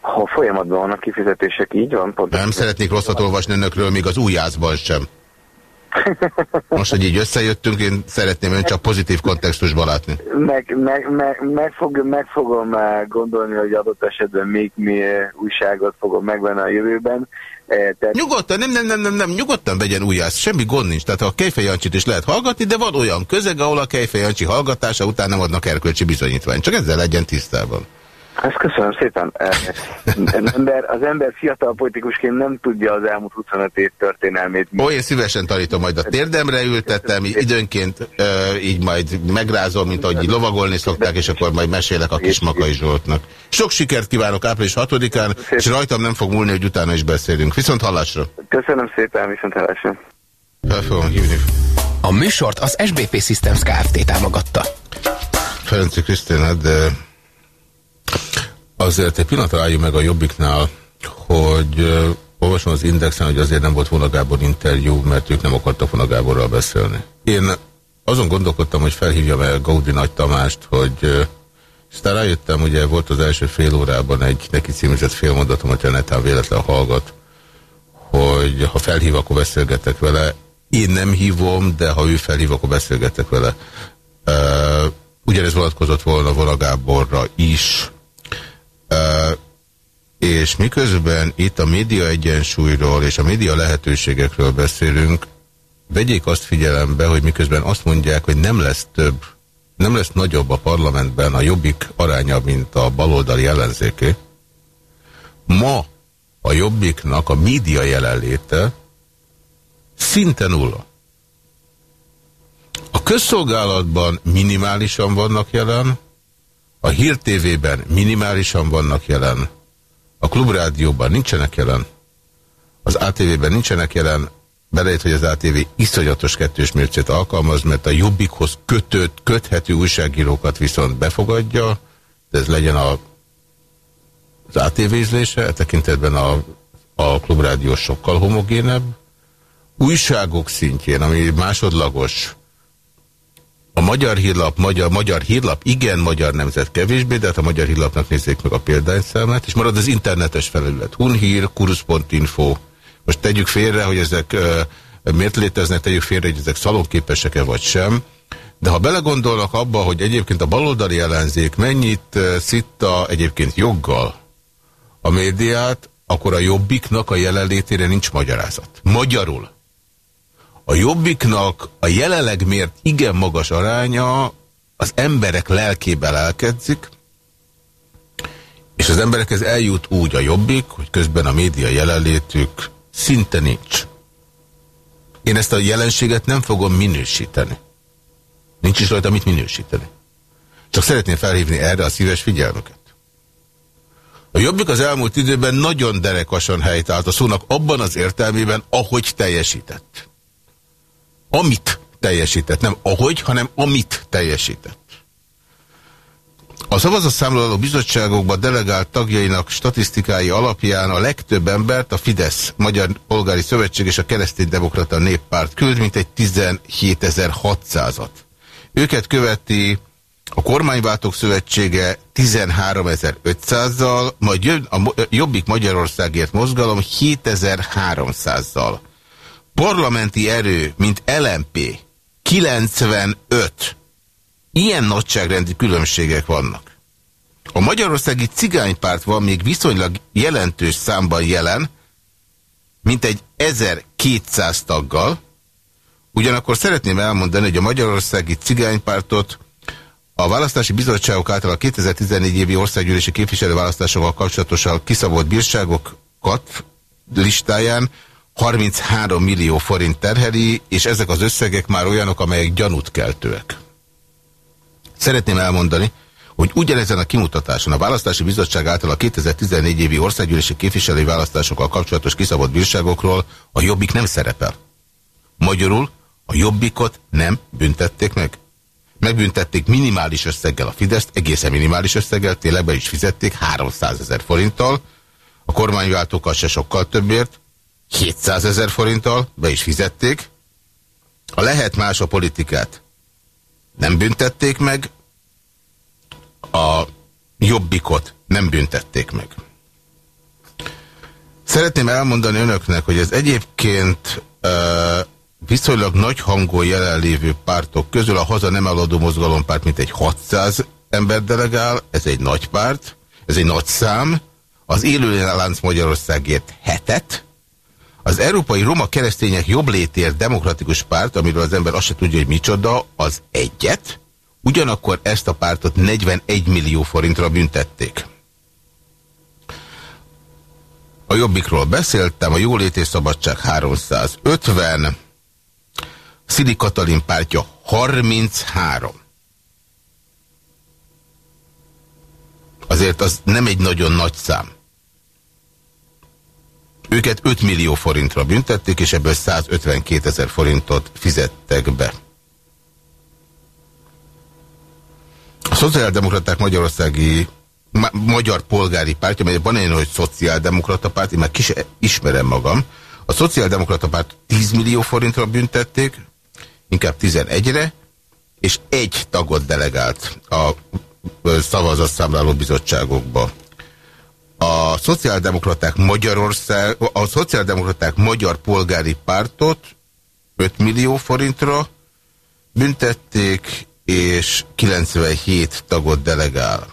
Ha folyamatban vannak kifizetések, így van, pontosan. Nem szeretnék rosszat olvasni önökről, még az újjászban sem. [laughs] Most, hogy így összejöttünk, én szeretném ön csak pozitív kontextusban látni. Meg, meg, meg, meg, fog, meg fogom eh, gondolni, hogy adott esetben még mi eh, újságot fogom megvenni a jövőben. Eh, Tehát Nyugodtan, nem, nem, nem, nem, nem, nyugodtan vegyen újjász, semmi gond nincs. Tehát a Kejfej Jancsit is lehet hallgatni, de van olyan közeg, ahol a Kejfej Jancsi hallgatása után nem adnak erkölcsi bizonyítványt. Csak ezzel legyen tisztában. Ezt köszönöm szépen. Eh, Az ember, az ember fiatal politikusként nem tudja az elmúlt 25 év történelmét. Ó, én szívesen tanítom majd a térdemre ültettem, időnként ö, így majd megrázom, mint ahogy így lovagolni szokták, és akkor majd mesélek a kis Makai Zsoltnak. Sok sikert kívánok április 6-án, és rajtam nem fog múlni, hogy utána is beszélünk. Viszont hallásra. Köszönöm szépen, viszont hallásra. Fel fogom hívni. A műsort az SBP Systems Kft. támogatta. Ferenci Krisztina, de azért egy pillanatra álljunk meg a Jobbiknál, hogy uh, olvasom az Indexen, hogy azért nem volt volna Gábor interjú, mert ők nem akartak volna Gáborral beszélni. Én azon gondolkodtam, hogy felhívjam el Gaudi Nagy Tamást, hogy uh, aztán rájöttem, ugye volt az első fél órában egy neki címzett félmondatom, hogyha netán véletlen hallgat, hogy ha felhív, akkor beszélgetek vele. Én nem hívom, de ha ő felhív, akkor beszélgetek vele. Uh, ugyanez vonatkozott volna Vona Gáborra is. És miközben itt a média egyensúlyról és a média lehetőségekről beszélünk, vegyék azt figyelembe, hogy miközben azt mondják, hogy nem lesz több, nem lesz nagyobb a parlamentben a jobbik aránya, mint a baloldali ellenzéké, Ma a Jobbiknak a média jelenléte szinte nulla. A közszolgálatban minimálisan vannak jelen, a Hír TV-ben minimálisan vannak jelen, a Klubrádióban nincsenek jelen, az ATV-ben nincsenek jelen, belejött, hogy az ATV iszonyatos kettős mércét alkalmaz, mert a Jobbikhoz kötött, köthető újságírókat viszont befogadja, de ez legyen a, az ATV ízlése, e tekintetben a, a Klubrádió sokkal homogénebb. Újságok szintjén, ami másodlagos, a Magyar Hírlap, Magyar, Magyar Hírlap, igen, Magyar Nemzet kevésbé, de hát a Magyar Hírlapnak nézzék meg a példányszámát, és marad az internetes felület. Hunhír, kurus.info. Most tegyük félre, hogy ezek miért léteznek, tegyük félre, hogy ezek szalonképesek-e vagy sem. De ha belegondolnak abba, hogy egyébként a baloldali ellenzék mennyit szitta egyébként joggal a médiát, akkor a jobbiknak a jelenlétére nincs magyarázat. Magyarul a jobbiknak a jelenleg mért igen magas aránya az emberek lelkébe lelkedzik, és az emberekhez eljut úgy a jobbik, hogy közben a média jelenlétük szinte nincs. Én ezt a jelenséget nem fogom minősíteni. Nincs is rajta mit minősíteni. Csak szeretném felhívni erre a szíves figyelmüket. A Jobbik az elmúlt időben nagyon derekasan helytált a szónak abban az értelmében, ahogy teljesített amit teljesített. Nem ahogy, hanem amit teljesített. A szavazatszámláló bizottságokban delegált tagjainak statisztikái alapján a legtöbb embert a Fidesz, Magyar Polgári Szövetség és a Kereszténydemokrata Néppárt küld, mint egy 17.600-at. Őket követi a Kormányváltók Szövetsége 13.500-zal, majd jön a Jobbik Magyarországért mozgalom 7.300-zal parlamenti erő, mint LMP, 95. Ilyen nagyságrendi különbségek vannak. A Magyarországi Cigánypárt van még viszonylag jelentős számban jelen, mint egy 1200 taggal, ugyanakkor szeretném elmondani, hogy a Magyarországi Cigánypártot a választási bizottságok által a 2014 évi országgyűlési képviselőválasztásokkal kapcsolatosan kiszabott bírságokat listáján 33 millió forint terheli, és ezek az összegek már olyanok, amelyek gyanút keltőek. Szeretném elmondani, hogy ugyanezen a kimutatáson a Választási Bizottság által a 2014 évi országgyűlési képviselői választásokkal kapcsolatos kiszabott bírságokról a Jobbik nem szerepel. Magyarul a Jobbikot nem büntették meg. Megbüntették minimális összeggel a Fideszt, egészen minimális összeggel, tényleg be is fizették 300 ezer forinttal, a kormányváltókkal se sokkal többért, 700 ezer forinttal, be is fizették. A lehet más a politikát nem büntették meg, a jobbikot nem büntették meg. Szeretném elmondani önöknek, hogy ez egyébként uh, viszonylag nagy hangon jelenlévő pártok közül a Haza nem eladó mozgalompárt mint egy 600 ember delegál, ez egy nagy párt, ez egy nagy szám, az élőlánc Magyarországért hetet, az Európai Roma Keresztények Jobblétért Demokratikus Párt, amiről az ember azt se tudja, hogy micsoda, az egyet, ugyanakkor ezt a pártot 41 millió forintra büntették. A Jobbikról beszéltem, a Jólét és Szabadság 350, Szili Katalin pártja 33. Azért az nem egy nagyon nagy szám. Őket 5 millió forintra büntették, és ebből 152 ezer forintot fizettek be. A Szociáldemokraták Magyarországi Ma Magyar Polgári Pártja, mely van egy hogy Szociáldemokrata Párt, én már kis ismerem magam. A Szociáldemokrata Párt 10 millió forintra büntették, inkább 11-re, és egy tagot delegált a szavazatszámláló bizottságokba a szociáldemokraták Magyarország, a szociáldemokraták Magyar Polgári Pártot 5 millió forintra büntették, és 97 tagot delegál.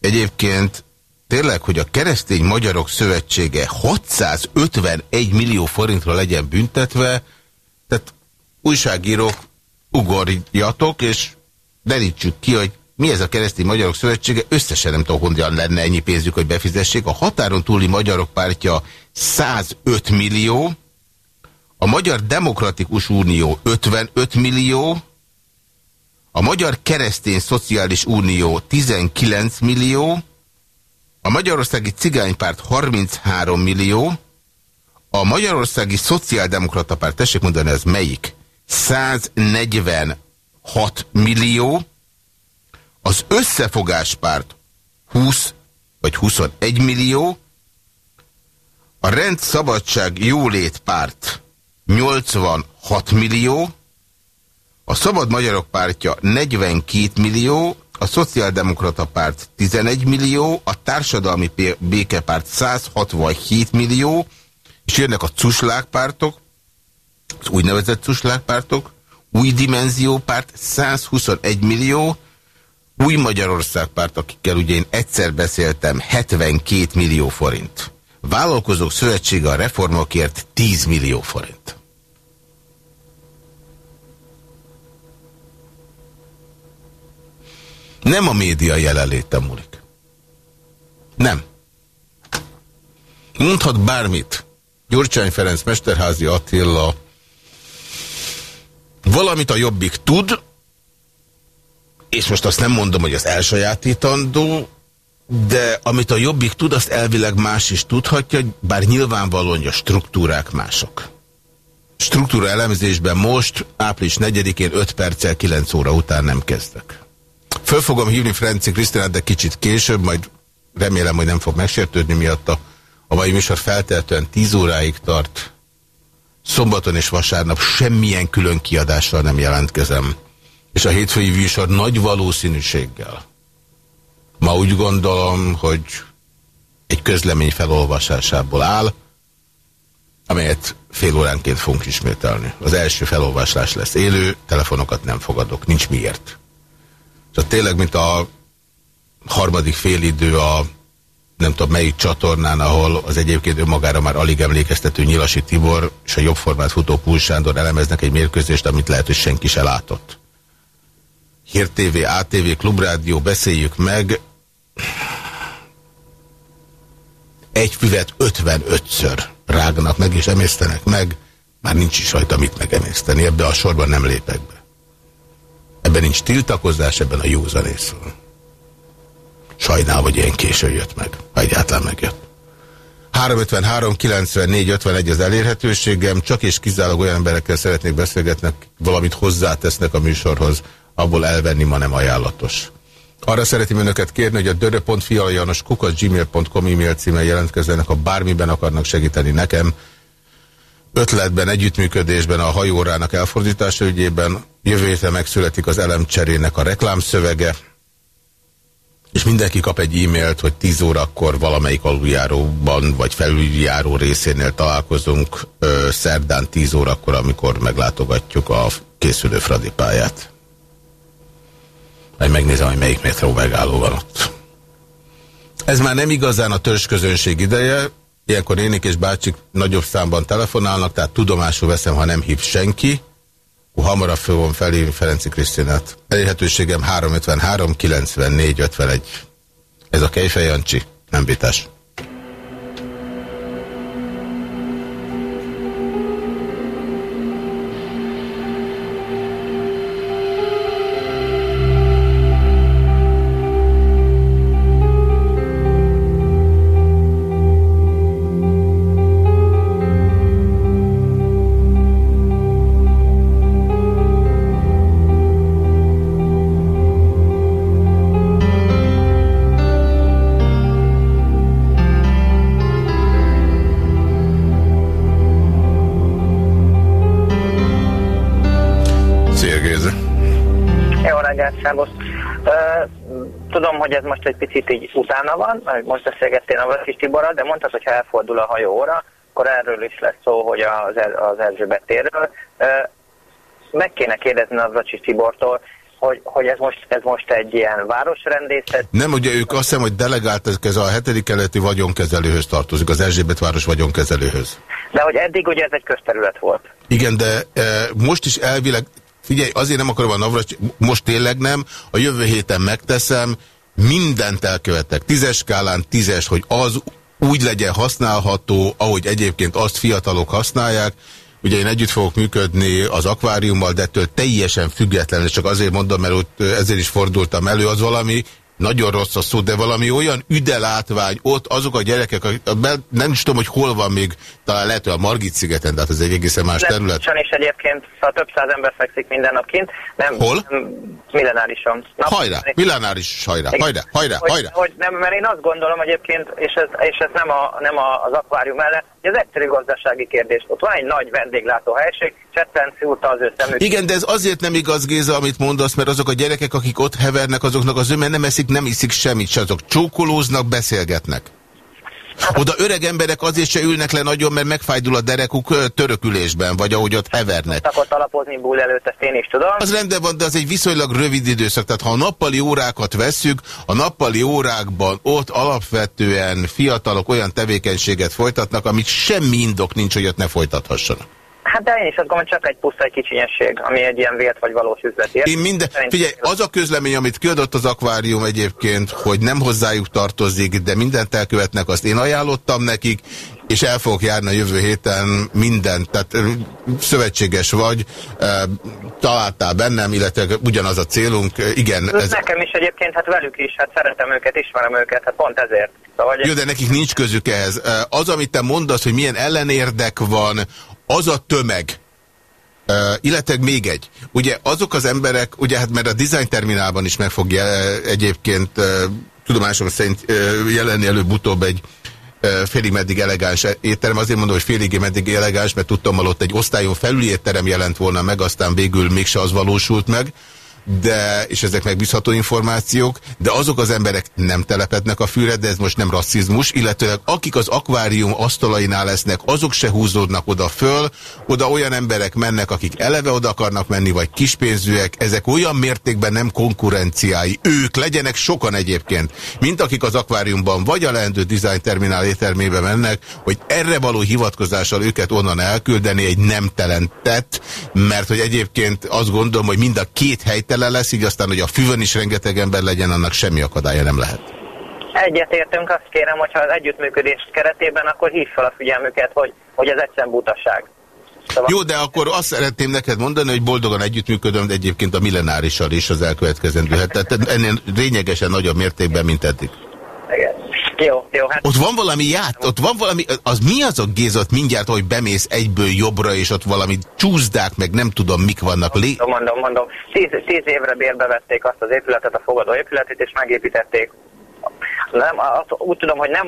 Egyébként tényleg, hogy a Keresztény Magyarok Szövetsége 651 millió forintra legyen büntetve, tehát újságírók ugorjatok, és derítsük ki, hogy mi ez a keresztény magyarok szövetsége, összesen nem tudom, honnan lenne ennyi pénzük, hogy befizessék. A határon túli magyarok pártja 105 millió, a Magyar Demokratikus Unió 55 millió, a Magyar Keresztény Szociális Unió 19 millió, a Magyarországi Cigánypárt 33 millió, a Magyarországi Szociáldemokrata Párt, tessék mondani, ez melyik? 146 millió, az Összefogáspárt 20 vagy 21 millió, a Rend Szabadság Jólét Párt 86 millió, a Szabad Magyarok Pártja 42 millió, a Szociáldemokrata Párt 11 millió, a Társadalmi Békepárt 167 millió, és jönnek a cuslákpártok, az úgynevezett cuslákpártok, új dimenziópárt 121 millió, új Magyarország párt, akikkel ugye én egyszer beszéltem, 72 millió forint. Vállalkozók szövetsége a reformokért 10 millió forint. Nem a média jelenléte múlik. Nem. Mondhat bármit. Gyurcsány Ferenc, Mesterházi Attila, valamit a Jobbik tud, és most azt nem mondom, hogy az elsajátítandó, de amit a Jobbik tud, azt elvileg más is tudhatja, bár nyilvánvalóan a struktúrák mások. Struktúra elemzésben most, április 4-én 5 perccel 9 óra után nem kezdek. Föl fogom hívni Franci Krisztinát, de kicsit később, majd remélem, hogy nem fog megsértődni miatta. A mai műsor feltehetően 10 óráig tart. Szombaton és vasárnap semmilyen külön kiadással nem jelentkezem. És a hétfői műsor nagy valószínűséggel. Ma úgy gondolom, hogy egy közlemény felolvasásából áll, amelyet fél óránként fogunk ismételni. Az első felolvasás lesz élő, telefonokat nem fogadok, nincs miért. Tehát tényleg, mint a harmadik félidő a nem tudom melyik csatornán, ahol az egyébként önmagára már alig emlékeztető Nyilasi Tibor és a jobb formát futó Púl Sándor elemeznek egy mérkőzést, amit lehet, hogy senki se látott. Hír TV, ATV, Klubrádió, beszéljük meg. Egy füvet 55-ször rágnak meg és emésztenek meg, már nincs is rajta mit megemészteni, ebbe a sorban nem lépek be. Ebben nincs tiltakozás, ebben a józanész van. Sajnálom, hogy ilyen későn jött meg, ha egyáltalán megjött. 353 94 51 az elérhetőségem, csak és kizárólag olyan emberekkel szeretnék beszélgetni, valamit hozzátesznek a műsorhoz, abból elvenni ma nem ajánlatos. Arra szeretném önöket kérni, hogy a dörö.fialajanos kukas.gmail.com e-mail címmel jelentkezzenek, ha bármiben akarnak segíteni nekem, ötletben, együttműködésben a hajórának elfordítása ügyében. Jövő héten megszületik az elemcserének a reklámszövege, és mindenki kap egy e-mailt, hogy 10 órakor valamelyik aluljáróban, vagy felüljáró részénél találkozunk ö, szerdán 10 órakor, amikor meglátogatjuk a készülő Fradipáját. Majd megnézem, hogy melyik metró megálló van ott. Ez már nem igazán a törzsközönség ideje, ilyenkor nénik és bácsik nagyobb számban telefonálnak, tehát tudomásul veszem, ha nem hív senki, hamarabb fogom felhívni Ferenci Krisztinát. Elérhetőségem 353 94 51. Ez a Kejfej Jancsi, nem vitás. Egy picit így utána van, most beszélgettél a Vörkis Tiborral, de mondtad, hogy ha elfordul a hajó óra, akkor erről is lesz szó, hogy az, Er- az Erzsébet térről. Meg kéne kérdezni a Vracsis Tibortól, hogy, hogy ez, most, ez most egy ilyen városrendészet, Nem, ugye ők azt hiszem, hogy delegált ez a hetedik keleti vagyonkezelőhöz tartozik, az Erzsébet város vagyonkezelőhöz. de hogy eddig ugye ez egy közterület volt. Igen, de e, most is elvileg Figyelj, azért nem akarom a Navracs, most tényleg nem, a jövő héten megteszem, mindent elkövetek. Tízes skálán tízes, hogy az úgy legyen használható, ahogy egyébként azt fiatalok használják. Ugye én együtt fogok működni az akváriummal, de ettől teljesen függetlenül, csak azért mondom, mert ott ezért is fordultam elő, az valami nagyon rossz a szó, de valami olyan üdelátvány, ott azok a gyerekek, nem is tudom, hogy hol van még, talán lehet, hogy a Margit szigeten, tehát ez egy egészen más terület. Lepcsen is egyébként, szóval több száz ember fekszik minden nap kint. Nem, Hol? Nem, millenárison. Nap, Hajrá, millenáris hajrá, Igen. hajrá, hajrá, hogy, hajrá. Hogy nem, mert én azt gondolom egyébként, és ez, és ez nem, a, nem a, az akvárium ellen, hogy ez egyszerű gazdasági kérdés. Ott van egy nagy vendéglátóhelység, Csettenci úrta az ő szemük. Igen, de ez azért nem igaz, Géza, amit mondasz, mert azok a gyerekek, akik ott hevernek, azoknak az öme nem eszik, nem iszik semmit, se azok csókolóznak, beszélgetnek. Oda öreg emberek azért se ülnek le nagyon, mert megfájdul a derekuk törökülésben, vagy ahogy ott hevernek. Szakott alapozni bull előtt, ezt én is tudom. Az rendben van, de az egy viszonylag rövid időszak. Tehát ha a nappali órákat vesszük, a nappali órákban ott alapvetően fiatalok olyan tevékenységet folytatnak, amit semmi indok nincs, hogy ott ne folytathassanak. Hát de én is azt gondolom, hogy csak egy puszta egy kicsinyesség, ami egy ilyen vélt vagy valós üzleti. Én minden, figyelj, az a közlemény, amit kiadott az akvárium egyébként, hogy nem hozzájuk tartozik, de mindent elkövetnek, azt én ajánlottam nekik, és el fogok járni a jövő héten mindent, tehát szövetséges vagy, találtál bennem, illetve ugyanaz a célunk, igen, Ez... Nekem is egyébként, hát velük is, hát szeretem őket, ismerem őket, hát pont ezért. Szóval, Jó, de nekik nincs közük ehhez. Az, amit te mondasz, hogy milyen ellenérdek van, az a tömeg, Uh, illetve még egy. Ugye azok az emberek, ugye hát mert a design terminálban is meg fog egyébként uh, tudomásom szerint uh, jelenni előbb-utóbb egy félig meddig elegáns étterem. Azért mondom, hogy félig meddig elegáns, mert tudtam, hogy ott egy osztályon felüli étterem jelent volna meg, aztán végül mégse az valósult meg de, és ezek megbízható információk, de azok az emberek nem telepednek a fűre, de ez most nem rasszizmus, illetőleg akik az akvárium asztalainál lesznek, azok se húzódnak oda föl, oda olyan emberek mennek, akik eleve oda akarnak menni, vagy kispénzűek, ezek olyan mértékben nem konkurenciái, ők legyenek sokan egyébként, mint akik az akváriumban vagy a leendő design terminál éttermébe mennek, hogy erre való hivatkozással őket onnan elküldeni egy nemtelen tett, mert hogy egyébként azt gondolom, hogy mind a két helytelen lesz, így aztán, hogy a füvön is rengeteg ember legyen, annak semmi akadálya nem lehet. egyetértünk, azt kérem, hogyha az együttműködés keretében, akkor hív fel a figyelmüket, hogy, hogy ez egyszerűen butaság. Szóval Jó, de akkor azt szeretném neked mondani, hogy boldogan együttműködöm, de egyébként a millenárissal is az elkövetkezendő. Tehát ennél lényegesen nagyobb mértékben, mint eddig. Jó, jó, hát Ott van valami ját, ott van valami, az mi az a gézot mindjárt, hogy bemész egyből jobbra, és ott valami csúszdák, meg nem tudom mik vannak. Lé... mondom, mondom, tíz, tíz évre bérbe vették azt az épületet, a fogadó épületét, és megépítették. Nem, azt, úgy tudom, hogy nem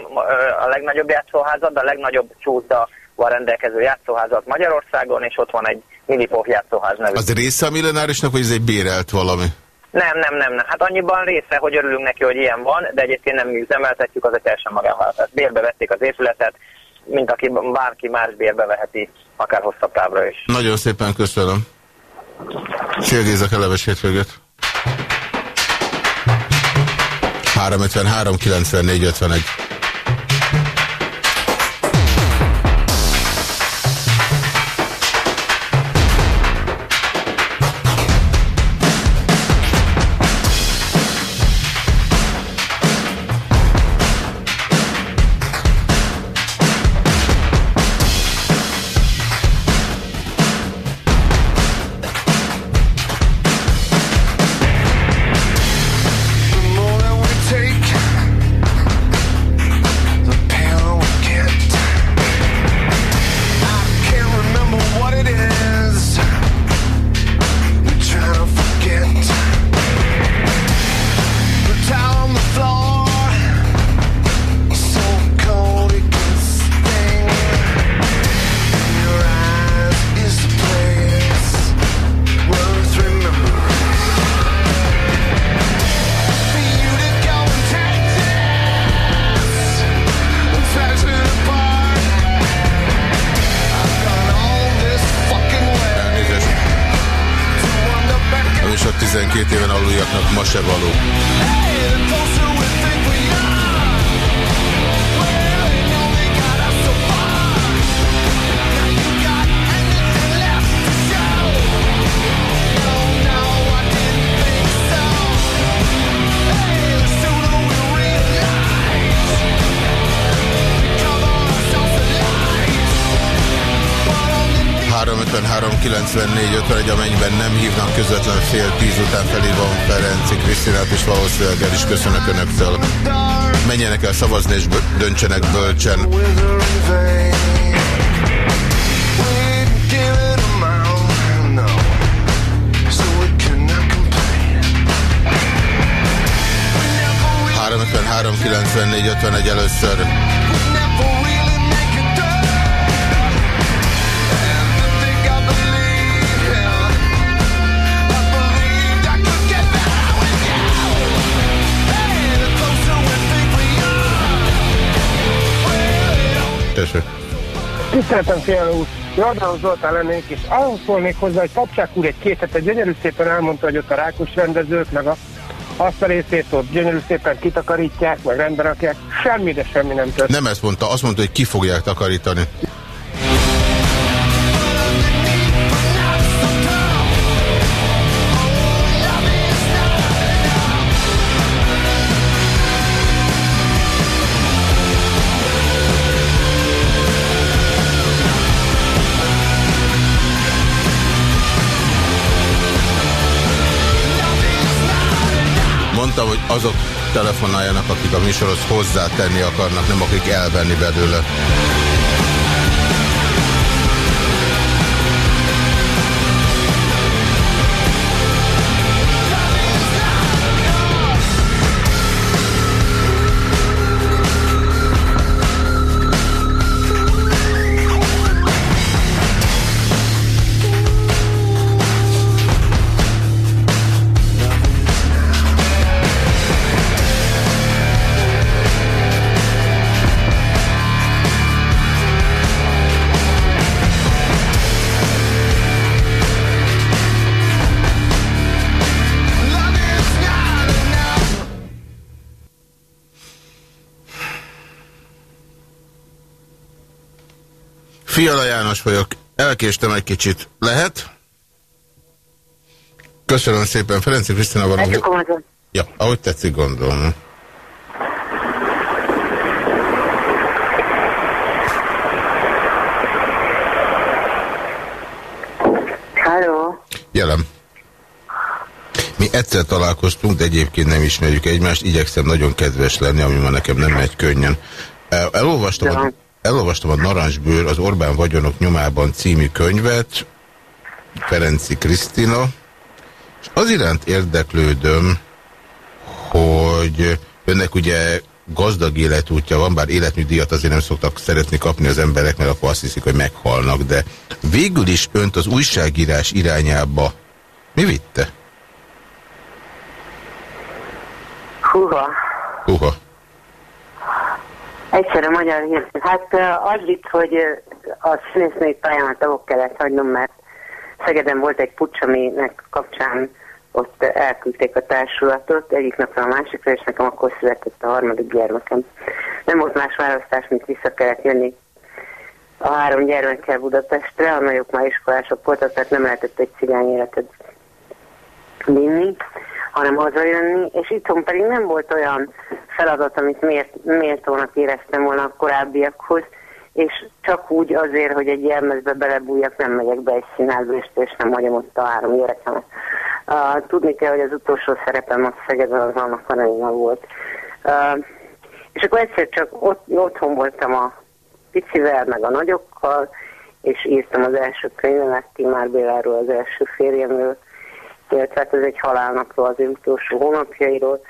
a legnagyobb játszóházat, de a legnagyobb csúszda van rendelkező játszóházat Magyarországon, és ott van egy minipok játszóház nevű. Az része a millenárisnak, vagy ez egy bérelt valami? Nem, nem, nem, nem. Hát annyiban része, hogy örülünk neki, hogy ilyen van, de egyébként nem üzemeltetjük, az egy teljesen magánvállalat. Bérbe vették az épületet, mint aki bárki más bérbe veheti, akár hosszabb távra is. Nagyon szépen köszönöm. Szia Géza, kellemes hétvégét. 353 94 51. közvetlen fél tíz után felhívom Ferenci Krisztinát, és valószínűleg el is köszönök Önöktől. Menjenek el szavazni, és döntsenek bölcsen. Három 94 51 először. Tessék. Tiszteltem, Fiala úr! Jordános Zoltán lennék, és ahhoz szólnék hozzá, hogy Kapcsák úr egy két hete gyönyörű szépen elmondta, hogy ott a rákos rendezők, meg a, azt a részét ott gyönyörű szépen kitakarítják, meg rendbe rakják. Semmi, de semmi nem történt. Nem ezt mondta, azt mondta, hogy ki fogják takarítani. Mondtam, hogy azok telefonáljanak, akik a műsorhoz hozzátenni akarnak, nem akik elvenni belőle. János vagyok. Elkéstem egy kicsit. Lehet? Köszönöm szépen. Ferenci Krisztina van. Ja, ahogy tetszik, gondolom. Halló, Jelem. Mi egyszer találkoztunk, de egyébként nem ismerjük egymást. Igyekszem nagyon kedves lenni, ami ma nekem nem megy könnyen. El- Elolvastam a, elolvastam a Narancsbőr az Orbán vagyonok nyomában című könyvet, Ferenci Krisztina, és az iránt érdeklődöm, hogy önnek ugye gazdag életútja van, bár életműdíjat azért nem szoktak szeretni kapni az emberek, mert akkor azt hiszik, hogy meghalnak, de végül is önt az újságírás irányába mi vitte? húha, Uha. Egyszerre magyar hír. Hát az vitt, hogy a színésznői pályámat ahol kellett hagynom, mert Szegeden volt egy pucs, aminek kapcsán ott elküldték a társulatot egyik napra a másikra, és nekem akkor született a harmadik gyermekem. Nem volt más választás, mint vissza kellett jönni a három gyermekkel Budapestre, a nagyok már iskolások voltak, tehát nem lehetett egy cigány életet vinni, hanem hazajönni, és itthon pedig nem volt olyan feladat, amit miért, méltónak éreztem volna a korábbiakhoz, és csak úgy azért, hogy egy jelmezbe belebújjak, nem megyek be egy színházba, és, nem hagyom ott a három gyerekemet. Uh, tudni kell, hogy az utolsó szerepem a Szegeden az annak aranyna volt. Uh, és akkor egyszer csak ott, otthon voltam a picivel, meg a nagyokkal, és írtam az első könyvemet Timár Béláról, az első férjemről, illetve hát ez egy halálnapról, az ő utolsó hónapjairól,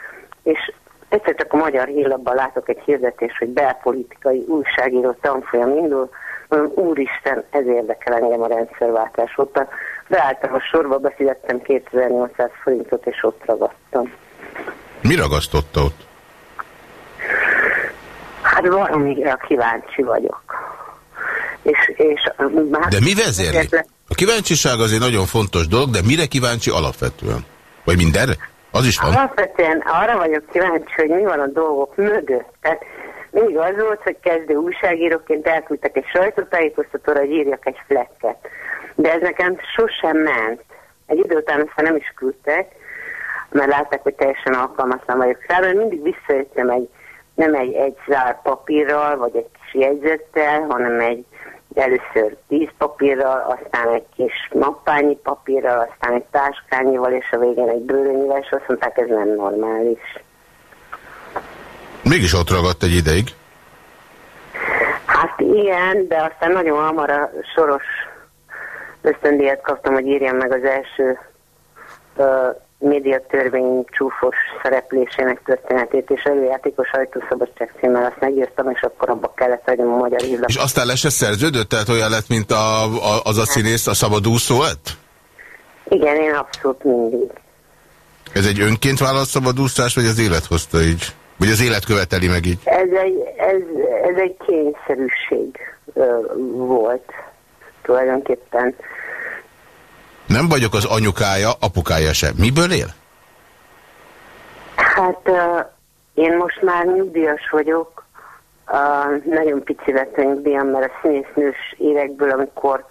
és egyszer csak a magyar hírlapban látok egy hirdetést, hogy belpolitikai újságíró tanfolyam indul, mondom, úristen, ez érdekel engem a rendszerváltás óta. Beálltam a sorba, befizettem 2800 forintot, és ott ragadtam. Mi ragasztotta ott? Hát valamire kíváncsi vagyok. És, és, hát, De mi vezérli? A kíváncsiság az egy nagyon fontos dolog, de mire kíváncsi alapvetően? Vagy mindenre? Az is van. Alapvetően arra vagyok kíváncsi, hogy mi van a dolgok mögött. Tehát mindig az volt, hogy kezdő újságíróként elküldtek egy sajtótájékoztatóra, hogy írjak egy flekket. De ez nekem sosem ment. Egy idő után aztán nem is küldtek, mert látták, hogy teljesen alkalmatlan vagyok rá, mindig visszajöttem egy, nem egy, egy zár papírral, vagy egy kis jegyzettel, hanem egy először vízpapírral, aztán egy kis mappányi papírral, aztán egy táskányival, és a végén egy bőrönyivel, és azt mondták, ez nem normális. Mégis ott ragadt egy ideig. Hát igen, de aztán nagyon hamar a soros ösztöndíjat kaptam, hogy írjam meg az első uh, médiatörvény csúfos szereplésének történetét, és előjátékos ajtószabadság címmel azt megírtam, és akkor abba kellett hagynom a magyar hírlap. És aztán le se szerződött, tehát olyan lett, mint a, a, az a színész, a szabadúszó lett? Igen, én abszolút mindig. Ez egy önként vállalt szabadúszás, vagy az élet hozta így? Vagy az élet követeli meg így? Ez egy, ez, ez egy kényszerűség uh, volt tulajdonképpen. Nem vagyok az anyukája, apukája sem. Miből él? Hát uh, én most már nyugdíjas vagyok. Uh, nagyon pici lett nyugdíjam, mert a színésznős évekből, amikor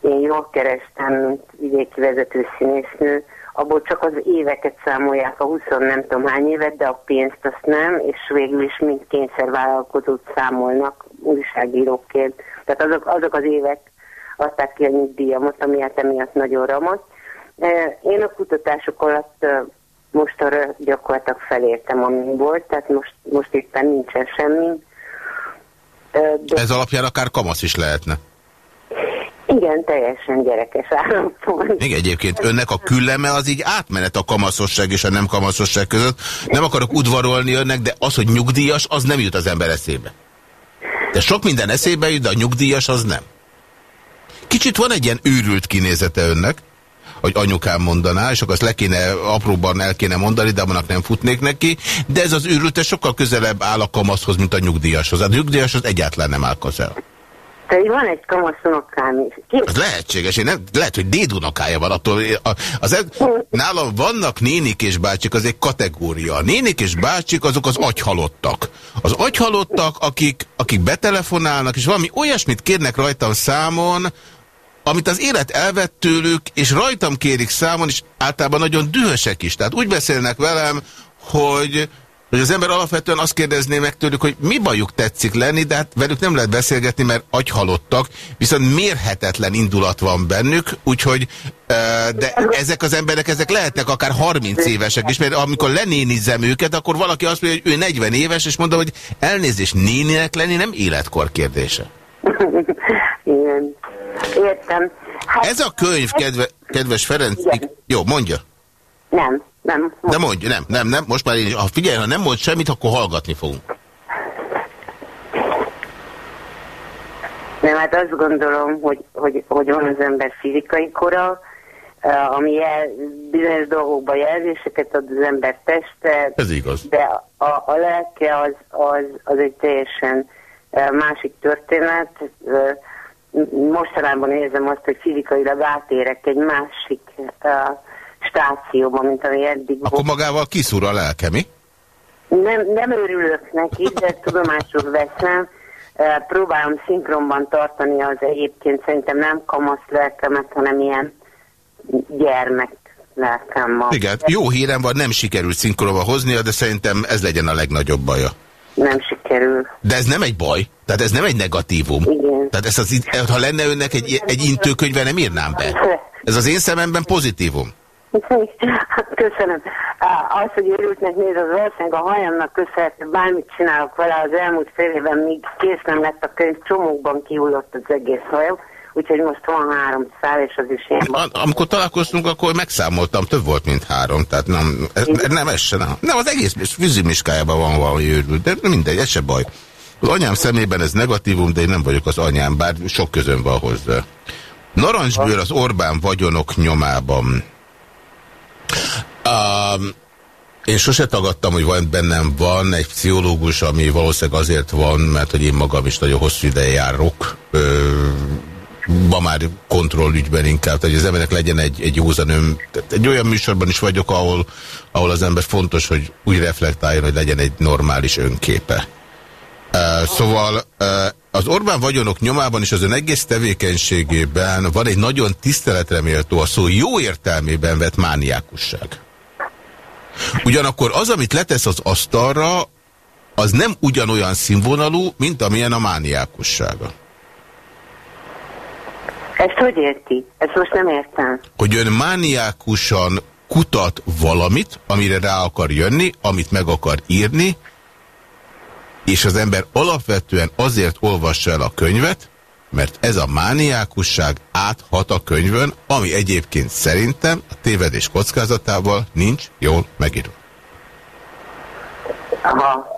én jól kerestem, mint vidéki vezető színésznő, abból csak az éveket számolják, a 20 nem tudom hány évet, de a pénzt azt nem, és végül is mind kényszervállalkozót számolnak újságíróként. Tehát azok, azok az évek adták ki a nyugdíjamat, ami hát emiatt nagyon ramott. Én a kutatások alatt most arra gyakorlatilag felértem, ami volt, tehát most, most éppen nincsen semmi. De... Ez alapján akár kamasz is lehetne. Igen, teljesen gyerekes állapot. Még egyébként önnek a külleme az így átmenet a kamaszosság és a nem kamaszosság között. Nem akarok udvarolni önnek, de az, hogy nyugdíjas, az nem jut az ember eszébe. De sok minden eszébe jut, de a nyugdíjas az nem. Kicsit van egy ilyen őrült kinézete önnek, hogy anyukám mondaná, és akkor azt le kéne, apróban el kéne mondani, de annak nem futnék neki, de ez az őrülte sokkal közelebb áll a kamaszhoz, mint a nyugdíjashoz. A nyugdíjashoz egyáltalán nem áll közel. De van egy kamaszunokám is. Ki? Az lehetséges, én nem, lehet, hogy dédunokája van attól. Az, nálam vannak nénik és bácsik, az egy kategória. A nénik és bácsik azok az agyhalottak. Az agyhalottak, akik, akik betelefonálnak, és valami olyasmit kérnek rajtam számon, amit az élet elvett tőlük, és rajtam kérik számon, és általában nagyon dühösek is. Tehát úgy beszélnek velem, hogy hogy az ember alapvetően azt kérdezné meg tőlük, hogy mi bajuk tetszik lenni, de hát velük nem lehet beszélgetni, mert agyhalottak, viszont mérhetetlen indulat van bennük, úgyhogy de ezek az emberek, ezek lehetnek akár 30 évesek is, mert amikor lenénizem őket, akkor valaki azt mondja, hogy ő 40 éves, és mondom, hogy elnézés néninek lenni nem életkor kérdése. [laughs] Igen. Értem. Hát, Ez a könyv, kedve, kedves Ferenc, igen. jó, mondja. Nem, nem. De mondja, nem, nem, nem, most már én is, ha figyelj, ha nem mond semmit, akkor hallgatni fogunk. Nem, hát azt gondolom, hogy, hogy, hogy van az ember fizikai kora, ami jel, bizonyos dolgokban jelzéseket ad az ember teste. Ez igaz. De a, a lelke az, az, az egy teljesen másik történet mostanában érzem azt, hogy fizikailag átérek egy másik uh, stációba, mint ami eddig Akkor volt. magával kiszúr a lelke, mi? Nem, nem örülök neki, de tudomásul veszem. Uh, próbálom szinkronban tartani az egyébként szerintem nem kamasz lelkemet, hanem ilyen gyermek lelkem Igen, jó hírem van, nem sikerült szinkronba hoznia, de szerintem ez legyen a legnagyobb baja nem sikerül. De ez nem egy baj? Tehát ez nem egy negatívum? Igen. Tehát ez az, ha lenne önnek egy, egy intőkönyve, nem írnám be? Ez az én szememben pozitívum. Köszönöm. Az, hogy örültnek néz, az valószínűleg a hajamnak köszönhető, bármit csinálok vele az elmúlt fél évben, míg kész nem lett a könyv, csomókban kihullott az egész hajam, úgyhogy most van három szál, és az is én. Am amikor találkoztunk, akkor megszámoltam, több volt, mint három, tehát nem, ez, nem, ez se nem. Nem, az egész vízimiskájában van valami őrült, de mindegy, ez se baj. Az anyám szemében ez negatívum, de én nem vagyok az anyám, bár sok közön van hozzá. Narancsbőr az Orbán vagyonok nyomában. Um, én sose tagadtam, hogy van bennem van egy pszichológus, ami valószínűleg azért van, mert hogy én magam is nagyon hosszú ideje járok. Ö, ma már kontrollügyben inkább, tehát hogy az emberek legyen egy, egy józanöm. Egy olyan műsorban is vagyok, ahol, ahol az ember fontos, hogy úgy reflektáljon, hogy legyen egy normális önképe. Uh, szóval uh, az Orbán vagyonok nyomában és az ön egész tevékenységében van egy nagyon tiszteletre méltó, a szó jó értelmében vett mániákusság. Ugyanakkor az, amit letesz az asztalra, az nem ugyanolyan színvonalú, mint amilyen a mániákussága. Ezt hogy érti? Ezt most nem értem. Hogy ön mániákusan kutat valamit, amire rá akar jönni, amit meg akar írni, és az ember alapvetően azért olvassa el a könyvet, mert ez a mániákusság áthat a könyvön, ami egyébként szerintem a tévedés kockázatával nincs jól megírva. Aha.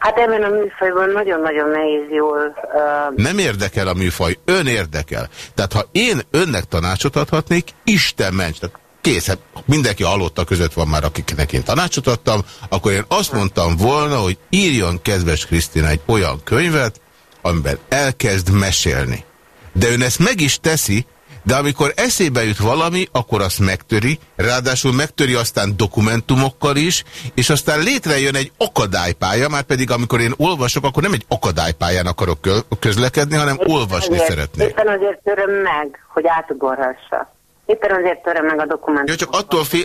Hát ebben a műfajban nagyon-nagyon nehéz jól... Uh... Nem érdekel a műfaj, ön érdekel. Tehát ha én önnek tanácsot adhatnék, Isten ments, tehát kész, hát mindenki hallotta között van már, akiknek én tanácsot adtam, akkor én azt mondtam volna, hogy írjon kedves Krisztina egy olyan könyvet, amiben elkezd mesélni. De ön ezt meg is teszi, de amikor eszébe jut valami, akkor azt megtöri, ráadásul megtöri aztán dokumentumokkal is, és aztán létrejön egy akadálypálya, már pedig amikor én olvasok, akkor nem egy akadálypályán akarok közlekedni, hanem éppen olvasni azért, szeretnék. Éppen azért töröm meg, hogy átugorhassa. Éppen azért töröm meg a dokumentumot. Ja, csak attól fél,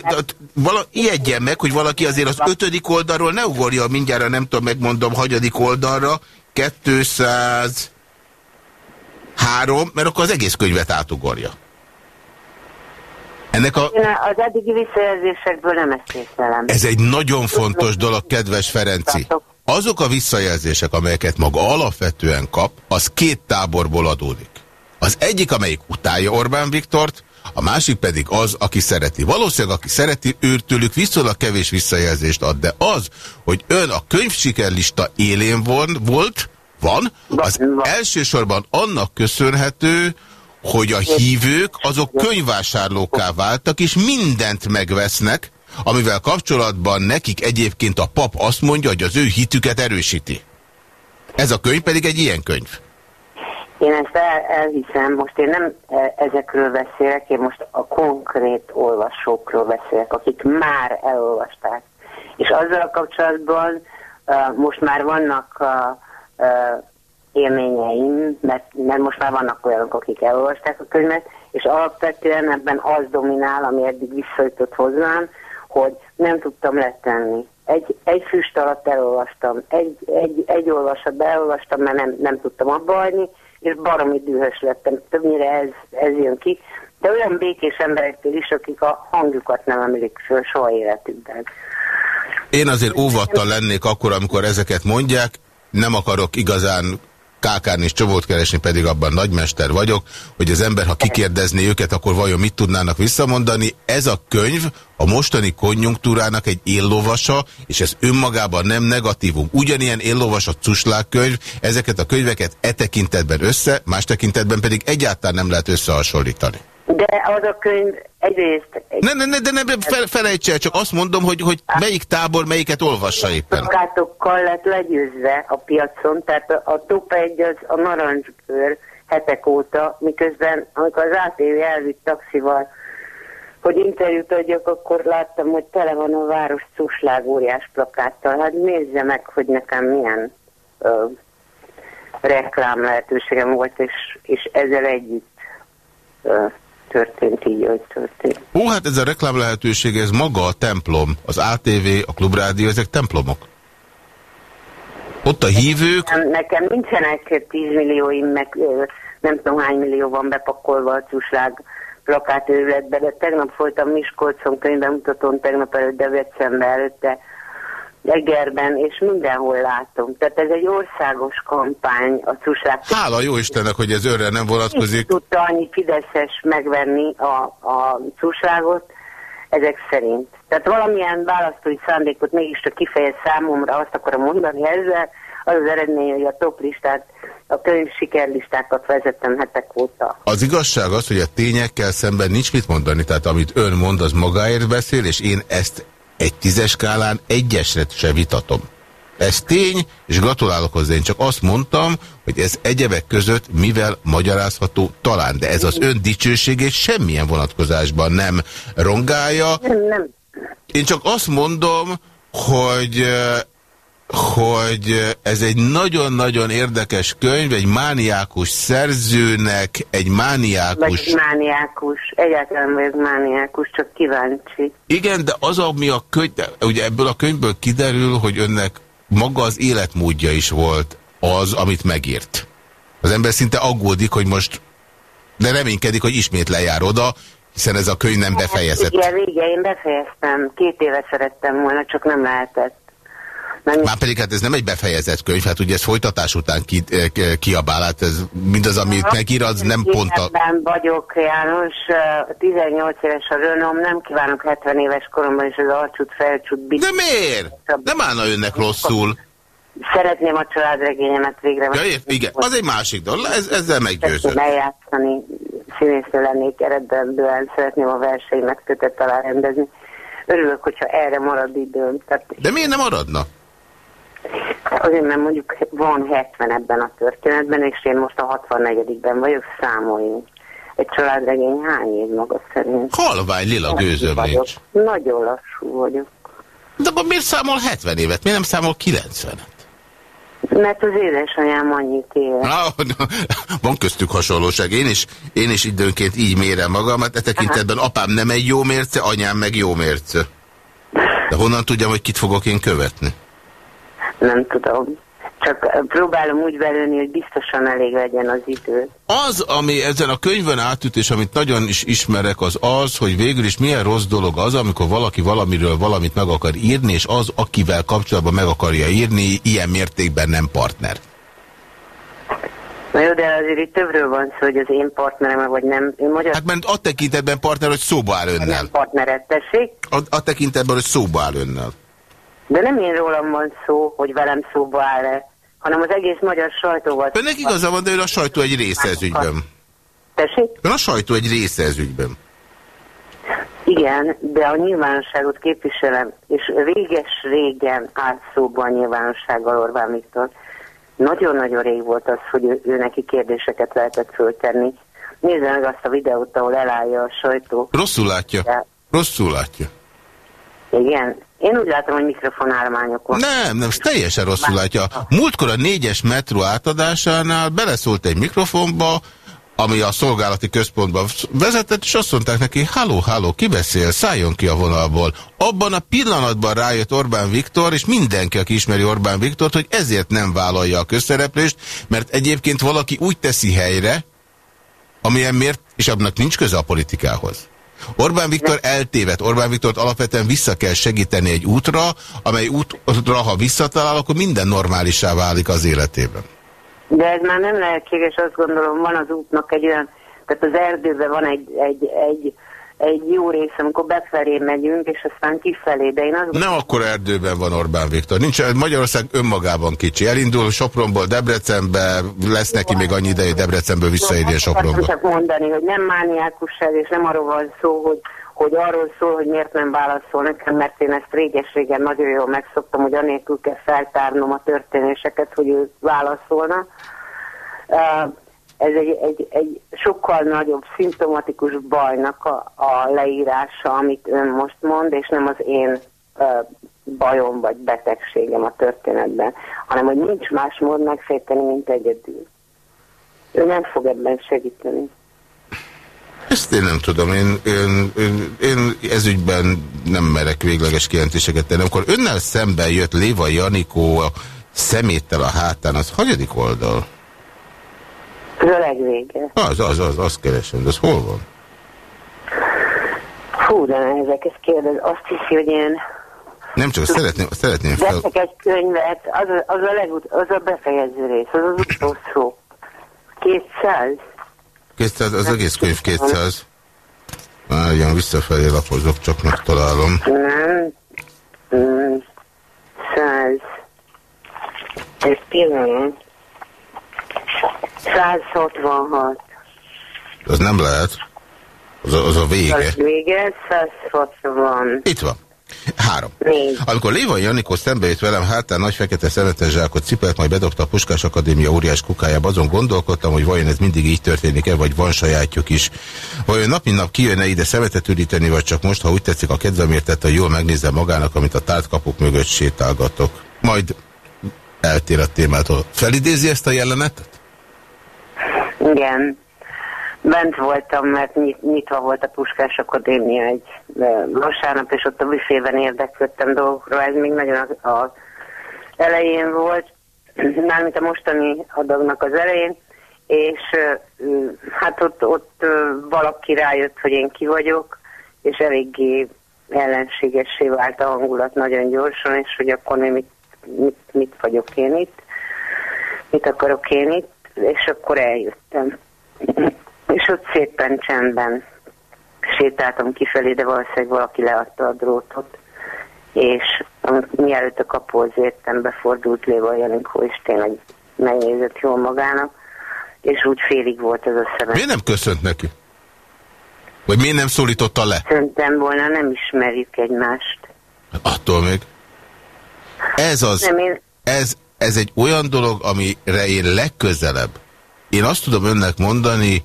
vala, ijedjen meg, hogy valaki azért az ötödik oldalról ne ugorja mindjárt, nem tudom, megmondom, hagyadik oldalra, 200 három, mert akkor az egész könyvet átugorja. Ennek a... Én az eddigi visszajelzésekből nem ezt észlelem. Ez egy nagyon fontos dolog, kedves Ferenci. Azok a visszajelzések, amelyeket maga alapvetően kap, az két táborból adódik. Az egyik, amelyik utálja Orbán Viktort, a másik pedig az, aki szereti. Valószínűleg, aki szereti, őrtőlük viszonylag kevés visszajelzést ad, de az, hogy ön a könyvsikerlista élén von, volt, van, az elsősorban annak köszönhető, hogy a hívők azok könyvvásárlóká váltak, és mindent megvesznek, amivel kapcsolatban nekik egyébként a pap azt mondja, hogy az ő hitüket erősíti. Ez a könyv pedig egy ilyen könyv. Én ezt el, elhiszem, most én nem e, ezekről beszélek, én most a konkrét olvasókról beszélek, akik már elolvasták. És azzal kapcsolatban uh, most már vannak uh, élményeim, mert, mert most már vannak olyanok, akik elolvasták a könyvet, és alapvetően ebben az dominál, ami eddig visszajutott hozzám, hogy nem tudtam letenni. Egy, egy füst alatt elolvastam, egy, egy, egy olvasatban elolvastam, mert nem, nem tudtam abba hagyni, és baromi dühös lettem. Többnyire ez, ez jön ki. De olyan békés emberektől is, akik a hangjukat nem emelik föl soha életükben. Én azért óvattal lennék akkor, amikor ezeket mondják nem akarok igazán kákán és csomót keresni, pedig abban nagymester vagyok, hogy az ember, ha kikérdezné őket, akkor vajon mit tudnának visszamondani. Ez a könyv a mostani konjunktúrának egy éllovasa, és ez önmagában nem negatívum. Ugyanilyen éllovas a könyv, ezeket a könyveket e tekintetben össze, más tekintetben pedig egyáltalán nem lehet összehasonlítani. De az a könyv egyrészt... Egy... Ne, ne, ne, de ne fel, felejts el, csak azt mondom, hogy, hogy melyik tábor melyiket olvassa éppen. Plakátokkal lett legyőzve a piacon, tehát a, a top egy az a narancsbőr hetek óta, miközben amikor az ATV elvitt taxival, hogy interjút adjak, akkor láttam, hogy tele van a város cuslág óriás plakáttal. Hát nézze meg, hogy nekem milyen ö, reklám lehetőségem volt, és, és ezzel együtt ö, történt így, hogy történt. Ó, hát ez a reklám lehetőség, ez maga a templom, az ATV, a Klubrádió, ezek templomok. Ott a hívők... Nekem, nekem nincsenek 10 millióim, meg nem tudom hány millió van bepakolva a cuslág plakátőrületbe, de tegnap voltam Miskolcon könyvemutatón, tegnap előtt, de december előtt, de Egerben, és mindenhol látom. Tehát ez egy országos kampány a cusák. Hála jó Istennek, hogy ez őre nem vonatkozik. Így tudta annyi fideszes megvenni a, a cuslágot, ezek szerint. Tehát valamilyen választói szándékot mégiscsak kifejez számomra, azt akarom mondani ezzel, az az eredmény, hogy a top listát, a könyv sikerlistákat vezettem hetek óta. Az igazság az, hogy a tényekkel szemben nincs mit mondani, tehát amit ön mond, az magáért beszél, és én ezt egy tízes skálán egyesre se vitatom. Ez tény, és gratulálok hozzá. Én csak azt mondtam, hogy ez egyebek között mivel magyarázható talán, de ez az ön dicsőségét semmilyen vonatkozásban nem rongálja. Nem, nem. Én csak azt mondom, hogy hogy ez egy nagyon-nagyon érdekes könyv, egy mániákus szerzőnek, egy mániákus... Vagy mániákus, egyáltalán vagyok mániákus, csak kíváncsi. Igen, de az, ami a könyv, ugye ebből a könyvből kiderül, hogy önnek maga az életmódja is volt az, amit megírt. Az ember szinte aggódik, hogy most De reménykedik, hogy ismét lejár oda, hiszen ez a könyv nem befejezett. Igen, igen, én befejeztem. Két éve szerettem volna, csak nem lehetett. Nem Már pedig hát ez nem egy befejezett könyv, hát ugye ez folytatás után ki, eh, ki- kiabál, hát ez mindaz, amit megír, az nem pont a... Vagyok, János. 18 éves a Rönom, nem kívánok 70 éves koromban is az alcsút, felcsút, De miért? Nem állna önnek rosszul. Szeretném a családregényemet végre. Ja, ért, igen, az egy másik dolog, ez, ezzel. Szeretném eljátszani, színésznő lennék eredetben, szeretném a verseimet kötet alá rendezni. Örülök, hogyha erre marad időm. Tehát De miért nem maradna? Azért, mert mondjuk van 70 ebben a történetben, és én most a 64-ben vagyok, számoljunk. Egy családregény hány év maga szerint? Halvány lila gőzöm nincs. Nagyon lassú vagyok. De akkor miért számol 70 évet? Miért nem számol 90-et? Mert az édesanyám annyit él. Ah, [laughs] na, van köztük hasonlóság. Én is, én is időnként így mérem magamat. E tekintetben apám nem egy jó mérce, anyám meg jó mérce. De honnan tudjam, hogy kit fogok én követni? Nem tudom. Csak próbálom úgy belőni, hogy biztosan elég legyen az idő. Az, ami ezen a könyvön átüt, és amit nagyon is ismerek, az az, hogy végül is milyen rossz dolog az, amikor valaki valamiről valamit meg akar írni, és az, akivel kapcsolatban meg akarja írni, ilyen mértékben nem partner. Na jó, de azért itt többről van szó, hogy az én partnerem, vagy nem. Én magyar Hát mert a tekintetben partner, hogy szóba áll önnel. partneret tessék, A, a tekintetben, hogy szóba áll önnel. De nem én rólam van szó, hogy velem szóba áll-e, hanem az egész magyar sajtóval. Önnek igaza van, de ő a sajtó egy része ez ügyben. Tessék? Ön a sajtó egy része ez ügyben. Igen, de a nyilvánosságot képviselem, és réges régen állt szóba a nyilvánossággal Orbán Viktor. Nagyon-nagyon rég volt az, hogy ő, ő neki kérdéseket lehetett föltenni. Nézze meg azt a videót, ahol elállja a sajtó. Rosszul látja. De, Rosszul látja. igen, én úgy látom, hogy mikrofonálmányokon. Nem, nem, teljesen rosszul látja. Múltkor a négyes metró átadásánál beleszólt egy mikrofonba, ami a szolgálati központba vezetett, és azt mondták neki, halló, halló, ki beszél, szálljon ki a vonalból. Abban a pillanatban rájött Orbán Viktor, és mindenki, aki ismeri Orbán Viktort, hogy ezért nem vállalja a közszereplést, mert egyébként valaki úgy teszi helyre, amilyen miért, és abnak nincs köze a politikához. Orbán Viktor eltévedt. Orbán Viktort alapvetően vissza kell segíteni egy útra, amely útra, ha visszatalál, akkor minden normálisá válik az életében. De ez már nem lehetséges, azt gondolom, van az útnak egy olyan, tehát az erdőben van egy, egy, egy, egy jó rész, amikor befelé megyünk, és aztán kifelé, de én azt Nem akkor erdőben van Orbán Viktor. Nincs, Magyarország önmagában kicsi. Elindul Sopronból Debrecenbe, lesz neki még annyi ideje, Debrecenből visszaérjen Sopronba. csak mondani, hogy nem mániákusság, és nem arról van szó, hogy, hogy arról szól, hogy miért nem válaszol nekem, mert én ezt réges-régen nagyon jól megszoktam, hogy anélkül kell feltárnom a történéseket, hogy ő válaszolna. Uh, ez egy, egy, egy sokkal nagyobb szimptomatikus bajnak a, a leírása, amit ön most mond, és nem az én uh, bajom vagy betegségem a történetben, hanem hogy nincs más mód megfejteni, mint egyedül. Ő nem fog ebben segíteni. Ezt én nem tudom. Én, én, én, én ezügyben nem merek végleges kijelentéseket tenni. Amikor önnel szemben jött Léva Janikó a szeméttel a hátán, az hanyadik oldal? Ez a legvége. Az, az, az, azt keresem. De az hol van? Fú, de ezek ezt kérdez. Azt hiszi, hogy én Nem csak szeretném, szeretném fel... veszek egy könyvet, az a, az a, legut, az a befejező rész, az az utolsó. 200? 200, az egész könyv 200. Várjon, visszafelé lapozok, csak megtalálom. Nem. Mm, 100. Egy pillanat. 166. Az nem lehet. Az a, az a vége. Az vége, 160. Itt van. Három. Négy. Amikor Léva Janikó szembe jött velem hátán nagy fekete szemetes zsákot cipelt, majd bedobta a Puskás Akadémia óriás kukájába, azon gondolkodtam, hogy vajon ez mindig így történik-e, vagy van sajátjuk is. Vajon nap mint nap kijönne ide szemetet üríteni, vagy csak most, ha úgy tetszik a kedvemért hogy jól megnézze magának, amit a tártkapuk mögött sétálgatok. Majd eltér a témától. Felidézi ezt a jelenetet? Igen. Bent voltam, mert nyit, nyitva volt a Puskás Akadémia egy vasárnap, és ott a büfében érdeklődtem dolgokról. Ez még nagyon a, a elején volt, [clears throat] mármint a mostani adagnak az elején, és hát ott, ott valaki rájött, hogy én ki vagyok, és eléggé ellenségessé vált a hangulat nagyon gyorsan, és hogy akkor mi mit, mit, mit vagyok én itt, mit akarok én itt, és akkor eljöttem. És ott szépen csendben sétáltam kifelé, de valószínűleg valaki leadta a drótot, és mielőtt a kapuhoz értem, befordult Léva Janinkó, és tényleg megnézett jól magának, és úgy félig volt az a szemem. Miért nem köszönt neki? Vagy miért nem szólította le? Szerintem volna nem ismerjük egymást. Attól még. Ez az, Nem, én, ez, ez egy olyan dolog, amire én legközelebb, én azt tudom önnek mondani,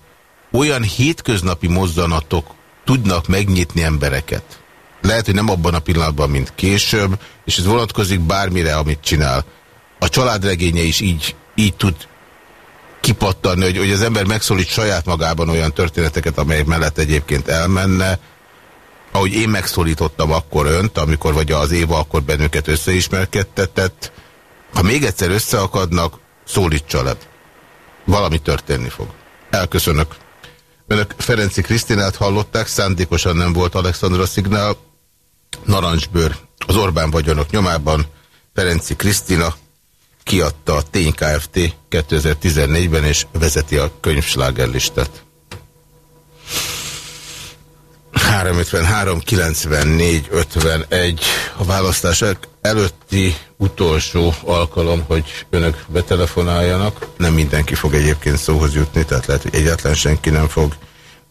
olyan hétköznapi mozzanatok tudnak megnyitni embereket. Lehet, hogy nem abban a pillanatban, mint később, és ez vonatkozik bármire, amit csinál. A családregénye is így, így tud kipattanni, hogy, hogy az ember megszólít saját magában olyan történeteket, amelyek mellett egyébként elmenne, ahogy én megszólítottam akkor önt, amikor vagy az Éva akkor bennünket összeismerkedtetett, ha még egyszer összeakadnak, szólítsa le. Valami történni fog. Elköszönök. Önök Ferenci Krisztinát hallották, szándékosan nem volt Alexandra Szignál, narancsbőr az Orbán vagyonok nyomában, Ferenci Krisztina kiadta a Tény Kft. 2014-ben, és vezeti a könyvslágerlistát. 353, 94, 51 a választások előtti utolsó alkalom, hogy önök betelefonáljanak. Nem mindenki fog egyébként szóhoz jutni, tehát lehet, hogy egyetlen senki nem fog,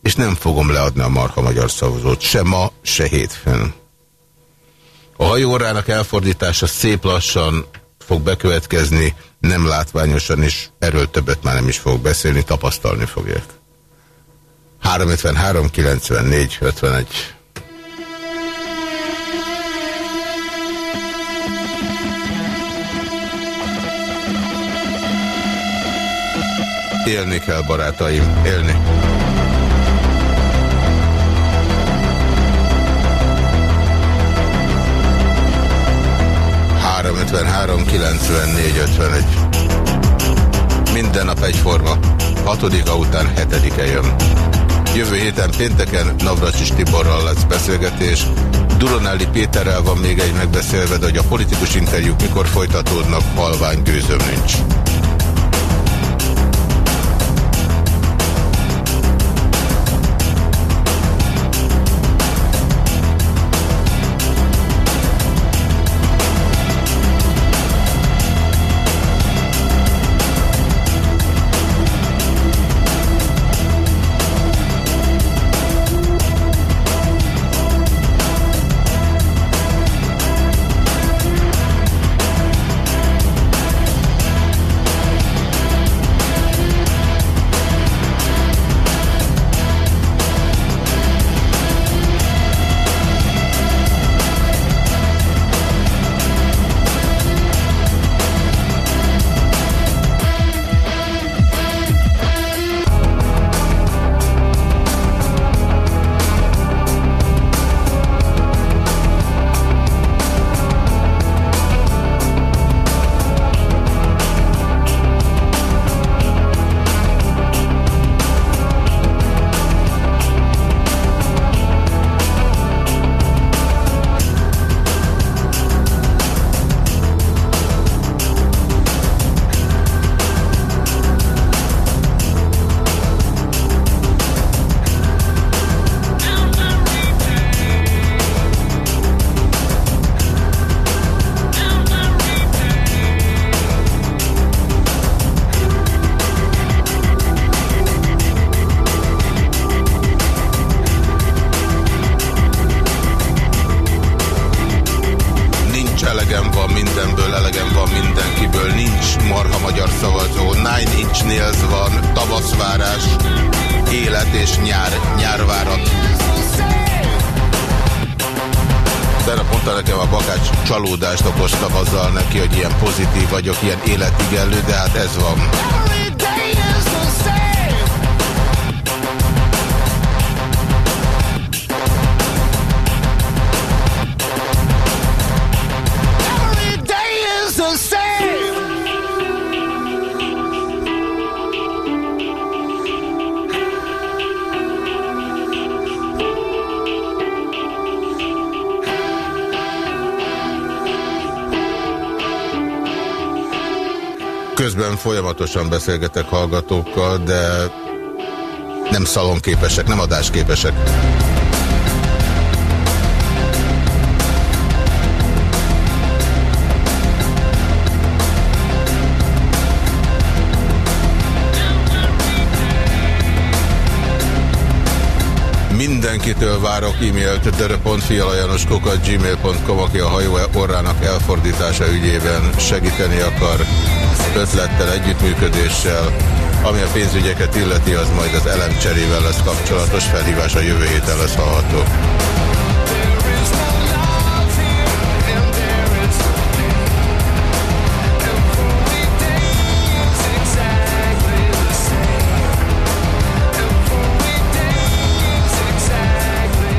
és nem fogom leadni a marha magyar szavazót, se ma, se hétfőn. A hajórának elfordítása szép lassan fog bekövetkezni, nem látványosan, és erről többet már nem is fog beszélni, tapasztalni fogják. 353 94 51 Élni kell, barátaim, élni. Három 53 94 51 Minden nap egyforma. Hatodika után hetedike jön. Jövő héten pénteken Navracsis Tiborral lesz beszélgetés. Duronelli Péterrel van még egy megbeszélve, de hogy a politikus interjúk mikor folytatódnak, halvány gőzöm nincs. Beszélgetek hallgatókkal, de nem szalonképesek, nem adásképesek. Mindenkitől várok e-mailt dörö.fialajanoskukat gmail.com, aki a hajó orrának elfordítása ügyében segíteni akar ötlettel, együttműködéssel. Ami a pénzügyeket illeti, az majd az elemcserével lesz kapcsolatos felhívás a jövő héten lesz hallható.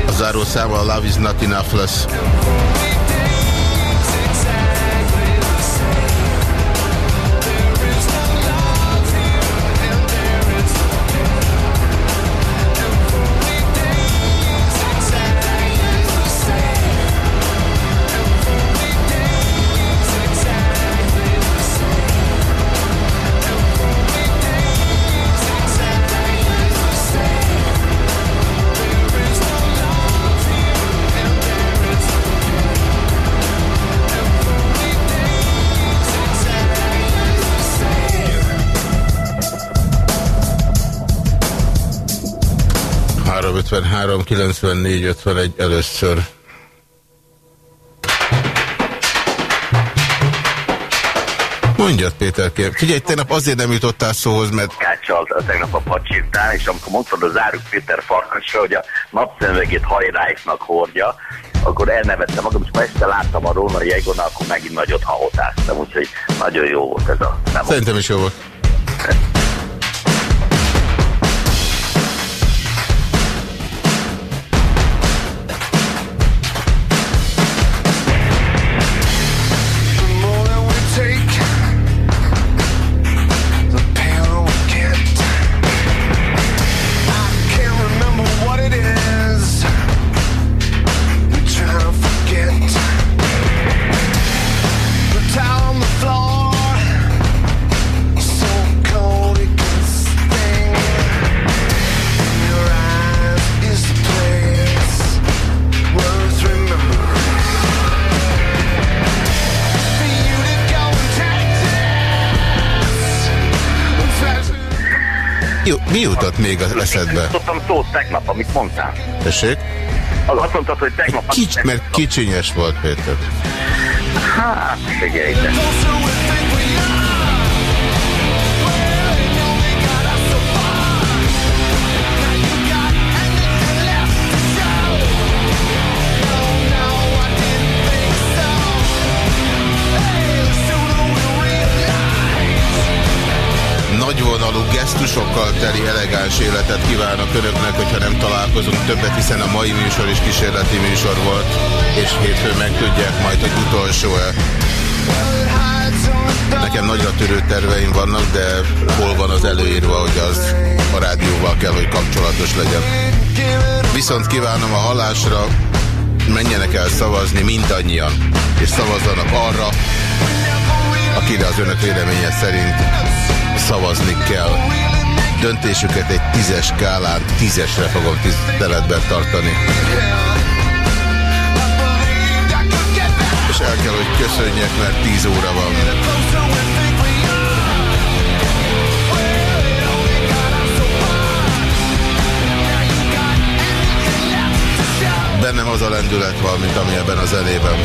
A záró száma a Love is not enough lesz. Három 53 94 51 először. Mondjad, Péter, kérem. Figyelj, tegnap azért nem jutottál szóhoz, mert... Káccsal tegnap a pacsintán, és amikor mondtad az Áruk Péter Farkasra, hogy a napszemvegét hajráiknak hordja, akkor elnevettem magam, és ma este láttam a Róna Jegona, akkor megint nagyot hahotáztam, úgyhogy nagyon jó volt ez a memo. Szerintem is jó volt. Jutott még a eszedbe? Tudtam szót tegnap, amit mondtál. Tessék? Az azt mondtad, hogy tegnap... Kics, mert kicsinyes volt, Péter. Hát, figyelj. Nagyvonalú gesztusokkal teli elegáns életet kívánok Önöknek, hogyha nem találkozunk többet, hiszen a mai műsor is kísérleti műsor volt, és hétfőn megtudják majd, hogy utolsó-e. Nekem nagyra törő terveim vannak, de hol van az előírva, hogy az a rádióval kell, hogy kapcsolatos legyen. Viszont kívánom a hallásra, menjenek el szavazni mindannyian, és szavazzanak arra, akire az önök véleménye szerint szavazni kell. Döntésüket egy tízes skálán tízesre fogom tiszteletben tartani. És el kell, hogy köszönjek, mert tíz óra van. Bennem az a lendület van, mint ami ebben az elében.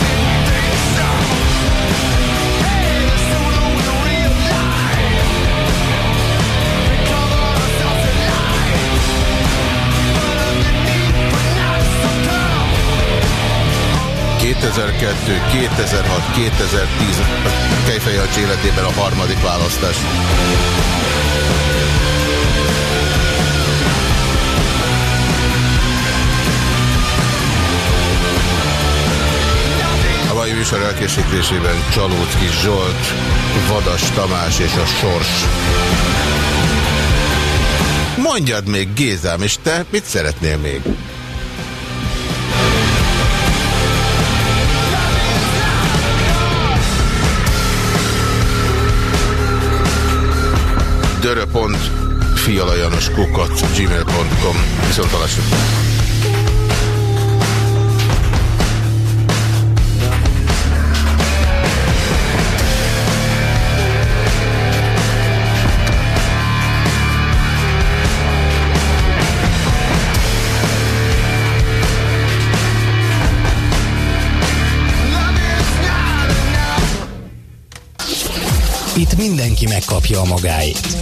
...2002, 2006, 2010 a Kejfejancsi életében a harmadik választás. A mai műsor elkészítésében Csalócki Zsolt, Vadas Tamás és a Sors. Mondjad még, Gézám, és te mit szeretnél még? dörö.fialajanoskukat gmail.com Viszont találjuk. Itt mindenki megkapja a magáét.